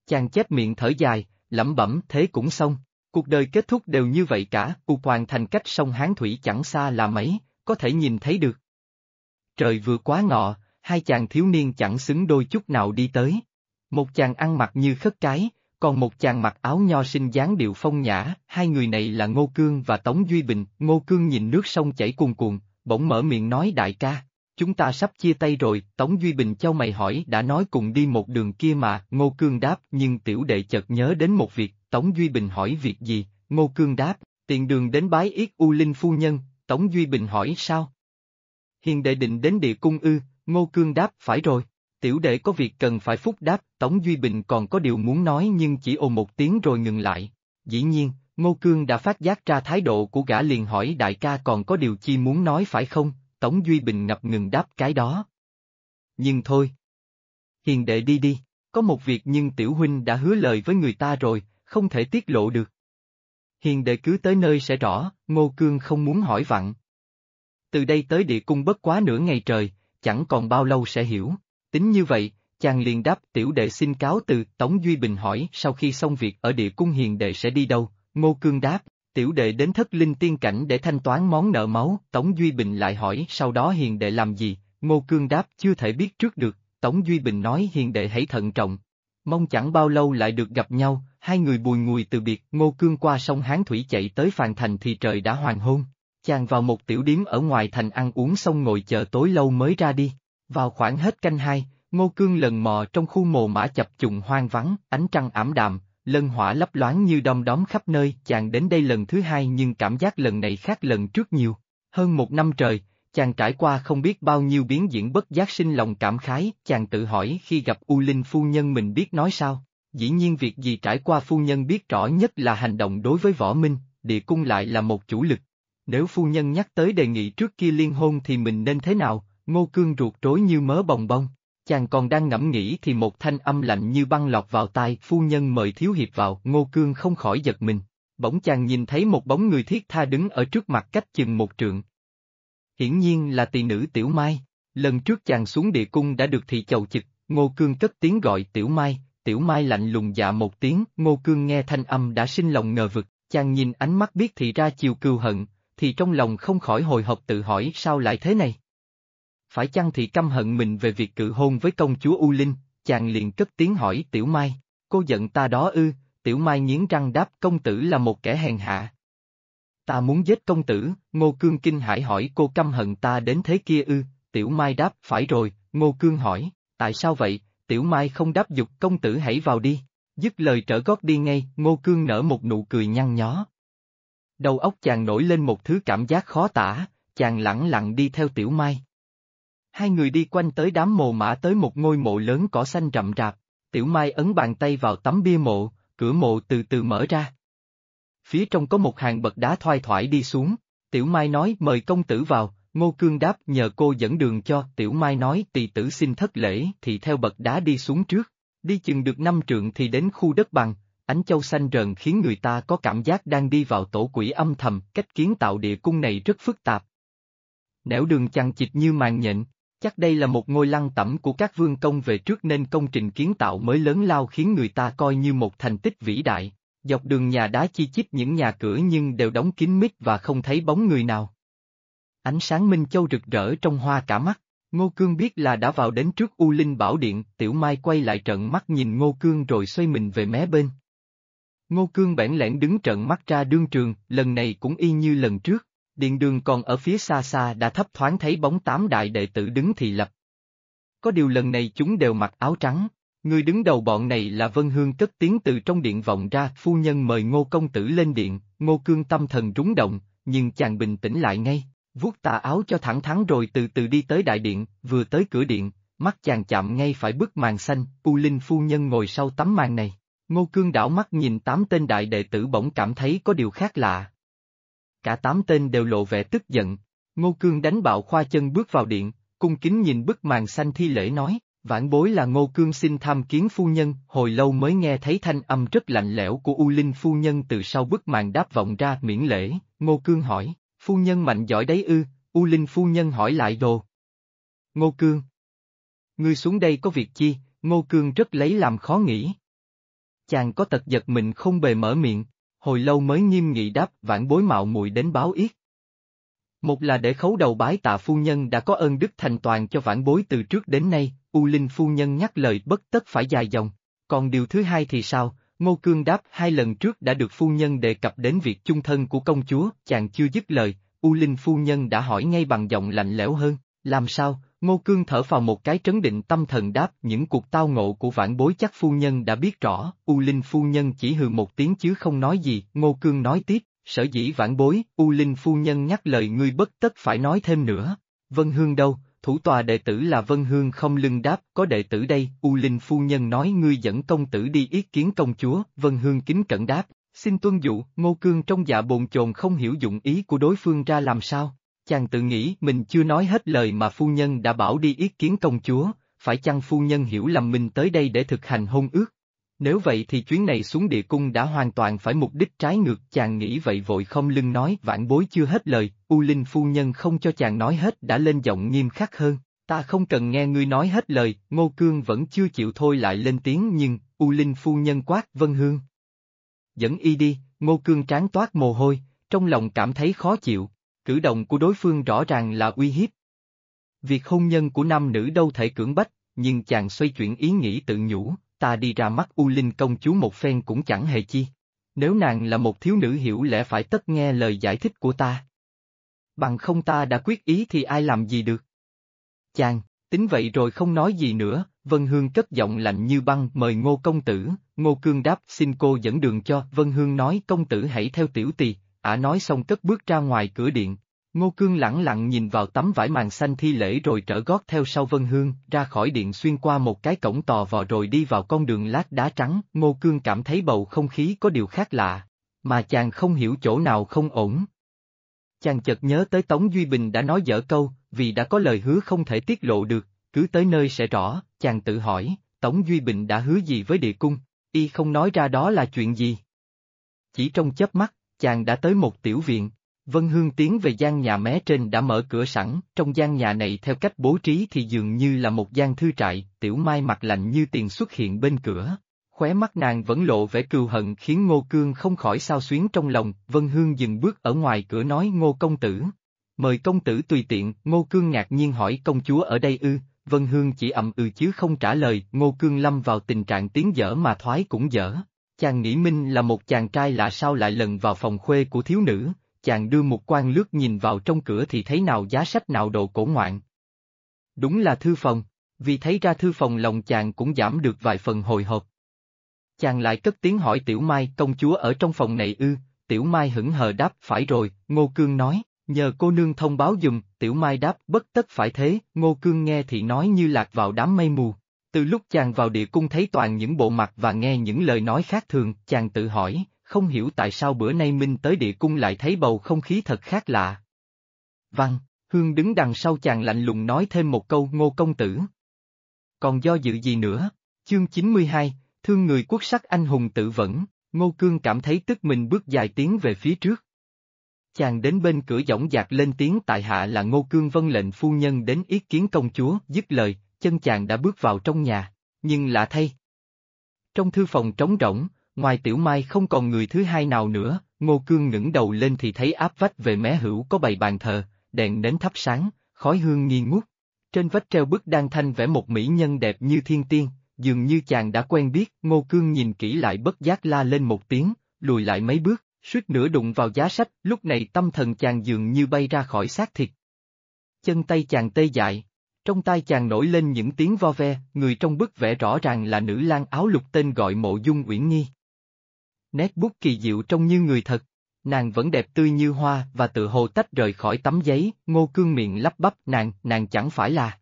Chàng chép miệng thở dài, lẩm bẩm thế cũng xong, cuộc đời kết thúc đều như vậy cả, u hoàn thành cách sông Hán Thủy chẳng xa là mấy, có thể nhìn thấy được. Trời vừa quá ngọ, hai chàng thiếu niên chẳng xứng đôi chút nào đi tới. Một chàng ăn mặc như khất cái, còn một chàng mặc áo nho sinh dáng điệu phong nhã, hai người này là Ngô Cương và Tống Duy Bình, Ngô Cương nhìn nước sông chảy cuồn cuộn, bỗng mở miệng nói đại ca, chúng ta sắp chia tay rồi, Tống Duy Bình châu mày hỏi đã nói cùng đi một đường kia mà, Ngô Cương đáp nhưng tiểu đệ chợt nhớ đến một việc, Tống Duy Bình hỏi việc gì, Ngô Cương đáp, tiền đường đến bái yết U Linh Phu Nhân, Tống Duy Bình hỏi sao? Hiền đệ định đến địa cung ư, Ngô Cương đáp phải rồi, tiểu đệ có việc cần phải phúc đáp, Tống Duy Bình còn có điều muốn nói nhưng chỉ ồ một tiếng rồi ngừng lại. Dĩ nhiên, Ngô Cương đã phát giác ra thái độ của gã liền hỏi đại ca còn có điều chi muốn nói phải không, Tống Duy Bình ngập ngừng đáp cái đó. Nhưng thôi. Hiền đệ đi đi, có một việc nhưng tiểu huynh đã hứa lời với người ta rồi, không thể tiết lộ được. Hiền đệ cứ tới nơi sẽ rõ, Ngô Cương không muốn hỏi vặn. Từ đây tới địa cung bất quá nửa ngày trời, chẳng còn bao lâu sẽ hiểu. Tính như vậy, chàng liền đáp tiểu đệ xin cáo từ, Tống Duy Bình hỏi sau khi xong việc ở địa cung hiền đệ sẽ đi đâu, Ngô Cương đáp, tiểu đệ đến thất linh tiên cảnh để thanh toán món nợ máu, Tống Duy Bình lại hỏi sau đó hiền đệ làm gì, Ngô Cương đáp chưa thể biết trước được, Tống Duy Bình nói hiền đệ hãy thận trọng. Mong chẳng bao lâu lại được gặp nhau, hai người bùi ngùi từ biệt, Ngô Cương qua sông Hán Thủy chạy tới Phàn Thành thì trời đã hoàng hôn. Chàng vào một tiểu điếm ở ngoài thành ăn uống xong ngồi chờ tối lâu mới ra đi. Vào khoảng hết canh hai, Ngô Cương lần mò trong khu mồ mã chập trùng hoang vắng, ánh trăng ảm đạm, lân hỏa lấp loáng như đom đóm khắp nơi. Chàng đến đây lần thứ hai nhưng cảm giác lần này khác lần trước nhiều. Hơn một năm trời, chàng trải qua không biết bao nhiêu biến diễn bất giác sinh lòng cảm khái, chàng tự hỏi khi gặp U Linh phu nhân mình biết nói sao. Dĩ nhiên việc gì trải qua phu nhân biết rõ nhất là hành động đối với võ minh, địa cung lại là một chủ lực. Nếu phu nhân nhắc tới đề nghị trước kia liên hôn thì mình nên thế nào, ngô cương ruột rối như mớ bồng bông. Chàng còn đang ngẫm nghĩ thì một thanh âm lạnh như băng lọt vào tai, phu nhân mời thiếu hiệp vào, ngô cương không khỏi giật mình. Bỗng chàng nhìn thấy một bóng người thiết tha đứng ở trước mặt cách chừng một trượng. Hiển nhiên là tỳ nữ Tiểu Mai, lần trước chàng xuống địa cung đã được thị chầu chực, ngô cương cất tiếng gọi Tiểu Mai, Tiểu Mai lạnh lùng dạ một tiếng, ngô cương nghe thanh âm đã sinh lòng ngờ vực, chàng nhìn ánh mắt biết thì ra chiều cừu hận, thì trong lòng không khỏi hồi hộp tự hỏi sao lại thế này. Phải chăng thì căm hận mình về việc cự hôn với công chúa U Linh, chàng liền cất tiếng hỏi Tiểu Mai, cô giận ta đó ư, Tiểu Mai nghiến răng đáp công tử là một kẻ hèn hạ. Ta muốn giết công tử, Ngô Cương kinh hãi hỏi cô căm hận ta đến thế kia ư, Tiểu Mai đáp phải rồi, Ngô Cương hỏi, tại sao vậy, Tiểu Mai không đáp dục công tử hãy vào đi, dứt lời trở gót đi ngay, Ngô Cương nở một nụ cười nhăn nhó. Đầu óc chàng nổi lên một thứ cảm giác khó tả, chàng lẳng lặng đi theo Tiểu Mai. Hai người đi quanh tới đám mồ mã tới một ngôi mộ lớn cỏ xanh rậm rạp, Tiểu Mai ấn bàn tay vào tấm bia mộ, cửa mộ từ từ mở ra. Phía trong có một hàng bậc đá thoai thoải đi xuống, Tiểu Mai nói mời công tử vào, Ngô Cương đáp nhờ cô dẫn đường cho, Tiểu Mai nói tỳ tử xin thất lễ. Thì theo bậc đá đi xuống trước, đi chừng được năm trượng thì đến khu đất bằng, ánh châu xanh rờn khiến người ta có cảm giác đang đi vào tổ quỷ âm thầm, cách kiến tạo địa cung này rất phức tạp. Nẻo đường chằng chịt như màn nhện, chắc đây là một ngôi lăng tẩm của các vương công về trước nên công trình kiến tạo mới lớn lao khiến người ta coi như một thành tích vĩ đại. Dọc đường nhà đá chi chít những nhà cửa nhưng đều đóng kín mít và không thấy bóng người nào. Ánh sáng Minh Châu rực rỡ trong hoa cả mắt, Ngô Cương biết là đã vào đến trước U Linh Bảo Điện, Tiểu Mai quay lại trận mắt nhìn Ngô Cương rồi xoay mình về mé bên. Ngô Cương bẽn lẽn đứng trận mắt ra đương trường, lần này cũng y như lần trước, điện đường còn ở phía xa xa đã thấp thoáng thấy bóng tám đại đệ tử đứng thị lập. Có điều lần này chúng đều mặc áo trắng, người đứng đầu bọn này là Vân Hương cất tiếng từ trong điện vọng ra, phu nhân mời Ngô Công Tử lên điện, Ngô Cương tâm thần rúng động, nhưng chàng bình tĩnh lại ngay, vuốt tà áo cho thẳng thắn rồi từ từ đi tới đại điện, vừa tới cửa điện, mắt chàng chạm ngay phải bức màn xanh, U Linh phu nhân ngồi sau tấm màn này. Ngô Cương đảo mắt nhìn tám tên đại đệ tử bỗng cảm thấy có điều khác lạ. Cả tám tên đều lộ vẻ tức giận, Ngô Cương đánh bạo khoa chân bước vào điện, cung kính nhìn bức màn xanh thi lễ nói, vãn bối là Ngô Cương xin tham kiến phu nhân, hồi lâu mới nghe thấy thanh âm rất lạnh lẽo của U Linh phu nhân từ sau bức màn đáp vọng ra miễn lễ, Ngô Cương hỏi, phu nhân mạnh giỏi đấy ư, U Linh phu nhân hỏi lại đồ. Ngô Cương. Ngươi xuống đây có việc chi, Ngô Cương rất lấy làm khó nghĩ. Chàng có tật giật mình không bề mở miệng, hồi lâu mới nghiêm nghị đáp vãn bối mạo muội đến báo yết. Một là để khấu đầu bái tạ phu nhân đã có ơn đức thành toàn cho vãn bối từ trước đến nay, U Linh phu nhân nhắc lời bất tất phải dài dòng. Còn điều thứ hai thì sao, Ngô Cương đáp hai lần trước đã được phu nhân đề cập đến việc chung thân của công chúa, chàng chưa dứt lời, U Linh phu nhân đã hỏi ngay bằng giọng lạnh lẽo hơn, làm sao, Ngô Cương thở vào một cái trấn định tâm thần đáp những cuộc tao ngộ của vãn bối chắc phu nhân đã biết rõ, U Linh phu nhân chỉ hừ một tiếng chứ không nói gì, Ngô Cương nói tiếp, sở dĩ vãn bối, U Linh phu nhân nhắc lời ngươi bất tất phải nói thêm nữa. Vân Hương đâu, thủ tòa đệ tử là Vân Hương không lưng đáp, có đệ tử đây, U Linh phu nhân nói ngươi dẫn công tử đi ý kiến công chúa, Vân Hương kính cẩn đáp, xin tuân dụ, Ngô Cương trong dạ bồn chồn không hiểu dụng ý của đối phương ra làm sao. Chàng tự nghĩ mình chưa nói hết lời mà phu nhân đã bảo đi ý kiến công chúa, phải chăng phu nhân hiểu lầm mình tới đây để thực hành hôn ước? Nếu vậy thì chuyến này xuống địa cung đã hoàn toàn phải mục đích trái ngược chàng nghĩ vậy vội không lưng nói vãn bối chưa hết lời, U Linh phu nhân không cho chàng nói hết đã lên giọng nghiêm khắc hơn, ta không cần nghe ngươi nói hết lời, Ngô Cương vẫn chưa chịu thôi lại lên tiếng nhưng, U Linh phu nhân quát Vân Hương. Dẫn y đi, Ngô Cương tráng toát mồ hôi, trong lòng cảm thấy khó chịu, cử động của đối phương rõ ràng là uy hiếp. Việc hôn nhân của nam nữ đâu thể cưỡng bách, nhưng chàng xoay chuyển ý nghĩ tự nhủ, ta đi ra mắt U Linh công chúa một phen cũng chẳng hề chi. Nếu nàng là một thiếu nữ hiểu lẽ phải tất nghe lời giải thích của ta. Bằng không ta đã quyết ý thì ai làm gì được. Chàng, tính vậy rồi không nói gì nữa, Vân Hương cất giọng lạnh như băng mời ngô công tử, ngô cương đáp xin cô dẫn đường cho, Vân Hương nói công tử hãy theo tiểu tỳ, ả nói xong cất bước ra ngoài cửa điện, Ngô Cương lẳng lặng nhìn vào tấm vải màn xanh thi lễ rồi trở gót theo sau Vân Hương, ra khỏi điện xuyên qua một cái cổng tò vò rồi đi vào con đường lát đá trắng, Ngô Cương cảm thấy bầu không khí có điều khác lạ, mà chàng không hiểu chỗ nào không ổn. Chàng chợt nhớ tới Tống Duy Bình đã nói dở câu, vì đã có lời hứa không thể tiết lộ được, cứ tới nơi sẽ rõ, chàng tự hỏi, Tống Duy Bình đã hứa gì với địa cung, y không nói ra đó là chuyện gì. Chỉ trong chớp mắt, chàng đã tới một tiểu viện, Vân Hương tiến về gian nhà mé trên đã mở cửa sẵn, trong gian nhà này theo cách bố trí thì dường như là một gian thư trại, tiểu mai mặt lạnh như tiền xuất hiện bên cửa. Khóe mắt nàng vẫn lộ vẻ cừu hận khiến Ngô Cương không khỏi sao xuyến trong lòng, Vân Hương dừng bước ở ngoài cửa nói Ngô công tử. Mời công tử tùy tiện, Ngô Cương ngạc nhiên hỏi công chúa ở đây ư, Vân Hương chỉ ậm ừ chứ không trả lời, Ngô Cương lâm vào tình trạng tiếng dở mà thoái cũng dở. Chàng nghĩ Minh là một chàng trai lạ sao lại lần vào phòng khuê của thiếu nữ, chàng đưa một quan lướt nhìn vào trong cửa thì thấy nào giá sách nào độ cổ ngoạn. Đúng là thư phòng, vì thấy ra thư phòng lòng chàng cũng giảm được vài phần hồi hộp. Chàng lại cất tiếng hỏi Tiểu Mai công chúa ở trong phòng này ư, Tiểu Mai hững hờ đáp phải rồi, Ngô Cương nói, nhờ cô nương thông báo dùm, Tiểu Mai đáp bất tất phải thế, Ngô Cương nghe thì nói như lạc vào đám mây mù. Từ lúc chàng vào địa cung thấy toàn những bộ mặt và nghe những lời nói khác thường, chàng tự hỏi, không hiểu tại sao bữa nay Minh tới địa cung lại thấy bầu không khí thật khác lạ. Văn, Hương đứng đằng sau chàng lạnh lùng nói thêm một câu ngô công tử. Còn do dự gì nữa? Chương 92, thương người quốc sắc anh hùng tự vẫn, ngô cương cảm thấy tức mình bước dài tiến về phía trước. Chàng đến bên cửa giọng dạc lên tiếng tại hạ là ngô cương vân lệnh phu nhân đến ý kiến công chúa, dứt lời, chân chàng đã bước vào trong nhà, nhưng lạ thay. Trong thư phòng trống rỗng, Ngoài tiểu mai không còn người thứ hai nào nữa, ngô cương ngẩng đầu lên thì thấy áp vách về mé hữu có bày bàn thờ, đèn nến thắp sáng, khói hương nghi ngút. Trên vách treo bức đan thanh vẽ một mỹ nhân đẹp như thiên tiên, dường như chàng đã quen biết, Ngô Cương nhìn kỹ lại bất giác la lên một tiếng, lùi lại mấy bước, suýt nữa đụng vào giá sách, lúc này tâm thần chàng dường như bay ra khỏi xác thịt. Chân tay chàng tê dại, trong tai chàng nổi lên những tiếng vo ve, người trong bức vẽ rõ ràng là nữ lang áo lục tên gọi mộ dung uyển nghi. Nét bút kỳ diệu trông như người thật, nàng vẫn đẹp tươi như hoa và tự hồ tách rời khỏi tấm giấy, ngô cương miệng lắp bắp nàng, nàng chẳng phải là.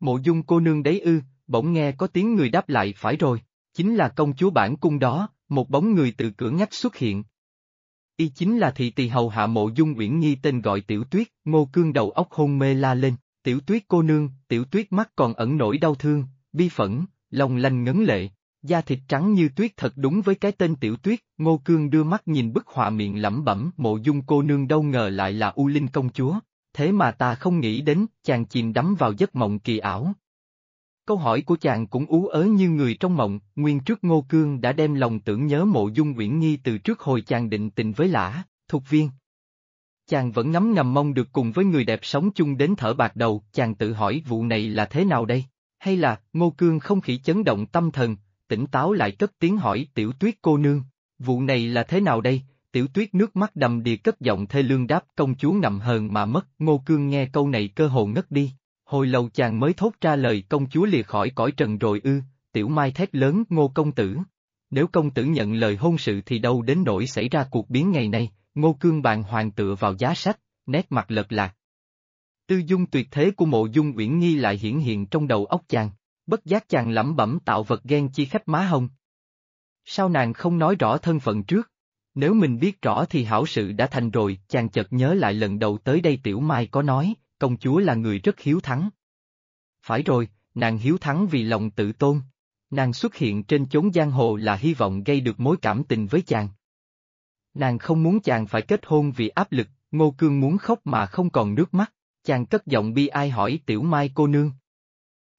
Mộ dung cô nương đấy ư, bỗng nghe có tiếng người đáp lại phải rồi, chính là công chúa bản cung đó, một bóng người từ cửa ngách xuất hiện. Y chính là thị tỳ hầu hạ mộ dung uyển nhi tên gọi tiểu tuyết, ngô cương đầu óc hôn mê la lên, tiểu tuyết cô nương, tiểu tuyết mắt còn ẩn nổi đau thương, bi phẫn, lòng lành ngấn lệ, da thịt trắng như tuyết thật đúng với cái tên tiểu tuyết, ngô cương đưa mắt nhìn bức họa miệng lẩm bẩm mộ dung cô nương đâu ngờ lại là U Linh công chúa, thế mà ta không nghĩ đến, chàng chìm đắm vào giấc mộng kỳ ảo. Câu hỏi của chàng cũng ú ớ như người trong mộng, nguyên trước Ngô Cương đã đem lòng tưởng nhớ mộ dung Uyển Nghi từ trước hồi chàng định tình với lã, thuộc viên. Chàng vẫn ngấm ngầm mong được cùng với người đẹp sống chung đến thở bạc đầu, chàng tự hỏi vụ này là thế nào đây? Hay là, Ngô Cương không khỉ chấn động tâm thần, tỉnh táo lại cất tiếng hỏi tiểu tuyết cô nương, vụ này là thế nào đây? Tiểu tuyết nước mắt đầm đìa cất giọng thê lương đáp công chúa nằm hờn mà mất, Ngô Cương nghe câu này cơ hồ ngất đi, Hồi lâu chàng mới thốt ra lời công chúa lìa khỏi cõi trần rồi ư, tiểu mai thét lớn ngô công tử. Nếu công tử nhận lời hôn sự thì đâu đến nỗi xảy ra cuộc biến ngày nay, ngô cương bàn hoàng tựa vào giá sách, nét mặt lật lạc. Tư dung tuyệt thế của mộ dung uyển nghi lại hiển hiện trong đầu óc chàng, bất giác chàng lẩm bẩm tạo vật ghen chi khách má hông. Sao nàng không nói rõ thân phận trước? Nếu mình biết rõ thì hảo sự đã thành rồi, chàng chợt nhớ lại lần đầu tới đây tiểu mai có nói, công chúa là người rất hiếu thắng. Phải rồi, nàng hiếu thắng vì lòng tự tôn. Nàng xuất hiện trên chốn giang hồ là hy vọng gây được mối cảm tình với chàng. Nàng không muốn chàng phải kết hôn vì áp lực, Ngô Cương muốn khóc mà không còn nước mắt, chàng cất giọng bi ai hỏi Tiểu Mai cô nương.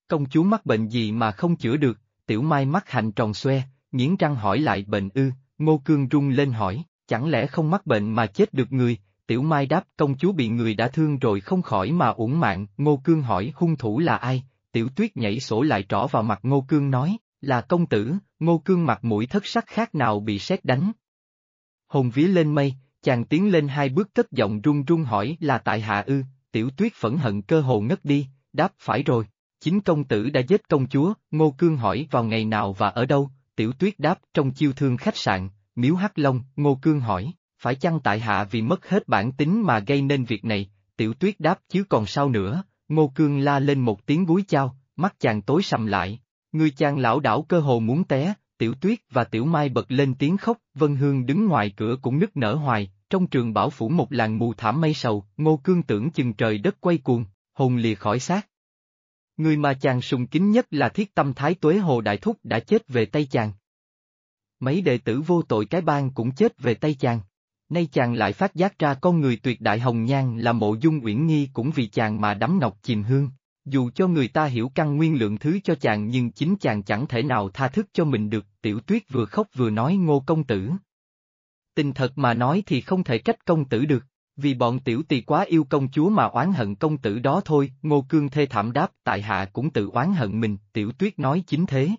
Công chúa mắc bệnh gì mà không chữa được, Tiểu Mai mắt hạnh tròn xoe, nghiến răng hỏi lại bệnh ư, Ngô Cương rung lên hỏi, chẳng lẽ không mắc bệnh mà chết được người, Tiểu Mai đáp công chúa bị người đã thương rồi không khỏi mà uổng mạng, Ngô Cương hỏi hung thủ là ai, Tiểu Tuyết nhảy sổ lại trỏ vào mặt Ngô Cương nói, là công tử, Ngô Cương mặt mũi thất sắc khác nào bị sét đánh. Hồn vía lên mây, chàng tiến lên hai bước cất giọng run run hỏi là tại hạ ư, Tiểu Tuyết phẫn hận cơ hồ ngất đi, đáp phải rồi, chính công tử đã giết công chúa, Ngô Cương hỏi vào ngày nào và ở đâu, Tiểu Tuyết đáp trong chiêu thương khách sạn, miếu Hắc Long, Ngô Cương hỏi, phải chăng tại hạ vì mất hết bản tính mà gây nên việc này, tiểu tuyết đáp chứ còn sao nữa, ngô cương la lên một tiếng búi chao, mắt chàng tối sầm lại, người chàng lão đảo cơ hồ muốn té, tiểu tuyết và tiểu mai bật lên tiếng khóc, vân hương đứng ngoài cửa cũng nức nở hoài, trong trường bảo phủ một làng mù thảm mây sầu, ngô cương tưởng chừng trời đất quay cuồng, hồn lìa khỏi xác. Người mà chàng sùng kính nhất là thiết tâm thái tuế hồ đại thúc đã chết về tay chàng. Mấy đệ tử vô tội cái bang cũng chết về tay chàng. Nay chàng lại phát giác ra con người tuyệt đại hồng nhan là mộ dung uyển nghi cũng vì chàng mà đắm ngọc chìm hương. Dù cho người ta hiểu căn nguyên lượng thứ cho chàng nhưng chính chàng chẳng thể nào tha thức cho mình được, tiểu tuyết vừa khóc vừa nói ngô công tử. Tình thật mà nói thì không thể trách công tử được, vì bọn tiểu tỳ quá yêu công chúa mà oán hận công tử đó thôi, ngô cương thê thảm đáp tại hạ cũng tự oán hận mình, tiểu tuyết nói chính thế.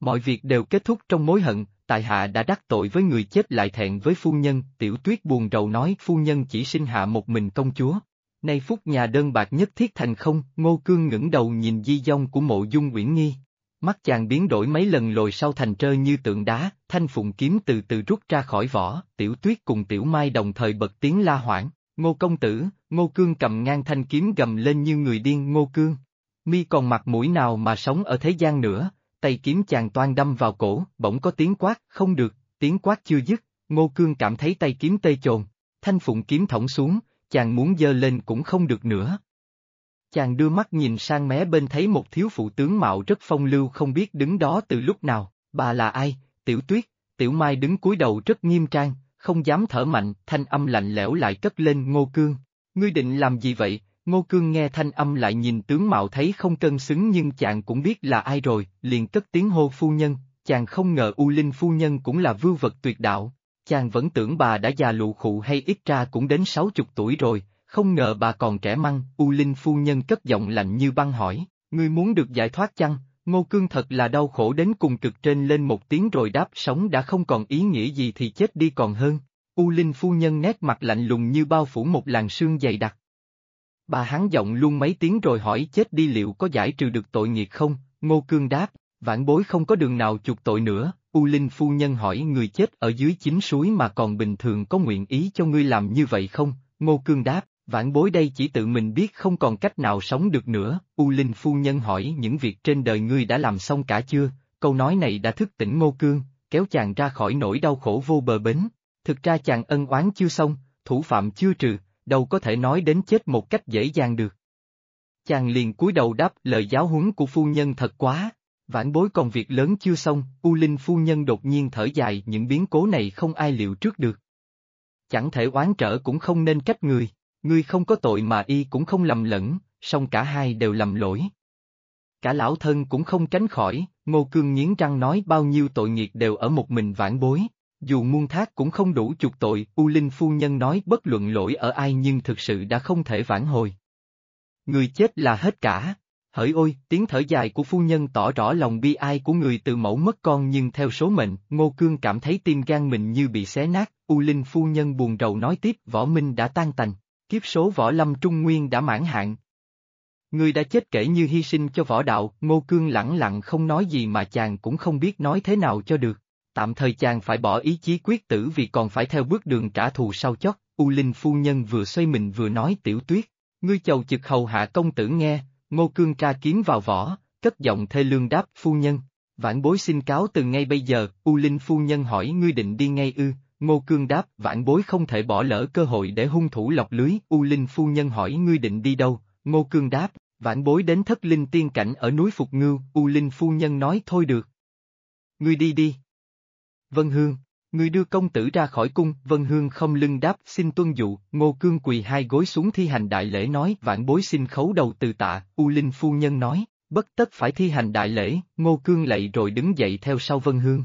Mọi việc đều kết thúc trong mối hận, tại hạ đã đắc tội với người chết lại thẹn với phu nhân, tiểu tuyết buồn rầu nói phu nhân chỉ sinh hạ một mình công chúa. Nay phúc nhà đơn bạc nhất thiết thành không, ngô cương ngẩng đầu nhìn di dông của mộ dung uyển nghi. Mắt chàng biến đổi mấy lần lồi sau thành trơ như tượng đá, thanh phụng kiếm từ từ rút ra khỏi vỏ, tiểu tuyết cùng tiểu mai đồng thời bật tiếng la hoảng, ngô công tử, ngô cương cầm ngang thanh kiếm gầm lên như người điên ngô cương. Mi còn mặt mũi nào mà sống ở thế gian nữa, tay kiếm chàng toan đâm vào cổ, bỗng có tiếng quát, không được, tiếng quát chưa dứt, Ngô Cương cảm thấy tay kiếm tê chồn, thanh phụng kiếm thõng xuống, chàng muốn dơ lên cũng không được nữa. Chàng đưa mắt nhìn sang mé bên thấy một thiếu phụ tướng mạo rất phong lưu không biết đứng đó từ lúc nào, bà là ai, tiểu tuyết, tiểu mai đứng cúi đầu rất nghiêm trang, không dám thở mạnh, thanh âm lạnh lẽo lại cất lên ngô cương. Ngươi định làm gì vậy, Ngô Cương nghe thanh âm lại nhìn tướng mạo thấy không cân xứng nhưng chàng cũng biết là ai rồi, liền cất tiếng hô phu nhân, chàng không ngờ U Linh phu nhân cũng là vưu vật tuyệt đạo, chàng vẫn tưởng bà đã già lụ khụ hay ít ra cũng đến sáu chục tuổi rồi, không ngờ bà còn trẻ măng, U Linh phu nhân cất giọng lạnh như băng hỏi, ngươi muốn được giải thoát chăng? Ngô Cương thật là đau khổ đến cùng cực trên lên một tiếng rồi đáp sống đã không còn ý nghĩa gì thì chết đi còn hơn. U Linh phu nhân nét mặt lạnh lùng như bao phủ một làn sương dày đặc. Bà hắn giọng luôn mấy tiếng rồi hỏi chết đi liệu có giải trừ được tội nghiệt không, Ngô Cương đáp, vãn bối không có đường nào chuộc tội nữa, U Linh phu nhân hỏi người chết ở dưới chính suối mà còn bình thường có nguyện ý cho ngươi làm như vậy không, Ngô Cương đáp, vãn bối đây chỉ tự mình biết không còn cách nào sống được nữa, U Linh phu nhân hỏi những việc trên đời ngươi đã làm xong cả chưa, câu nói này đã thức tỉnh Ngô Cương, kéo chàng ra khỏi nỗi đau khổ vô bờ bến, thực ra chàng ân oán chưa xong, thủ phạm chưa trừ, đâu có thể nói đến chết một cách dễ dàng được. Chàng liền cúi đầu đáp lời giáo huấn của phu nhân thật quá, vãn bối còn việc lớn chưa xong, U Linh phu nhân đột nhiên thở dài những biến cố này không ai liệu trước được. Chẳng thể oán trở cũng không nên trách người, ngươi không có tội mà y cũng không lầm lẫn, song cả hai đều lầm lỗi. Cả lão thân cũng không tránh khỏi, Ngô Cương nghiến răng nói bao nhiêu tội nghiệt đều ở một mình vãn bối, dù muôn thác cũng không đủ chuộc tội, U Linh phu nhân nói bất luận lỗi ở ai nhưng thực sự đã không thể vãn hồi. Người chết là hết cả. Hỡi ôi, tiếng thở dài của phu nhân tỏ rõ lòng bi ai của người từ mẫu mất con nhưng theo số mệnh, Ngô Cương cảm thấy tim gan mình như bị xé nát, U Linh phu nhân buồn rầu nói tiếp võ minh đã tan tành, kiếp số võ lâm trung nguyên đã mãn hạn. Người đã chết kể như hy sinh cho võ đạo, Ngô Cương lẳng lặng không nói gì mà chàng cũng không biết nói thế nào cho được. Tạm thời chàng phải bỏ ý chí quyết tử vì còn phải theo bước đường trả thù sau chót, U Linh phu nhân vừa xoay mình vừa nói tiểu tuyết, ngươi chầu chực hầu hạ công tử nghe, ngô cương ca kiếm vào vỏ, cất giọng thê lương đáp phu nhân, vãn bối xin cáo từ ngay bây giờ, U Linh phu nhân hỏi ngươi định đi ngay ư, ngô cương đáp vãn bối không thể bỏ lỡ cơ hội để hung thủ lọc lưới, U Linh phu nhân hỏi ngươi định đi đâu, ngô cương đáp, vãn bối đến thất linh tiên cảnh ở núi Phục Ngưu, U Linh phu nhân nói thôi được. Ngươi đi đi. Vân Hương, người đưa công tử ra khỏi cung, Vân Hương không lưng đáp xin tuân dụ, Ngô Cương quỳ hai gối xuống thi hành đại lễ nói vãn bối xin khấu đầu từ tạ, U Linh phu nhân nói, bất tất phải thi hành đại lễ, Ngô Cương lạy rồi đứng dậy theo sau Vân Hương.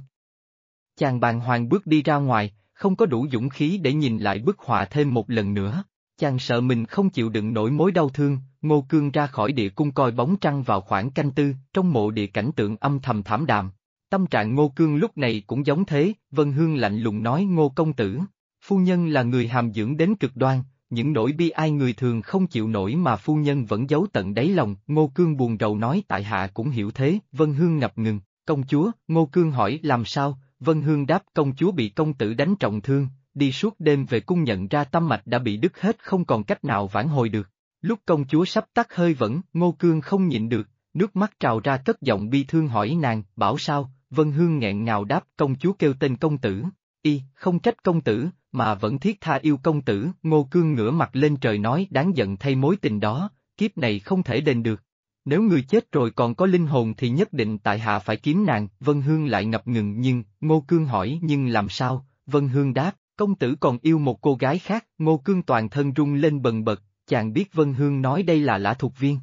Chàng bàn hoàng bước đi ra ngoài, không có đủ dũng khí để nhìn lại bức họa thêm một lần nữa. Chàng sợ mình không chịu đựng nổi mối đau thương, Ngô Cương ra khỏi địa cung coi bóng trăng vào khoảng canh tư, trong mộ địa cảnh tượng âm thầm thảm đạm, Tâm trạng Ngô Cương lúc này cũng giống thế, Vân Hương lạnh lùng nói Ngô Công Tử. Phu nhân là người hàm dưỡng đến cực đoan, những nỗi bi ai người thường không chịu nổi mà phu nhân vẫn giấu tận đáy lòng, Ngô Cương buồn rầu nói tại hạ cũng hiểu thế, Vân Hương ngập ngừng, công chúa, Ngô Cương hỏi làm sao, Vân Hương đáp công chúa bị công tử đánh trọng thương, đi suốt đêm về cung nhận ra tâm mạch đã bị đứt hết không còn cách nào vãn hồi được. Lúc công chúa sắp tắt hơi vẫn, Ngô Cương không nhịn được, nước mắt trào ra cất giọng bi thương hỏi nàng, bảo sao, Vân Hương nghẹn ngào đáp công chúa kêu tên công tử, y, không trách công tử, mà vẫn thiết tha yêu công tử, ngô cương ngửa mặt lên trời nói đáng giận thay mối tình đó, kiếp này không thể đền được. Nếu người chết rồi còn có linh hồn thì nhất định tại hạ phải kiếm nàng, Vân Hương lại ngập ngừng nhưng, Ngô Cương hỏi nhưng làm sao, Vân Hương đáp, công tử còn yêu một cô gái khác, Ngô Cương toàn thân rung lên bần bật, chàng biết Vân Hương nói đây là lã thuộc viên.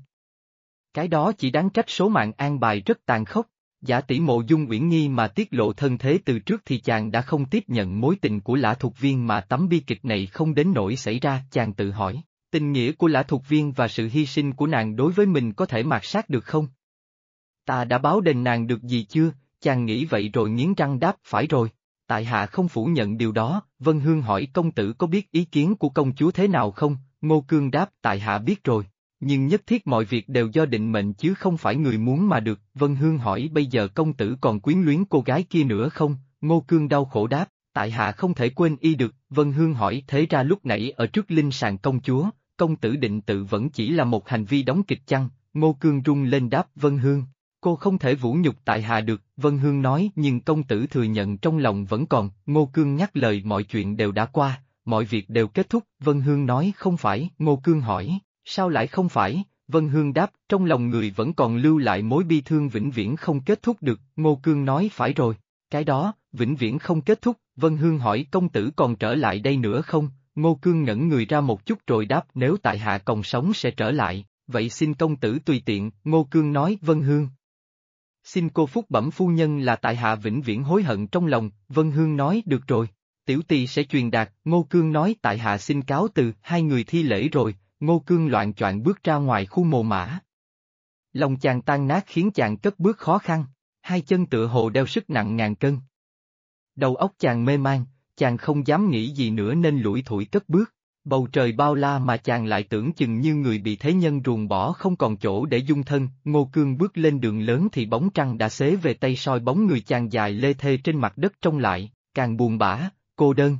Cái đó chỉ đáng trách số mạng an bài rất tàn khốc. Giả tỷ mộ dung uyển nghi mà tiết lộ thân thế từ trước thì chàng đã không tiếp nhận mối tình của lã thuộc viên mà tấm bi kịch này không đến nỗi xảy ra, chàng tự hỏi, tình nghĩa của lã thuộc viên và sự hy sinh của nàng đối với mình có thể mạt sát được không? Ta đã báo đền nàng được gì chưa, chàng nghĩ vậy rồi nghiến răng đáp phải rồi. Tại hạ không phủ nhận điều đó, Vân Hương hỏi công tử có biết ý kiến của công chúa thế nào không, Ngô Cương đáp tại hạ biết rồi nhưng nhất thiết mọi việc đều do định mệnh chứ không phải người muốn mà được, Vân Hương hỏi bây giờ công tử còn quyến luyến cô gái kia nữa không, Ngô Cương đau khổ đáp, tại hạ không thể quên y được, Vân Hương hỏi thế ra lúc nãy ở trước linh sàng công chúa, công tử định tự vẫn chỉ là một hành vi đóng kịch chăng, Ngô Cương rung lên đáp Vân Hương. Cô không thể vũ nhục tại hạ được, Vân Hương nói nhưng công tử thừa nhận trong lòng vẫn còn, Ngô Cương nhắc lời mọi chuyện đều đã qua, mọi việc đều kết thúc, Vân Hương nói không phải, Ngô Cương hỏi, Sao lại không phải? Vân Hương đáp, trong lòng người vẫn còn lưu lại mối bi thương vĩnh viễn không kết thúc được, Ngô Cương nói phải rồi. Cái đó, vĩnh viễn không kết thúc, Vân Hương hỏi công tử còn trở lại đây nữa không? Ngô Cương ngẩn người ra một chút rồi đáp nếu tại hạ còn sống sẽ trở lại, vậy xin công tử tùy tiện, Ngô Cương nói Vân Hương. Xin cô phúc bẩm phu nhân là tại hạ vĩnh viễn hối hận trong lòng, Vân Hương nói được rồi. Tiểu tỳ sẽ truyền đạt, Ngô Cương nói tại hạ xin cáo từ, hai người thi lễ rồi, Ngô Cương loạn choạng bước ra ngoài khu mồ mã. Lòng chàng tan nát khiến chàng cất bước khó khăn, hai chân tựa hồ đeo sức nặng ngàn cân. Đầu óc chàng mê man, chàng không dám nghĩ gì nữa nên lủi thủi cất bước. Bầu trời bao la mà chàng lại tưởng chừng như người bị thế nhân ruồng bỏ không còn chỗ để dung thân, Ngô Cương bước lên đường lớn thì bóng trăng đã xế về tay soi bóng người chàng dài lê thê trên mặt đất trông lại, càng buồn bã, cô đơn.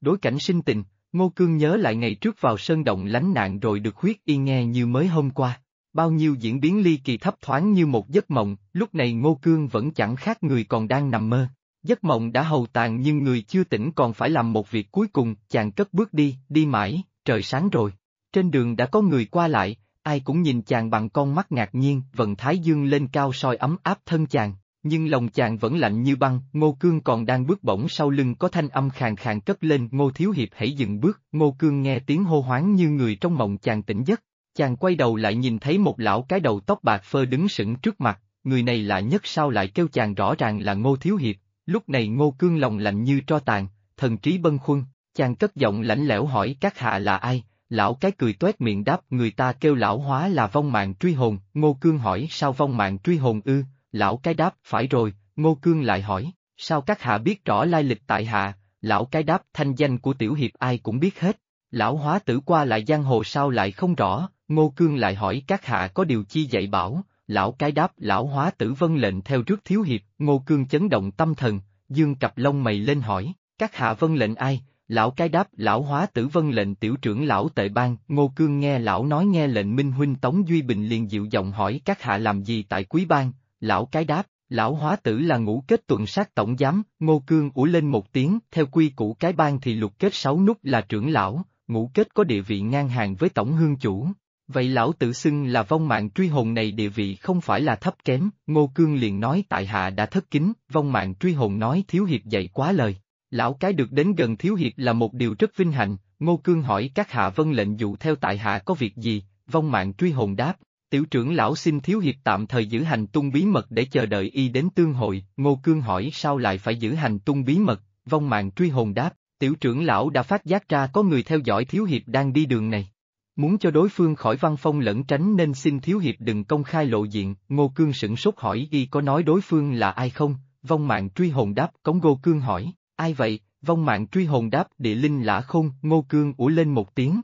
Đối cảnh sinh tình, Ngô Cương nhớ lại ngày trước vào sơn động lánh nạn rồi được huyết y nghe như mới hôm qua. Bao nhiêu diễn biến ly kỳ thấp thoáng như một giấc mộng, lúc này Ngô Cương vẫn chẳng khác người còn đang nằm mơ. Giấc mộng đã hầu tàn nhưng người chưa tỉnh còn phải làm một việc cuối cùng, chàng cất bước đi, đi mãi, trời sáng rồi. Trên đường đã có người qua lại, ai cũng nhìn chàng bằng con mắt ngạc nhiên, vận thái dương lên cao soi ấm áp thân chàng, nhưng lòng chàng vẫn lạnh như băng, Ngô Cương còn đang bước bổng sau lưng có thanh âm khàn khàn cất lên, Ngô Thiếu Hiệp hãy dừng bước, Ngô Cương nghe tiếng hô hoáng như người trong mộng chàng tỉnh giấc, chàng quay đầu lại nhìn thấy một lão cái đầu tóc bạc phơ đứng sững trước mặt, người này lạ nhất sao lại kêu chàng rõ ràng là Ngô Thiếu Hiệp, lúc này Ngô Cương lòng lạnh như tro tàn, thần trí bâng khuâng. chàng cất giọng lạnh lẽo hỏi các hạ là ai, lão cái cười toét miệng đáp người ta kêu lão hóa là vong mạng truy hồn, Ngô Cương hỏi sao vong mạng truy hồn ư, lão cái đáp phải rồi, Ngô Cương lại hỏi, sao các hạ biết rõ lai lịch tại hạ, lão cái đáp thanh danh của tiểu hiệp ai cũng biết hết, lão hóa tử qua lại giang hồ sao lại không rõ, Ngô Cương lại hỏi các hạ có điều chi dạy bảo, lão cái đáp lão hóa tử vân lệnh theo trước thiếu hiệp, Ngô Cương chấn động tâm thần, dương cặp lông mày lên hỏi, các hạ vân lệnh ai, lão cái đáp lão hóa tử vân lệnh tiểu trưởng lão tệ ban, Ngô Cương nghe lão nói nghe lệnh Minh Huynh Tống Duy Bình liền dịu giọng hỏi các hạ làm gì tại quý bang, lão cái đáp, lão hóa tử là ngũ kết tuần sát tổng giám, Ngô Cương ủ lên một tiếng, theo quy củ cái bang thì lục kết sáu nút là trưởng lão, ngũ kết có địa vị ngang hàng với tổng hương chủ, Vậy lão tự xưng là vong mạng truy hồn này địa vị không phải là thấp kém, Ngô Cương liền nói tại hạ đã thất kính, vong mạng truy hồn nói thiếu hiệp dạy quá lời. Lão cái được đến gần thiếu hiệp là một điều rất vinh hạnh, Ngô Cương hỏi các hạ vân lệnh dụ theo tại hạ có việc gì, vong mạng truy hồn đáp, tiểu trưởng lão xin thiếu hiệp tạm thời giữ hành tung bí mật để chờ đợi y đến tương hội, Ngô Cương hỏi sao lại phải giữ hành tung bí mật, vong mạng truy hồn đáp, tiểu trưởng lão đã phát giác ra có người theo dõi thiếu hiệp đang đi đường này. Muốn cho đối phương khỏi văn phong lẫn tránh nên xin thiếu hiệp đừng công khai lộ diện, Ngô Cương sửng sốt hỏi y có nói đối phương là ai không, vong mạng truy hồn đáp, cống Ngô Cương hỏi, ai vậy, vong mạng truy hồn đáp, địa linh lã khôn, Ngô Cương ủa lên một tiếng.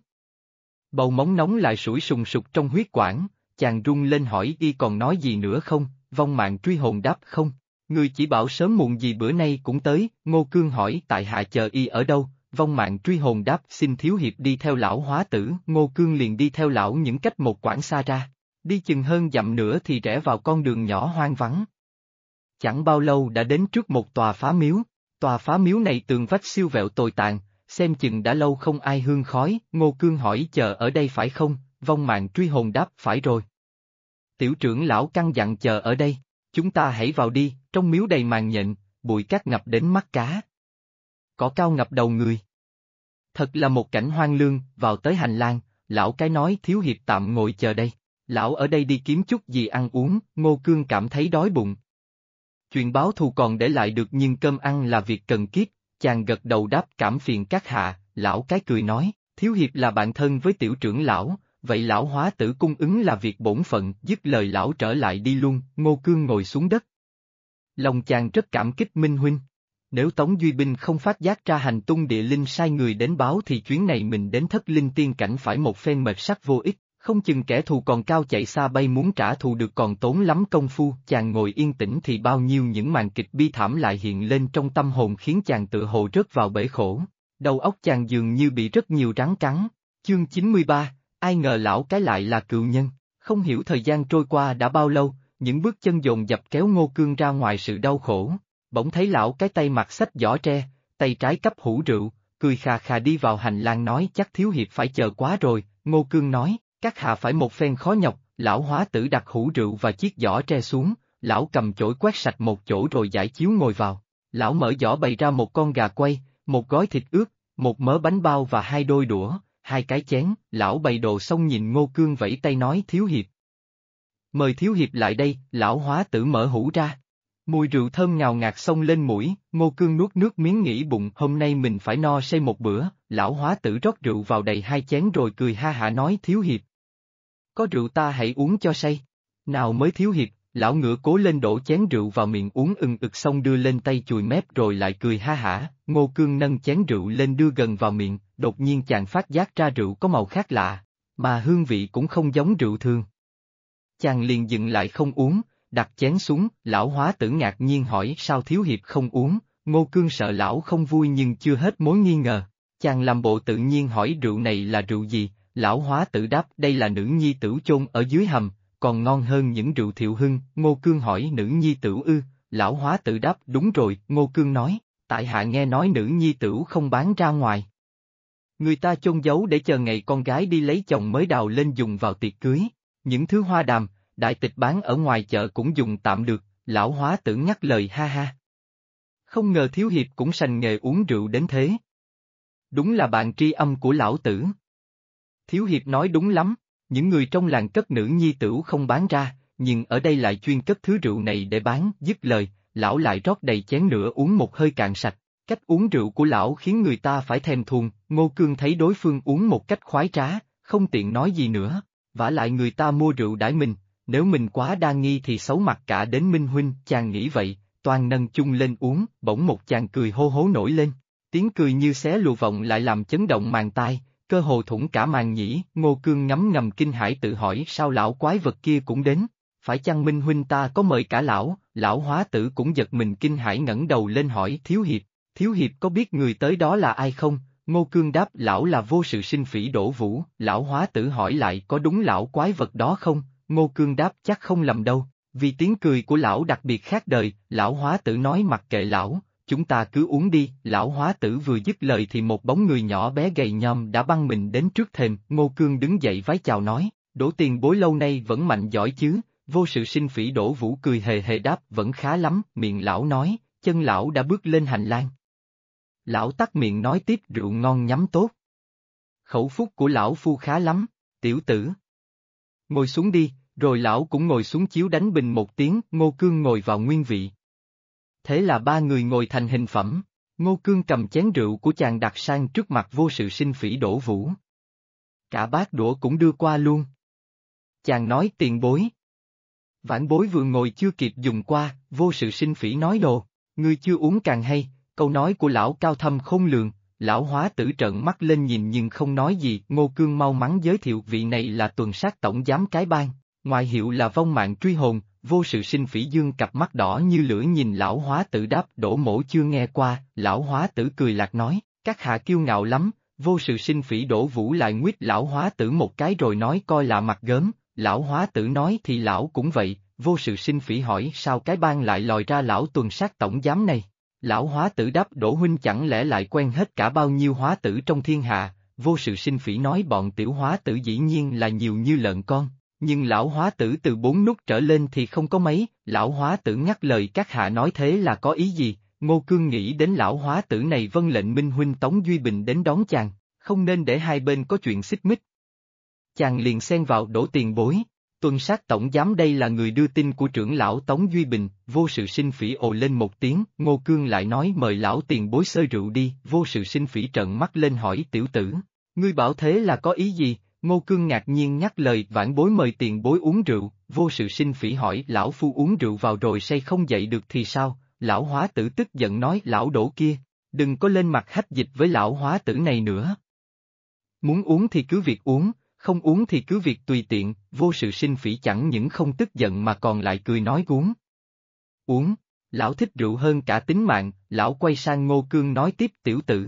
Bầu móng nóng lại sủi sùng sục trong huyết quản, chàng rung lên hỏi y còn nói gì nữa không, vong mạng truy hồn đáp không, người chỉ bảo sớm muộn gì bữa nay cũng tới, Ngô Cương hỏi tại hạ chờ y ở đâu, vong mạng truy hồn đáp xin thiếu hiệp đi theo lão hóa tử, ngô cương liền đi theo lão những cách một quãng xa ra, đi chừng hơn dặm nữa thì rẽ vào con đường nhỏ hoang vắng. Chẳng bao lâu đã đến trước một tòa phá miếu, tòa phá miếu này tường vách siêu vẹo tồi tàn, xem chừng đã lâu không ai hương khói, ngô cương hỏi chờ ở đây phải không, vong mạng truy hồn đáp phải rồi. Tiểu trưởng lão căng dặn chờ ở đây, chúng ta hãy vào đi, trong miếu đầy màn nhện, bụi cát ngập đến mắt cá. Cỏ cao ngập đầu người. Thật là một cảnh hoang lương, vào tới hành lang, lão cái nói thiếu hiệp tạm ngồi chờ đây. Lão ở đây đi kiếm chút gì ăn uống, ngô cương cảm thấy đói bụng. Chuyện báo thù còn để lại được nhưng cơm ăn là việc cần kiếp, chàng gật đầu đáp cảm phiền các hạ, lão cái cười nói, thiếu hiệp là bạn thân với tiểu trưởng lão, vậy lão hóa tử cung ứng là việc bổn phận, dứt lời lão trở lại đi luôn, ngô cương ngồi xuống đất. Lòng chàng rất cảm kích Minh Huynh. Nếu Tống Duy Binh không phát giác ra hành tung địa linh sai người đến báo thì chuyến này mình đến thất linh tiên cảnh phải một phen mệt sắc vô ích, không chừng kẻ thù còn cao chạy xa bay muốn trả thù được còn tốn lắm công phu, chàng ngồi yên tĩnh thì bao nhiêu những màn kịch bi thảm lại hiện lên trong tâm hồn khiến chàng tự hồ rớt vào bể khổ. Đầu óc chàng dường như bị rất nhiều rắn cắn. Chương 93, ai ngờ lão cái lại là cựu nhân, không hiểu thời gian trôi qua đã bao lâu, những bước chân dồn dập kéo ngô cương ra ngoài sự đau khổ, bỗng thấy lão cái tay mặt sách giỏ tre, tay trái cấp hũ rượu, cười khà khà đi vào hành lang nói chắc thiếu hiệp phải chờ quá rồi, ngô cương nói, các hạ phải một phen khó nhọc, lão hóa tử đặt hũ rượu và chiếc giỏ tre xuống, lão cầm chổi quét sạch một chỗ rồi giải chiếu ngồi vào, lão mở giỏ bày ra một con gà quay, một gói thịt ướt, một mớ bánh bao và hai đôi đũa, hai cái chén, lão bày đồ xong nhìn ngô cương vẫy tay nói thiếu hiệp. Mời thiếu hiệp lại đây, lão hóa tử mở hũ ra. Mùi rượu thơm ngào ngạt xông lên mũi, ngô cương nuốt nước miếng nghĩ bụng hôm nay mình phải no say một bữa, lão hóa tử rót rượu vào đầy hai chén rồi cười ha hả nói thiếu hiệp. Có rượu ta hãy uống cho say. Nào mới thiếu hiệp, lão ngựa cố lên đổ chén rượu vào miệng uống ừng ực xong đưa lên tay chùi mép rồi lại cười ha hả, ngô cương nâng chén rượu lên đưa gần vào miệng, đột nhiên chàng phát giác ra rượu có màu khác lạ, mà hương vị cũng không giống rượu thường. Chàng liền dừng lại không uống, đặt chén xuống, lão hóa tử ngạc nhiên hỏi sao thiếu hiệp không uống, ngô cương sợ lão không vui nhưng chưa hết mối nghi ngờ. Chàng làm bộ tự nhiên hỏi rượu này là rượu gì, lão hóa tử đáp đây là nữ nhi tử chôn ở dưới hầm, còn ngon hơn những rượu thiệu hưng, ngô cương hỏi nữ nhi tử ư, lão hóa tử đáp đúng rồi, ngô cương nói, tại hạ nghe nói nữ nhi tử không bán ra ngoài. Người ta chôn giấu để chờ ngày con gái đi lấy chồng mới đào lên dùng vào tiệc cưới, những thứ hoa đàm, đại tịch bán ở ngoài chợ cũng dùng tạm được, lão hóa tử nhắc lời ha ha. Không ngờ thiếu hiệp cũng sành nghề uống rượu đến thế. Đúng là bạn tri âm của lão tử. Thiếu hiệp nói đúng lắm, những người trong làng cất nữ nhi tửu không bán ra, nhưng ở đây lại chuyên cất thứ rượu này để bán, dứt lời, lão lại rót đầy chén nữa uống một hơi cạn sạch. Cách uống rượu của lão khiến người ta phải thèm thuồng, Ngô Cương thấy đối phương uống một cách khoái trá, không tiện nói gì nữa, vả lại người ta mua rượu đãi mình, nếu mình quá đa nghi thì xấu mặt cả đến Minh Huynh, chàng nghĩ vậy, toàn nâng chung lên uống, bỗng một chàng cười hô hố nổi lên, tiếng cười như xé lùa vọng lại làm chấn động màn tai, cơ hồ thủng cả màn nhĩ, Ngô Cương ngắm ngầm kinh hải tự hỏi sao lão quái vật kia cũng đến, phải chăng Minh Huynh ta có mời cả lão, lão hóa tử cũng giật mình kinh hải ngẩng đầu lên hỏi Thiếu Hiệp, Thiếu Hiệp có biết người tới đó là ai không? Ngô Cương đáp lão là vô sự sinh phỉ đổ vũ, lão hóa tử hỏi lại có đúng lão quái vật đó không? Ngô Cương đáp chắc không lầm đâu, vì tiếng cười của lão đặc biệt khác đời, lão hóa tử nói mặc kệ lão, chúng ta cứ uống đi, lão hóa tử vừa dứt lời thì một bóng người nhỏ bé gầy nhom đã băng mình đến trước thềm, Ngô Cương đứng dậy vái chào nói, đổ tiền bối lâu nay vẫn mạnh giỏi chứ, vô sự sinh phỉ đổ vũ cười hề hề đáp vẫn khá lắm, miệng lão nói, chân lão đã bước lên hành lang. Lão tắt miệng nói tiếp rượu ngon nhắm tốt. Khẩu phúc của lão phu khá lắm, tiểu tử. Ngồi xuống đi, rồi lão cũng ngồi xuống chiếu đánh bình một tiếng, Ngô Cương ngồi vào nguyên vị. Thế là ba người ngồi thành hình phẩm, Ngô Cương cầm chén rượu của chàng đặt sang trước mặt vô sự sinh phỉ đổ vũ. Cả bát đũa cũng đưa qua luôn. Chàng nói tiền bối. Vãn bối vừa ngồi chưa kịp dùng qua, vô sự sinh phỉ nói đồ, ngươi chưa uống càng hay, câu nói của lão cao thâm không lường, lão hóa tử trợn mắt lên nhìn nhưng không nói gì, Ngô Cương mau mắn giới thiệu vị này là tuần sát tổng giám cái bang, ngoài hiệu là vong mạng truy hồn, vô sự sinh phỉ dương cặp mắt đỏ như lửa nhìn lão hóa tử đáp đổ mổ chưa nghe qua, lão hóa tử cười lạc nói, các hạ kiêu ngạo lắm, vô sự sinh phỉ đổ vũ lại nguyết lão hóa tử một cái rồi nói coi là mặt gớm, lão hóa tử nói thì lão cũng vậy, vô sự sinh phỉ hỏi sao cái bang lại lòi ra lão tuần sát tổng giám này. Lão hóa tử đáp đổ huynh chẳng lẽ lại quen hết cả bao nhiêu hóa tử trong thiên hạ, vô sự sinh phỉ nói bọn tiểu hóa tử dĩ nhiên là nhiều như lợn con, nhưng lão hóa tử từ bốn nút trở lên thì không có mấy, lão hóa tử ngắt lời các hạ nói thế là có ý gì, ngô cương nghĩ đến lão hóa tử này vân lệnh Minh Huynh Tống Duy Bình đến đón chàng, không nên để hai bên có chuyện xích mích. Chàng liền xen vào đổ tiền bối. Tuần sát tổng giám đây là người đưa tin của trưởng lão Tống Duy Bình, vô sự sinh phỉ ồ lên một tiếng, Ngô Cương lại nói mời lão tiền bối sơi rượu đi, vô sự sinh phỉ trợn mắt lên hỏi tiểu tử, ngươi bảo thế là có ý gì, Ngô Cương ngạc nhiên nhắc lời vãn bối mời tiền bối uống rượu, vô sự sinh phỉ hỏi lão phu uống rượu vào rồi say không dậy được thì sao, lão hóa tử tức giận nói lão đổ kia, đừng có lên mặt hách dịch với lão hóa tử này nữa. Muốn uống thì cứ việc uống, không uống thì cứ việc tùy tiện, vô sự sinh phỉ chẳng những không tức giận mà còn lại cười nói uống. Uống, lão thích rượu hơn cả tính mạng, lão quay sang ngô cương nói tiếp tiểu tử.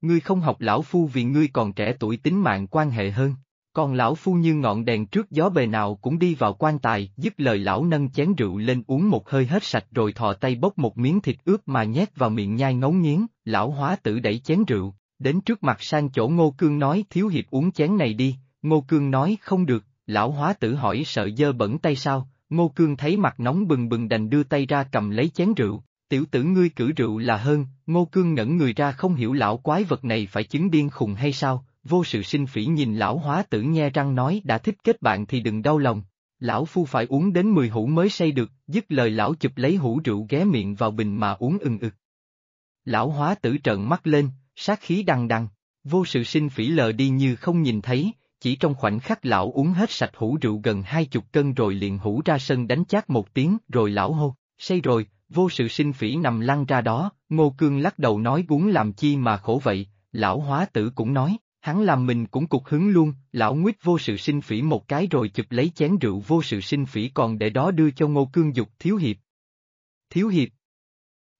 Ngươi không học lão phu vì ngươi còn trẻ tuổi tính mạng quan hệ hơn, còn lão phu như ngọn đèn trước gió bề nào cũng đi vào quan tài, dứt lời lão nâng chén rượu lên uống một hơi hết sạch rồi thò tay bốc một miếng thịt ướp mà nhét vào miệng nhai ngấu nghiến, lão hóa tử đẩy chén rượu, đến trước mặt sang chỗ Ngô Cương nói thiếu hiệp uống chén này đi, Ngô Cương nói không được, lão hóa tử hỏi sợ dơ bẩn tay sao, Ngô Cương thấy mặt nóng bừng bừng đành đưa tay ra cầm lấy chén rượu, tiểu tử ngươi cử rượu là hơn, Ngô Cương ngẩn người ra không hiểu lão quái vật này phải chứng điên khùng hay sao, vô sự sinh phỉ nhìn lão hóa tử nghe răng nói đã thích kết bạn thì đừng đau lòng, Lão phu phải uống đến 10 hũ mới say được, dứt lời lão chụp lấy hũ rượu ghé miệng vào bình mà uống ừng ực. Lão hóa tử trợn mắt lên, sát khí đằng đằng, vô sự sinh phỉ lờ đi như không nhìn thấy, chỉ trong khoảnh khắc lão uống hết sạch hũ rượu gần hai chục cân rồi liền hũ ra sân đánh chát một tiếng rồi lão hô, say rồi, vô sự sinh phỉ nằm lăn ra đó, ngô cương lắc đầu nói guốn làm chi mà khổ vậy, lão hóa tử cũng nói, hắn làm mình cũng cục hứng luôn, lão nguyết vô sự sinh phỉ một cái rồi chụp lấy chén rượu vô sự sinh phỉ còn để đó đưa cho ngô cương dục thiếu hiệp. Thiếu hiệp.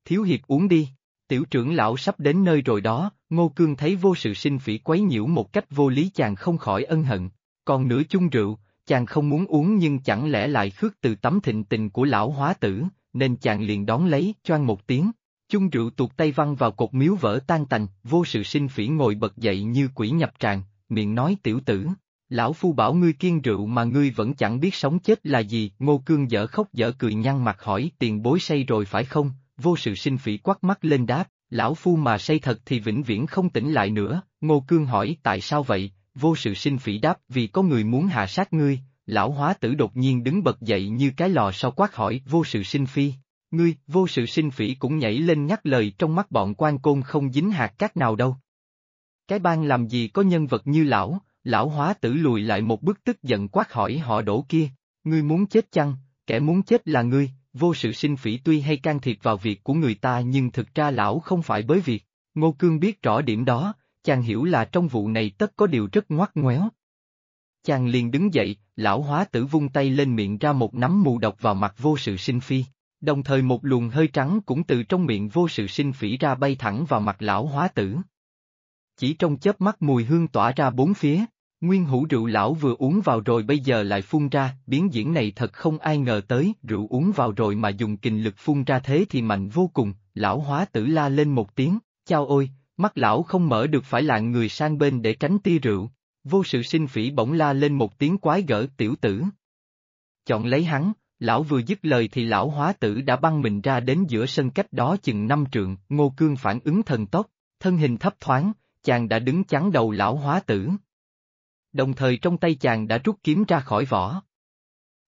Thiếu hiệp uống đi, tiểu trưởng lão sắp đến nơi rồi đó, ngô cương thấy vô sự sinh phỉ quấy nhiễu một cách vô lý chàng không khỏi ân hận, còn nửa chung rượu, chàng không muốn uống nhưng chẳng lẽ lại khước từ tấm thịnh tình của lão hóa tử, nên chàng liền đón lấy, choang một tiếng, Chung rượu tuột tay văng vào cột miếu vỡ tan tành, vô sự sinh phỉ ngồi bật dậy như quỷ nhập tràng, miệng nói tiểu tử. Lão phu bảo ngươi kiên rượu mà ngươi vẫn chẳng biết sống chết là gì, ngô cương dở khóc dở cười nhăn mặt hỏi tiền bối say rồi phải không, vô sự sinh phỉ quắt mắt lên đáp, lão phu mà say thật thì vĩnh viễn không tỉnh lại nữa, ngô cương hỏi tại sao vậy, vô sự sinh phỉ đáp vì có người muốn hạ sát ngươi, lão hóa tử đột nhiên đứng bật dậy như cái lò sau quát hỏi vô sự sinh phi, Ngươi, vô sự sinh phỉ cũng nhảy lên nhắc lời trong mắt bọn quan côn không dính hạt cát nào đâu. Cái bang làm gì có nhân vật như lão, lão hóa tử lùi lại một bước tức giận quát hỏi họ đổ kia, ngươi muốn chết chăng, kẻ muốn chết là ngươi, vô sự sinh phỉ tuy hay can thiệp vào việc của người ta nhưng thực ra lão không phải bới việc, Ngô Cương biết rõ điểm đó, chàng hiểu là trong vụ này tất có điều rất ngoắt ngoéo. Chàng liền đứng dậy, lão hóa tử vung tay lên miệng ra một nắm mù độc vào mặt vô sự sinh phi. Đồng thời một luồng hơi trắng cũng từ trong miệng vô sự sinh phỉ ra bay thẳng vào mặt lão hóa tử. Chỉ trong chớp mắt mùi hương tỏa ra bốn phía, nguyên hũ rượu lão vừa uống vào rồi bây giờ lại phun ra, biến diễn này thật không ai ngờ tới, rượu uống vào rồi mà dùng kình lực phun ra thế thì mạnh vô cùng, lão hóa tử la lên một tiếng, chao ôi, mắt lão không mở được phải lạng người sang bên để tránh tia rượu, vô sự sinh phỉ bỗng la lên một tiếng quái gở tiểu tử. Chọn lấy hắn, Lão vừa dứt lời thì lão hóa tử đã băng mình ra đến giữa sân cách đó chừng năm trượng, ngô cương phản ứng thần tốc, thân hình thấp thoáng, chàng đã đứng chắn đầu lão hóa tử. Đồng thời trong tay chàng đã rút kiếm ra khỏi vỏ.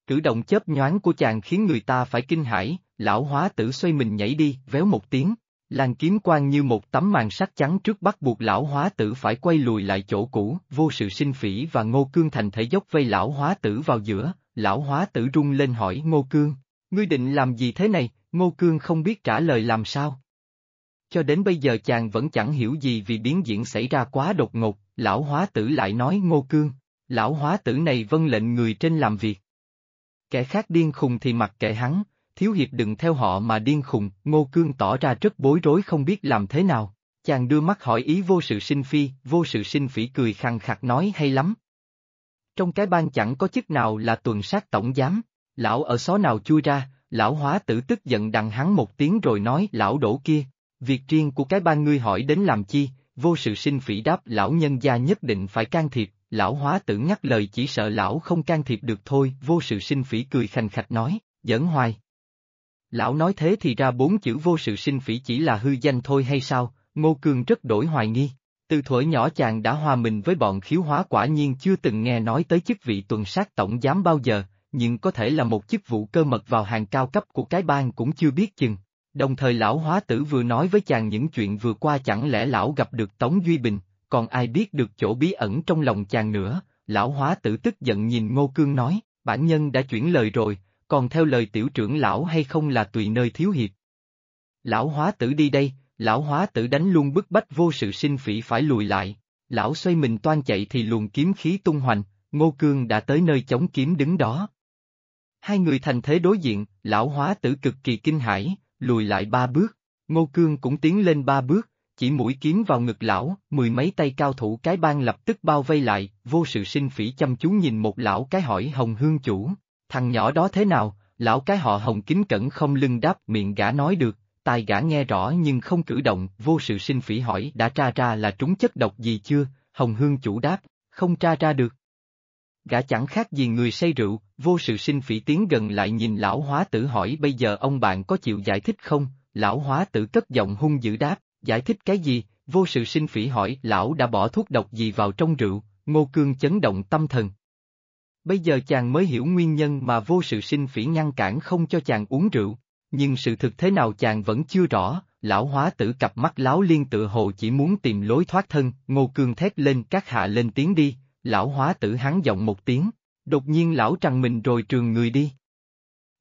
Cử động chớp nhoáng của chàng khiến người ta phải kinh hãi, lão hóa tử xoay mình nhảy đi, véo một tiếng, làng kiếm quang như một tấm màn sắt trắng trước bắt buộc lão hóa tử phải quay lùi lại chỗ cũ, vô sự sinh phỉ và ngô cương thành thể dốc vây lão hóa tử vào giữa, lão hóa tử rung lên hỏi Ngô Cương, ngươi định làm gì thế này, Ngô Cương không biết trả lời làm sao. Cho đến bây giờ chàng vẫn chẳng hiểu gì vì biến diễn xảy ra quá đột ngột, lão hóa tử lại nói Ngô Cương, lão hóa tử này vân lệnh người trên làm việc. Kẻ khác điên khùng thì mặc kệ hắn, thiếu hiệp đừng theo họ mà điên khùng, Ngô Cương tỏ ra rất bối rối không biết làm thế nào. Chàng đưa mắt hỏi ý vô sự sinh phi, vô sự sinh phỉ cười khăng khặt nói hay lắm, trong cái ban chẳng có chức nào là tuần sát tổng giám, lão ở xó nào chui ra, lão hóa tử tức giận đằng hắn một tiếng rồi nói lão đổ kia, việc riêng của cái ban ngươi hỏi đến làm chi, vô sự sinh phỉ đáp lão nhân gia nhất định phải can thiệp, lão hóa tử ngắt lời chỉ sợ lão không can thiệp được thôi, vô sự sinh phỉ cười khành khạch nói, giỡn hoài. Lão nói thế thì ra bốn chữ vô sự sinh phỉ chỉ là hư danh thôi hay sao, Ngô Cương rất đổi hoài nghi. Từ thuở nhỏ chàng đã hòa mình với bọn khiếu hóa quả nhiên chưa từng nghe nói tới chức vị tuần sát tổng giám bao giờ, nhưng có thể là một chức vụ cơ mật vào hàng cao cấp của cái bang cũng chưa biết chừng. Đồng thời lão hóa tử vừa nói với chàng những chuyện vừa qua chẳng lẽ lão gặp được Tống Duy Bình, còn ai biết được chỗ bí ẩn trong lòng chàng nữa, lão hóa tử tức giận nhìn Ngô Cương nói, bản nhân đã chuyển lời rồi, còn theo lời tiểu trưởng lão hay không là tùy nơi thiếu hiệp. Lão hóa tử đi đây, lão hóa tử đánh luôn bức bách vô sự sinh phỉ phải lùi lại, lão xoay mình toan chạy thì luồng kiếm khí tung hoành, ngô cương đã tới nơi chống kiếm đứng đó. Hai người thành thế đối diện, lão hóa tử cực kỳ kinh hãi, lùi lại ba bước, ngô cương cũng tiến lên ba bước, chỉ mũi kiếm vào ngực lão, mười mấy tay cao thủ cái bang lập tức bao vây lại, vô sự sinh phỉ chăm chú nhìn một lão cái hỏi hồng hương chủ, thằng nhỏ đó thế nào, lão cái họ hồng kính cẩn không lưng đáp miệng gã nói được, tai gã nghe rõ nhưng không cử động, vô sự sinh phỉ hỏi đã tra ra là trúng chất độc gì chưa, Hồng Hương chủ đáp, không tra ra được. Gã chẳng khác gì người say rượu, vô sự sinh phỉ tiến gần lại nhìn lão hóa tử hỏi bây giờ ông bạn có chịu giải thích không, lão hóa tử cất giọng hung dữ đáp, giải thích cái gì, vô sự sinh phỉ hỏi lão đã bỏ thuốc độc gì vào trong rượu, ngô cương chấn động tâm thần. Bây giờ chàng mới hiểu nguyên nhân mà vô sự sinh phỉ ngăn cản không cho chàng uống rượu, nhưng sự thực thế nào chàng vẫn chưa rõ, lão hóa tử cặp mắt láo liên tự hồ chỉ muốn tìm lối thoát thân, ngô cương thét lên các hạ lên tiếng đi, lão hóa tử hắn giọng một tiếng, đột nhiên lão trằn mình rồi trường người đi.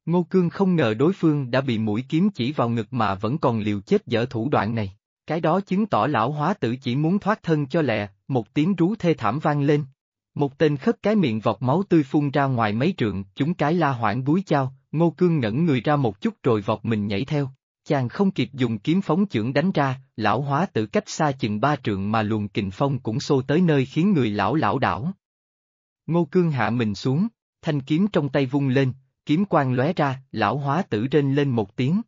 Ngô cương không ngờ đối phương đã bị mũi kiếm chỉ vào ngực mà vẫn còn liều chết dở thủ đoạn này, cái đó chứng tỏ lão hóa tử chỉ muốn thoát thân cho lẹ, một tiếng rú thê thảm vang lên. Một tên khất cái miệng vọt máu tươi phun ra ngoài mấy trượng, chúng cái la hoảng búi chao, ngô cương ngẩn người ra một chút rồi vọt mình nhảy theo. Chàng không kịp dùng kiếm phóng chưởng đánh ra, lão hóa tử cách xa chừng ba trượng mà luồng kình phong cũng xô tới nơi khiến người lão lão đảo. Ngô cương hạ mình xuống, thanh kiếm trong tay vung lên, kiếm quang lóe ra, lão hóa tử trên lên một tiếng.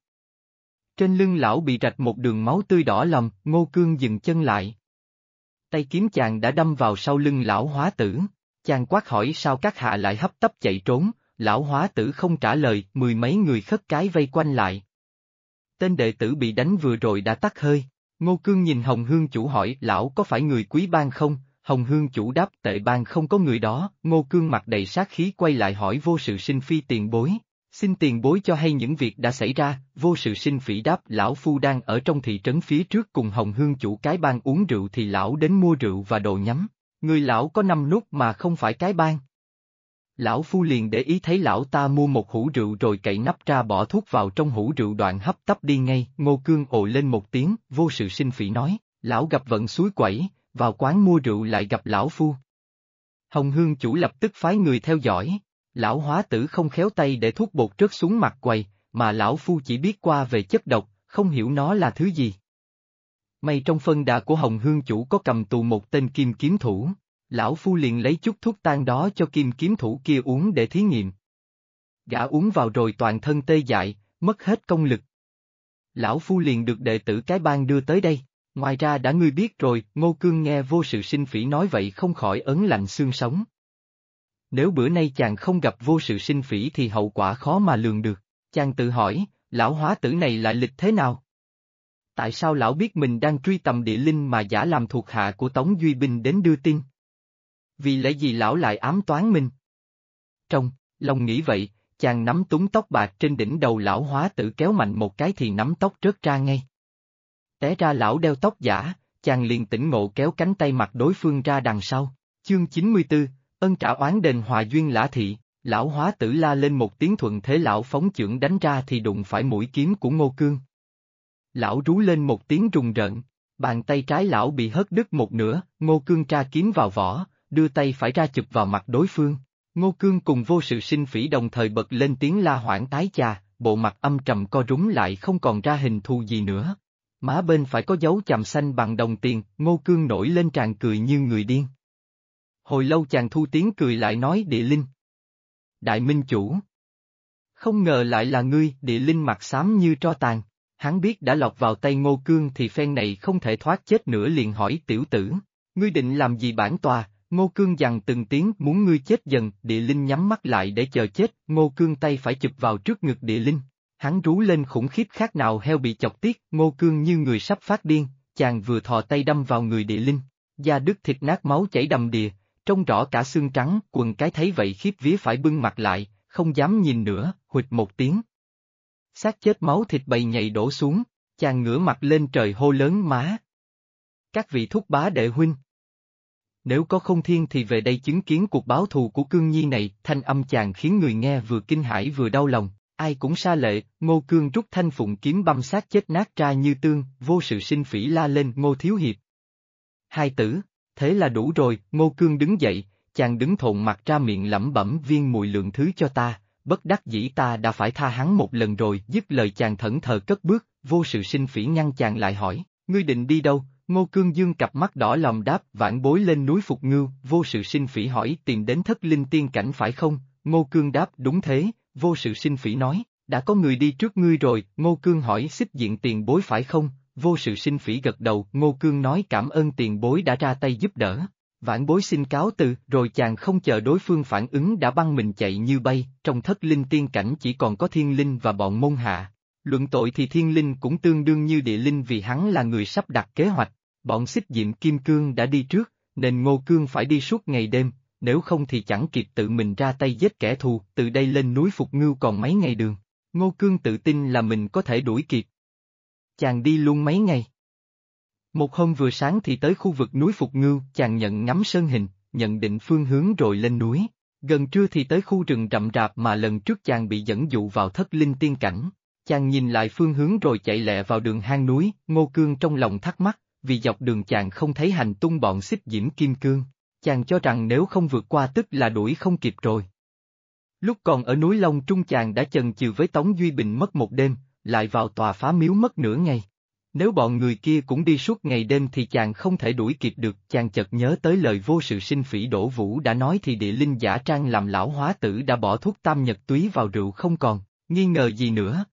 Trên lưng lão bị rạch một đường máu tươi đỏ lầm, ngô cương dừng chân lại. Tay kiếm chàng đã đâm vào sau lưng lão hóa tử, chàng quát hỏi sao các hạ lại hấp tấp chạy trốn, lão hóa tử không trả lời, mười mấy người khất cái vây quanh lại. Tên đệ tử bị đánh vừa rồi đã tắt hơi, Ngô Cương nhìn Hồng Hương chủ hỏi lão có phải người quý ban không, Hồng Hương chủ đáp tệ ban không có người đó, Ngô Cương mặt đầy sát khí quay lại hỏi vô sự sinh phi tiền bối. Xin tiền bối cho hay những việc đã xảy ra, vô sự sinh phỉ đáp lão phu đang ở trong thị trấn phía trước cùng Hồng Hương chủ cái ban uống rượu thì lão đến mua rượu và đồ nhắm. Người lão có năm nút mà không phải cái ban. Lão phu liền để ý thấy lão ta mua một hũ rượu rồi cậy nắp ra bỏ thuốc vào trong hũ rượu đoạn hấp tấp đi ngay, ngô cương ồ lên một tiếng, vô sự sinh phỉ nói, lão gặp vận suối quẩy, vào quán mua rượu lại gặp lão phu. Hồng Hương chủ lập tức phái người theo dõi, lão hóa tử không khéo tay để thuốc bột rớt xuống mặt quầy, mà lão phu chỉ biết qua về chất độc, không hiểu nó là thứ gì. May trong phân đà của Hồng Hương chủ có cầm tù một tên kim kiếm thủ, lão phu liền lấy chút thuốc tan đó cho kim kiếm thủ kia uống để thí nghiệm. Gã uống vào rồi toàn thân tê dại, mất hết công lực. Lão phu liền được đệ tử cái bang đưa tới đây. Ngoài ra đã ngươi biết rồi, Ngô Cương nghe vô sự sinh phỉ nói vậy không khỏi ấn lạnh xương sống. Nếu bữa nay chàng không gặp vô sự sinh phỉ thì hậu quả khó mà lường được. Chàng tự hỏi, lão hóa tử này lại lịch thế nào? Tại sao lão biết mình đang truy tầm địa linh mà giả làm thuộc hạ của Tống Duy Binh đến đưa tin? Vì lẽ gì lão lại ám toán mình? Trong, lòng nghĩ vậy, chàng nắm túng tóc bạc trên đỉnh đầu lão hóa tử kéo mạnh một cái thì nắm tóc rớt ra ngay. Té ra lão đeo tóc giả, chàng liền tỉnh ngộ kéo cánh tay mặt đối phương ra đằng sau. Chương 94, ân trả oán đền hòa duyên lã thị, lão hóa tử la lên một tiếng thuận thế lão phóng chưởng đánh ra thì đụng phải mũi kiếm của ngô cương. Lão rú lên một tiếng rùng rợn, bàn tay trái lão bị hất đứt một nửa, ngô cương tra kiếm vào vỏ, đưa tay phải ra chụp vào mặt đối phương. Ngô cương cùng vô sự sinh phỉ đồng thời bật lên tiếng la hoảng tái cha bộ mặt âm trầm co rúm lại không còn ra hình thù gì nữa. Má bên phải có dấu chàm xanh bằng đồng tiền, ngô cương nổi lên tràn cười như người điên. Hồi lâu chàng thu tiếng cười lại nói địa linh. Đại minh chủ. Không ngờ lại là ngươi, địa linh mặt xám như tro tàn. Hắn biết đã lọt vào tay ngô cương thì phen này không thể thoát chết nữa liền hỏi tiểu tử. Ngươi định làm gì bản tòa, ngô cương dằn từng tiếng muốn ngươi chết dần, địa linh nhắm mắt lại để chờ chết, ngô cương tay phải chụp vào trước ngực địa linh. Hắn rú lên khủng khiếp khác nào heo bị chọc tiết, ngô cương như người sắp phát điên, chàng vừa thò tay đâm vào người địa linh. Da đứt thịt nát máu chảy đầm đìa, trông rõ cả xương trắng, quần cái thấy vậy khiếp vía phải bưng mặt lại, không dám nhìn nữa, hụt một tiếng. xác chết máu thịt bầy nhảy đổ xuống, chàng ngửa mặt lên trời hô lớn má. Các vị thúc bá đệ huynh. Nếu có không thiên thì về đây chứng kiến cuộc báo thù của cương nhi này, thanh âm chàng khiến người nghe vừa kinh hãi vừa đau lòng, ai cũng xa lệ, ngô cương rút thanh phụng kiếm băm sát chết nát ra như tương, vô sự sinh phỉ la lên ngô thiếu hiệp. Hai tử, thế là đủ rồi, Ngô Cương đứng dậy, chàng đứng thộn mặt ra miệng lẩm bẩm viên mùi lượng thứ cho ta, bất đắc dĩ ta đã phải tha hắn một lần rồi, dứt lời chàng thẫn thờ cất bước, vô sự sinh phỉ ngăn chàng lại hỏi, ngươi định đi đâu, Ngô Cương Dương cặp mắt đỏ lòng đáp vãn bối lên núi Phục Ngưu, vô sự sinh phỉ hỏi tìm đến thất linh tiên cảnh phải không, Ngô Cương đáp đúng thế, vô sự sinh phỉ nói, đã có người đi trước ngươi rồi, Ngô Cương hỏi xích diện tiền bối phải không, vô sự sinh phỉ gật đầu, Ngô Cương nói cảm ơn tiền bối đã ra tay giúp đỡ. Vãn bối xin cáo từ, rồi chàng không chờ đối phương phản ứng đã băng mình chạy như bay, trong thất linh tiên cảnh chỉ còn có thiên linh và bọn môn hạ. Luận tội thì thiên linh cũng tương đương như địa linh vì hắn là người sắp đặt kế hoạch, bọn xích diệm kim cương đã đi trước, nên ngô cương phải đi suốt ngày đêm, nếu không thì chẳng kịp tự mình ra tay giết kẻ thù, từ đây lên núi Phục Ngưu còn mấy ngày đường. Ngô Cương tự tin là mình có thể đuổi kịp. Chàng đi luôn mấy ngày. Một hôm vừa sáng thì tới khu vực núi Phục Ngưu, chàng nhận ngắm sơn hình, nhận định phương hướng rồi lên núi. Gần trưa thì tới khu rừng rậm rạp mà lần trước chàng bị dẫn dụ vào thất linh tiên cảnh. Chàng nhìn lại phương hướng rồi chạy lẹ vào đường hang núi, Ngô Cương trong lòng thắc mắc, vì dọc đường chàng không thấy hành tung bọn xích diễm kim cương. Chàng cho rằng nếu không vượt qua tức là đuổi không kịp rồi. Lúc còn ở núi Long Trung chàng đã chần chừ với Tống Duy Bình mất một đêm, lại vào tòa phá miếu mất nửa ngày. Nếu bọn người kia cũng đi suốt ngày đêm thì chàng không thể đuổi kịp được, chàng chợt nhớ tới lời vô sự sinh phỉ đổ vũ đã nói thì địa linh giả trang làm lão hóa tử đã bỏ thuốc tam nhật túy vào rượu không còn, nghi ngờ gì nữa.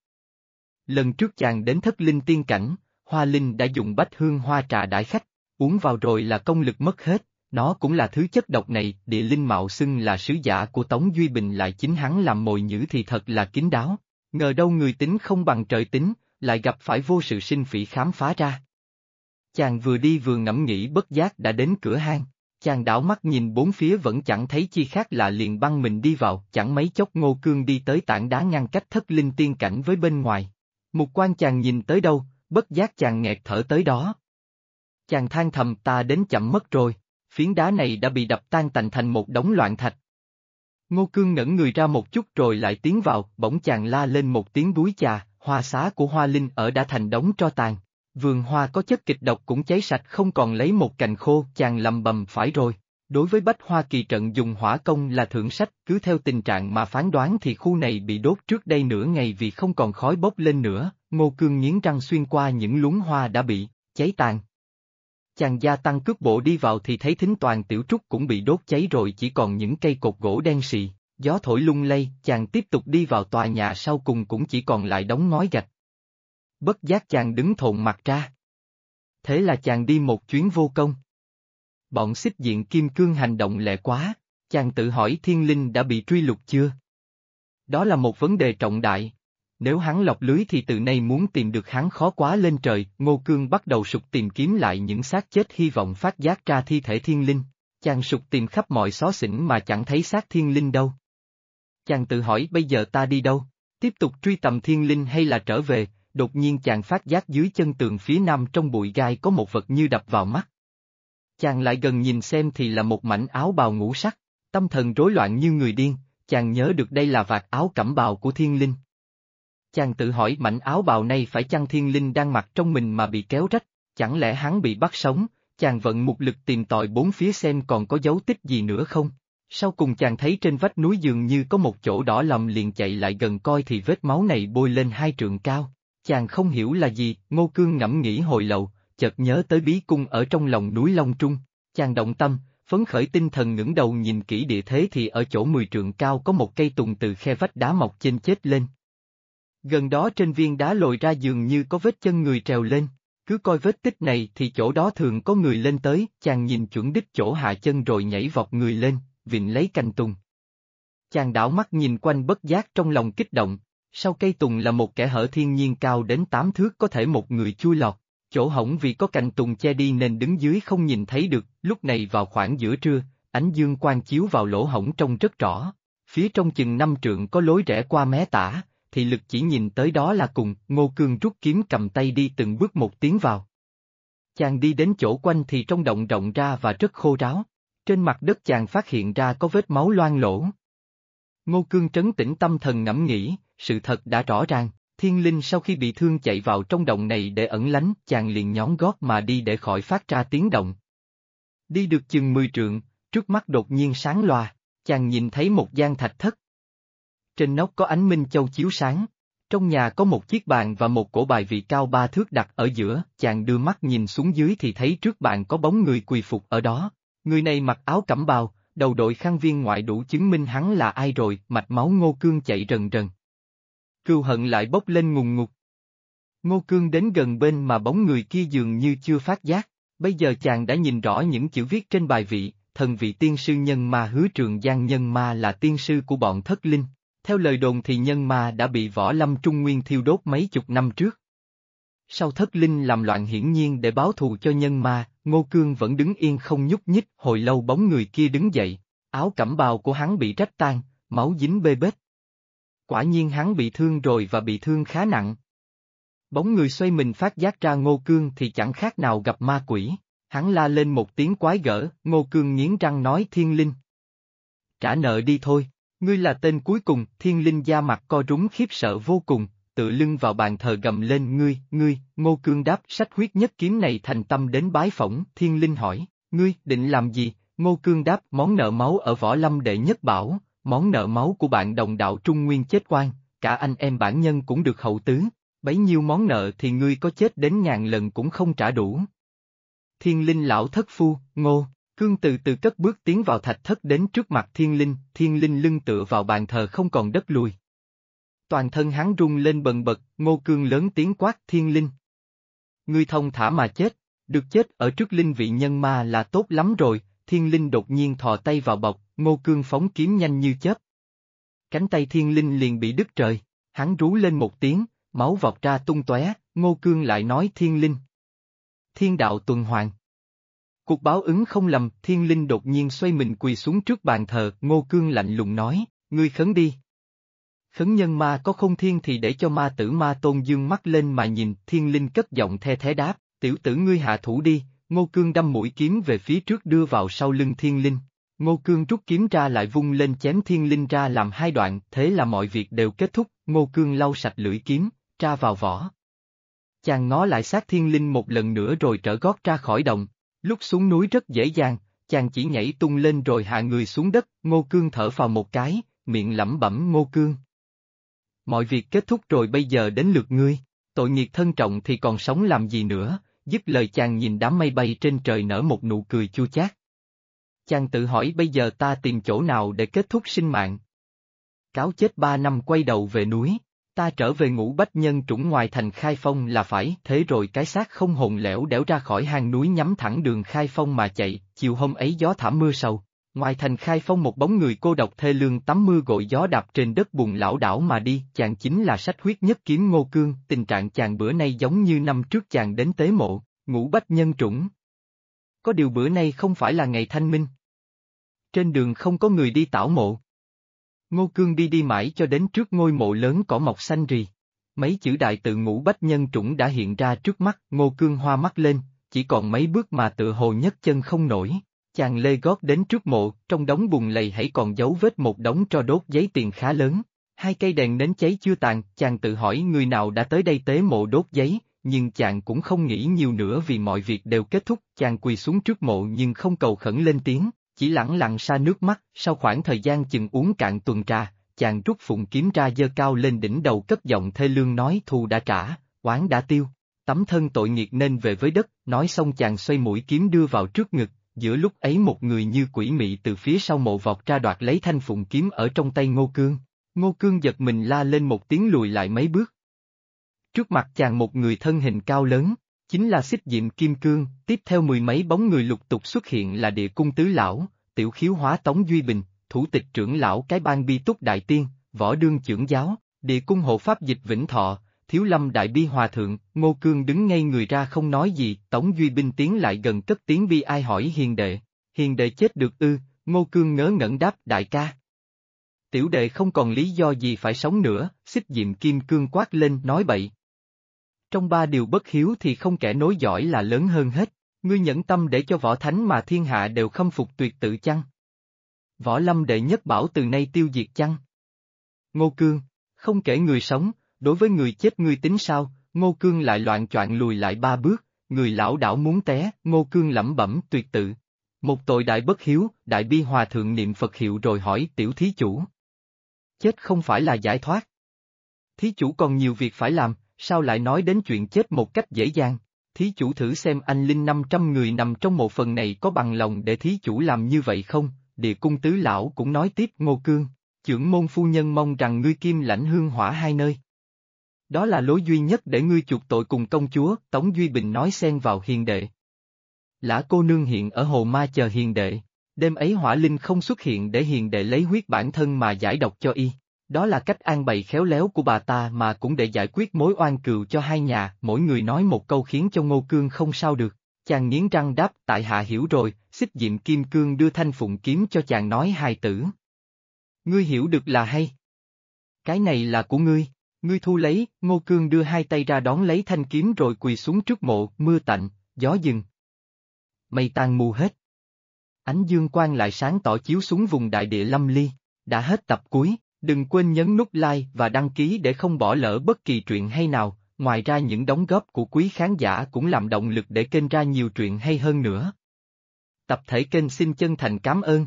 Lần trước chàng đến thất linh tiên cảnh, Hoa Linh đã dùng bách hương hoa trà đãi khách, uống vào rồi là công lực mất hết, nó cũng là thứ chất độc này, địa linh mạo xưng là sứ giả của Tống Duy Bình lại chính hắn làm mồi nhữ thì thật là kín đáo, ngờ đâu người tính không bằng trời tính, lại gặp phải vô sự sinh phỉ khám phá ra. Chàng vừa đi vừa ngẫm nghĩ bất giác đã đến cửa hang, chàng đảo mắt nhìn bốn phía vẫn chẳng thấy chi khác lạ liền băng mình đi vào, chẳng mấy chốc ngô cương đi tới tảng đá ngăn cách thất linh tiên cảnh với bên ngoài. Một quan chàng nhìn tới đâu, bất giác chàng nghẹt thở tới đó. Chàng than thầm ta đến chậm mất rồi, phiến đá này đã bị đập tan tành thành một đống loạn thạch. Ngô Cương ngẩn người ra một chút rồi lại tiến vào, bỗng chàng la lên một tiếng đuối chà, hoa xá của hoa linh ở đã thành đống tro tàn. Vườn hoa có chất kịch độc cũng cháy sạch không còn lấy một cành khô, chàng lầm bầm phải rồi. Đối với Bách Hoa Kỳ trận dùng hỏa công là thượng sách, cứ theo tình trạng mà phán đoán thì khu này bị đốt trước đây nửa ngày vì không còn khói bốc lên nữa, Ngô Cương nghiến răng xuyên qua những luống hoa đã bị cháy tàn. Chàng gia tăng cước bộ đi vào thì thấy thính toàn tiểu trúc cũng bị đốt cháy rồi chỉ còn những cây cột gỗ đen sì gió thổi lung lay, chàng tiếp tục đi vào tòa nhà sau cùng cũng chỉ còn lại đóng ngói gạch. Bất giác chàng đứng thộn mặt ra. Thế là chàng đi một chuyến vô công. Bọn xích diện kim cương hành động lẹ quá, chàng tự hỏi thiên linh đã bị truy lục chưa? Đó là một vấn đề trọng đại. Nếu hắn lọc lưới thì từ nay muốn tìm được hắn khó quá lên trời, Ngô Cương bắt đầu sục tìm kiếm lại những xác chết hy vọng phát giác ra thi thể thiên linh. Chàng sục tìm khắp mọi xó xỉnh mà chẳng thấy xác thiên linh đâu. Chàng tự hỏi bây giờ ta đi đâu? Tiếp tục truy tầm thiên linh hay là trở về, đột nhiên chàng phát giác dưới chân tường phía nam trong bụi gai có một vật như đập vào mắt. Chàng lại gần nhìn xem thì là một mảnh áo bào ngũ sắc, tâm thần rối loạn như người điên, chàng nhớ được đây là vạt áo cẩm bào của thiên linh. Chàng tự hỏi mảnh áo bào này phải chăng thiên linh đang mặc trong mình mà bị kéo rách, chẳng lẽ hắn bị bắt sống, chàng vận một lực tìm tòi bốn phía xem còn có dấu tích gì nữa không. Sau cùng chàng thấy trên vách núi dường như có một chỗ đỏ lầm liền chạy lại gần coi thì vết máu này bôi lên hai trượng cao. Chàng không hiểu là gì, Ngô Cương ngẫm nghĩ hồi lâu, chợt nhớ tới bí cung ở trong lòng núi Long Trung. Chàng động tâm, phấn khởi tinh thần ngẩng đầu nhìn kỹ địa thế thì ở chỗ mười trượng cao có một cây tùng từ khe vách đá mọc trên chết lên, Gần đó trên viên đá lồi ra dường như có vết chân người trèo lên, cứ coi vết tích này thì chỗ đó thường có người lên tới, chàng nhìn chuẩn đích chỗ hạ chân rồi nhảy vọt người lên, vịn lấy cành tùng. Chàng đảo mắt nhìn quanh bất giác trong lòng kích động, sau cây tùng là một kẻ hở thiên nhiên cao đến tám thước có thể một người chui lọt, chỗ hỏng vì có cành tùng che đi nên đứng dưới không nhìn thấy được, lúc này vào khoảng giữa trưa, ánh dương quang chiếu vào lỗ hổng trông rất rõ, phía trong chừng năm trượng có lối rẽ qua mé tả, thì lực chỉ nhìn tới đó là cùng, Ngô Cương rút kiếm cầm tay đi từng bước một tiến vào. Chàng đi đến chỗ quanh thì trong động rộng ra và rất khô ráo, trên mặt đất chàng phát hiện ra có vết máu loang lỗ. Ngô Cương trấn tĩnh tâm thần ngẫm nghĩ, sự thật đã rõ ràng, thiên linh sau khi bị thương chạy vào trong động này để ẩn lánh, chàng liền nhón gót mà đi để khỏi phát ra tiếng động. Đi được chừng mười trượng, trước mắt đột nhiên sáng loà, chàng nhìn thấy một gian thạch thất, trên nóc có ánh minh châu chiếu sáng. Trong nhà có một chiếc bàn và một cổ bài vị cao ba thước đặt ở giữa, chàng đưa mắt nhìn xuống dưới thì thấy trước bàn có bóng người quỳ phục ở đó. Người này mặc áo cẩm bào, đầu đội khăn viên ngoại đủ chứng minh hắn là ai rồi, mạch máu ngô cương chạy rần rần. Cưu hận lại bốc lên ngùng ngục. Ngô cương đến gần bên mà bóng người kia dường như chưa phát giác, bây giờ chàng đã nhìn rõ những chữ viết trên bài vị, thần vị tiên sư nhân ma hứa trường giang nhân ma là tiên sư của bọn thất linh. Theo lời đồn thì nhân ma đã bị võ lâm trung nguyên thiêu đốt mấy chục năm trước. Sau thất linh làm loạn hiển nhiên để báo thù cho nhân ma, Ngô Cương vẫn đứng yên không nhúc nhích, hồi lâu bóng người kia đứng dậy. áo cẩm bào của hắn bị rách tan, máu dính bê bết. Quả nhiên hắn bị thương rồi và bị thương khá nặng. Bóng người xoay mình phát giác ra ngô cương thì chẳng khác nào gặp ma quỷ, hắn la lên một tiếng quái gở, ngô cương nghiến răng nói thiên linh. Trả nợ đi thôi, ngươi là tên cuối cùng, thiên linh da mặt co rúng khiếp sợ vô cùng, tự lưng vào bàn thờ gầm lên ngươi, ngươi, ngô cương đáp sách huyết nhất kiếm này thành tâm đến bái phỏng, thiên linh hỏi, ngươi, định làm gì, ngô cương đáp món nợ máu ở võ lâm đệ nhất bảo, món nợ máu của bạn đồng đạo Trung Nguyên chết quan, cả anh em bản nhân cũng được hậu tứ, bấy nhiêu món nợ thì ngươi có chết đến ngàn lần cũng không trả đủ. Thiên linh lão thất phu, ngô, cương từ từ cất bước tiến vào thạch thất đến trước mặt thiên linh, thiên linh lưng tựa vào bàn thờ không còn đất lùi. Toàn thân hắn rung lên bần bật, ngô cương lớn tiếng quát thiên linh. Ngươi thông thả mà chết, được chết ở trước linh vị nhân ma là tốt lắm rồi, thiên linh đột nhiên thò tay vào bọc, ngô cương phóng kiếm nhanh như chớp. Cánh tay thiên linh liền bị đứt trời, hắn rú lên một tiếng, máu vọt ra tung tóe, ngô cương lại nói thiên linh. Thiên đạo tuần hoàn. Cuộc báo ứng không lầm, thiên linh đột nhiên xoay mình quỳ xuống trước bàn thờ, ngô cương lạnh lùng nói, ngươi khấn đi. Khấn nhân ma có không thiên thì để cho ma tử ma tôn dương mắt lên mà nhìn, thiên linh cất giọng the thế đáp, tiểu tử ngươi hạ thủ đi, ngô cương đâm mũi kiếm về phía trước đưa vào sau lưng thiên linh. Ngô Cương rút kiếm ra lại vung lên chém thiên linh ra làm hai đoạn, thế là mọi việc đều kết thúc, Ngô Cương lau sạch lưỡi kiếm, tra vào vỏ. Chàng ngó lại sát thiên linh một lần nữa rồi trở gót ra khỏi động, lúc xuống núi rất dễ dàng, chàng chỉ nhảy tung lên rồi hạ người xuống đất, Ngô Cương thở vào một cái, miệng lẩm bẩm Ngô Cương. Mọi việc kết thúc rồi bây giờ đến lượt ngươi, tội nghiệp thân trọng thì còn sống làm gì nữa, dứt lời chàng nhìn đám mây bay trên trời nở một nụ cười chua chát. Chàng tự hỏi bây giờ ta tìm chỗ nào để kết thúc sinh mạng. Cáo chết ba năm quay đầu về núi, ta trở về ngũ bách nhân trũng ngoài thành khai phong là phải, thế rồi cái xác không hồn lẻo đẻo ra khỏi hang núi nhắm thẳng đường khai phong mà chạy, chiều hôm ấy gió thảm mưa sâu. Ngoài thành khai phong một bóng người cô độc thê lương tắm mưa gội gió đạp trên đất bùn lão đảo mà đi, chàng chính là sách huyết nhất kiếm ngô cương, tình trạng chàng bữa nay giống như năm trước chàng đến tế mộ, ngũ bách nhân trũng. Có điều bữa nay không phải là ngày thanh minh. Trên đường không có người đi tảo mộ. Ngô cương đi đi mãi cho đến trước ngôi mộ lớn cỏ mọc xanh rì. Mấy chữ đại tự ngũ bách nhân trũng đã hiện ra trước mắt, ngô cương hoa mắt lên, chỉ còn mấy bước mà tự hồ nhất chân không nổi, chàng lê gót đến trước mộ, trong đống bùn lầy hãy còn giấu vết một đống cho đốt giấy tiền khá lớn. Hai cây đèn nến cháy chưa tàn, chàng tự hỏi người nào đã tới đây tế mộ đốt giấy, nhưng chàng cũng không nghĩ nhiều nữa vì mọi việc đều kết thúc, chàng quỳ xuống trước mộ nhưng không cầu khẩn lên tiếng, chỉ lẳng lặng xa nước mắt, sau khoảng thời gian chừng uống cạn tuần trà, chàng rút phụng kiếm ra dơ cao lên đỉnh đầu cất giọng thê lương nói thù đã trả, oán đã tiêu, tấm thân tội nghiệt nên về với đất, nói xong chàng xoay mũi kiếm đưa vào trước ngực, giữa lúc ấy một người như quỷ mị từ phía sau mộ vọt ra đoạt lấy thanh phụng kiếm ở trong tay Ngô Cương. Ngô Cương giật mình la lên một tiếng lùi lại mấy bước. Trước mặt chàng một người thân hình cao lớn, chính là xích diệm kim cương, tiếp theo mười mấy bóng người lục tục xuất hiện là địa cung tứ lão, tiểu khiếu hóa Tống Duy Bình, thủ tịch trưởng lão cái ban bi túc đại tiên, võ đương trưởng giáo, địa cung hộ pháp dịch vĩnh thọ, thiếu lâm đại bi hòa thượng, ngô cương đứng ngay người ra không nói gì, Tống Duy bình tiến lại gần cất tiếng bi ai hỏi hiền đệ, hiền đệ chết được ư, ngô cương ngớ ngẩn đáp đại ca. Tiểu đệ không còn lý do gì phải sống nữa, xích diệm kim cương quát lên nói bậy. Trong ba điều bất hiếu thì không kẻ nối giỏi là lớn hơn hết, ngươi nhẫn tâm để cho võ thánh mà thiên hạ đều khâm phục tuyệt tự chăng? Võ lâm đệ nhất bảo từ nay tiêu diệt chăng? Ngô Cương, không kể người sống, đối với người chết ngươi tính sao, Ngô Cương lại loạn choạng lùi lại ba bước, người lão đảo muốn té, Ngô Cương lẩm bẩm tuyệt tự. Một tội đại bất hiếu, đại bi hòa thượng niệm Phật hiệu rồi hỏi tiểu thí chủ. Chết không phải là giải thoát. Thí chủ còn nhiều việc phải làm, sao lại nói đến chuyện chết một cách dễ dàng? Thí chủ thử xem anh Linh 500 người nằm trong một phần này có bằng lòng để thí chủ làm như vậy không? Địa cung tứ lão cũng nói tiếp Ngô Cương, trưởng môn phu nhân mong rằng ngươi kim lãnh hương hỏa hai nơi. Đó là lối duy nhất để ngươi chuộc tội cùng công chúa, Tống Duy Bình nói xen vào hiền đệ. Lã cô nương hiện ở hồ ma chờ hiền đệ, đêm ấy hỏa linh không xuất hiện để hiền đệ lấy huyết bản thân mà giải độc cho y. Đó là cách an bày khéo léo của bà ta mà cũng để giải quyết mối oan cừu cho hai nhà, mỗi người nói một câu khiến cho Ngô Cương không sao được. Chàng nghiến răng đáp tại hạ hiểu rồi, xích diệm kim cương đưa thanh phụng kiếm cho chàng nói hài tử. Ngươi hiểu được là hay. Cái này là của ngươi, ngươi thu lấy, ngô cương đưa hai tay ra đón lấy thanh kiếm rồi quỳ xuống trước mộ, mưa tạnh, gió dừng. Mây tan mù hết. Ánh dương quang lại sáng tỏ chiếu xuống vùng đại địa lâm ly, đã hết tập cuối, đừng quên nhấn nút like và đăng ký để không bỏ lỡ bất kỳ truyện hay nào, ngoài ra những đóng góp của quý khán giả cũng làm động lực để kênh ra nhiều truyện hay hơn nữa. Tập thể kênh xin chân thành cảm ơn.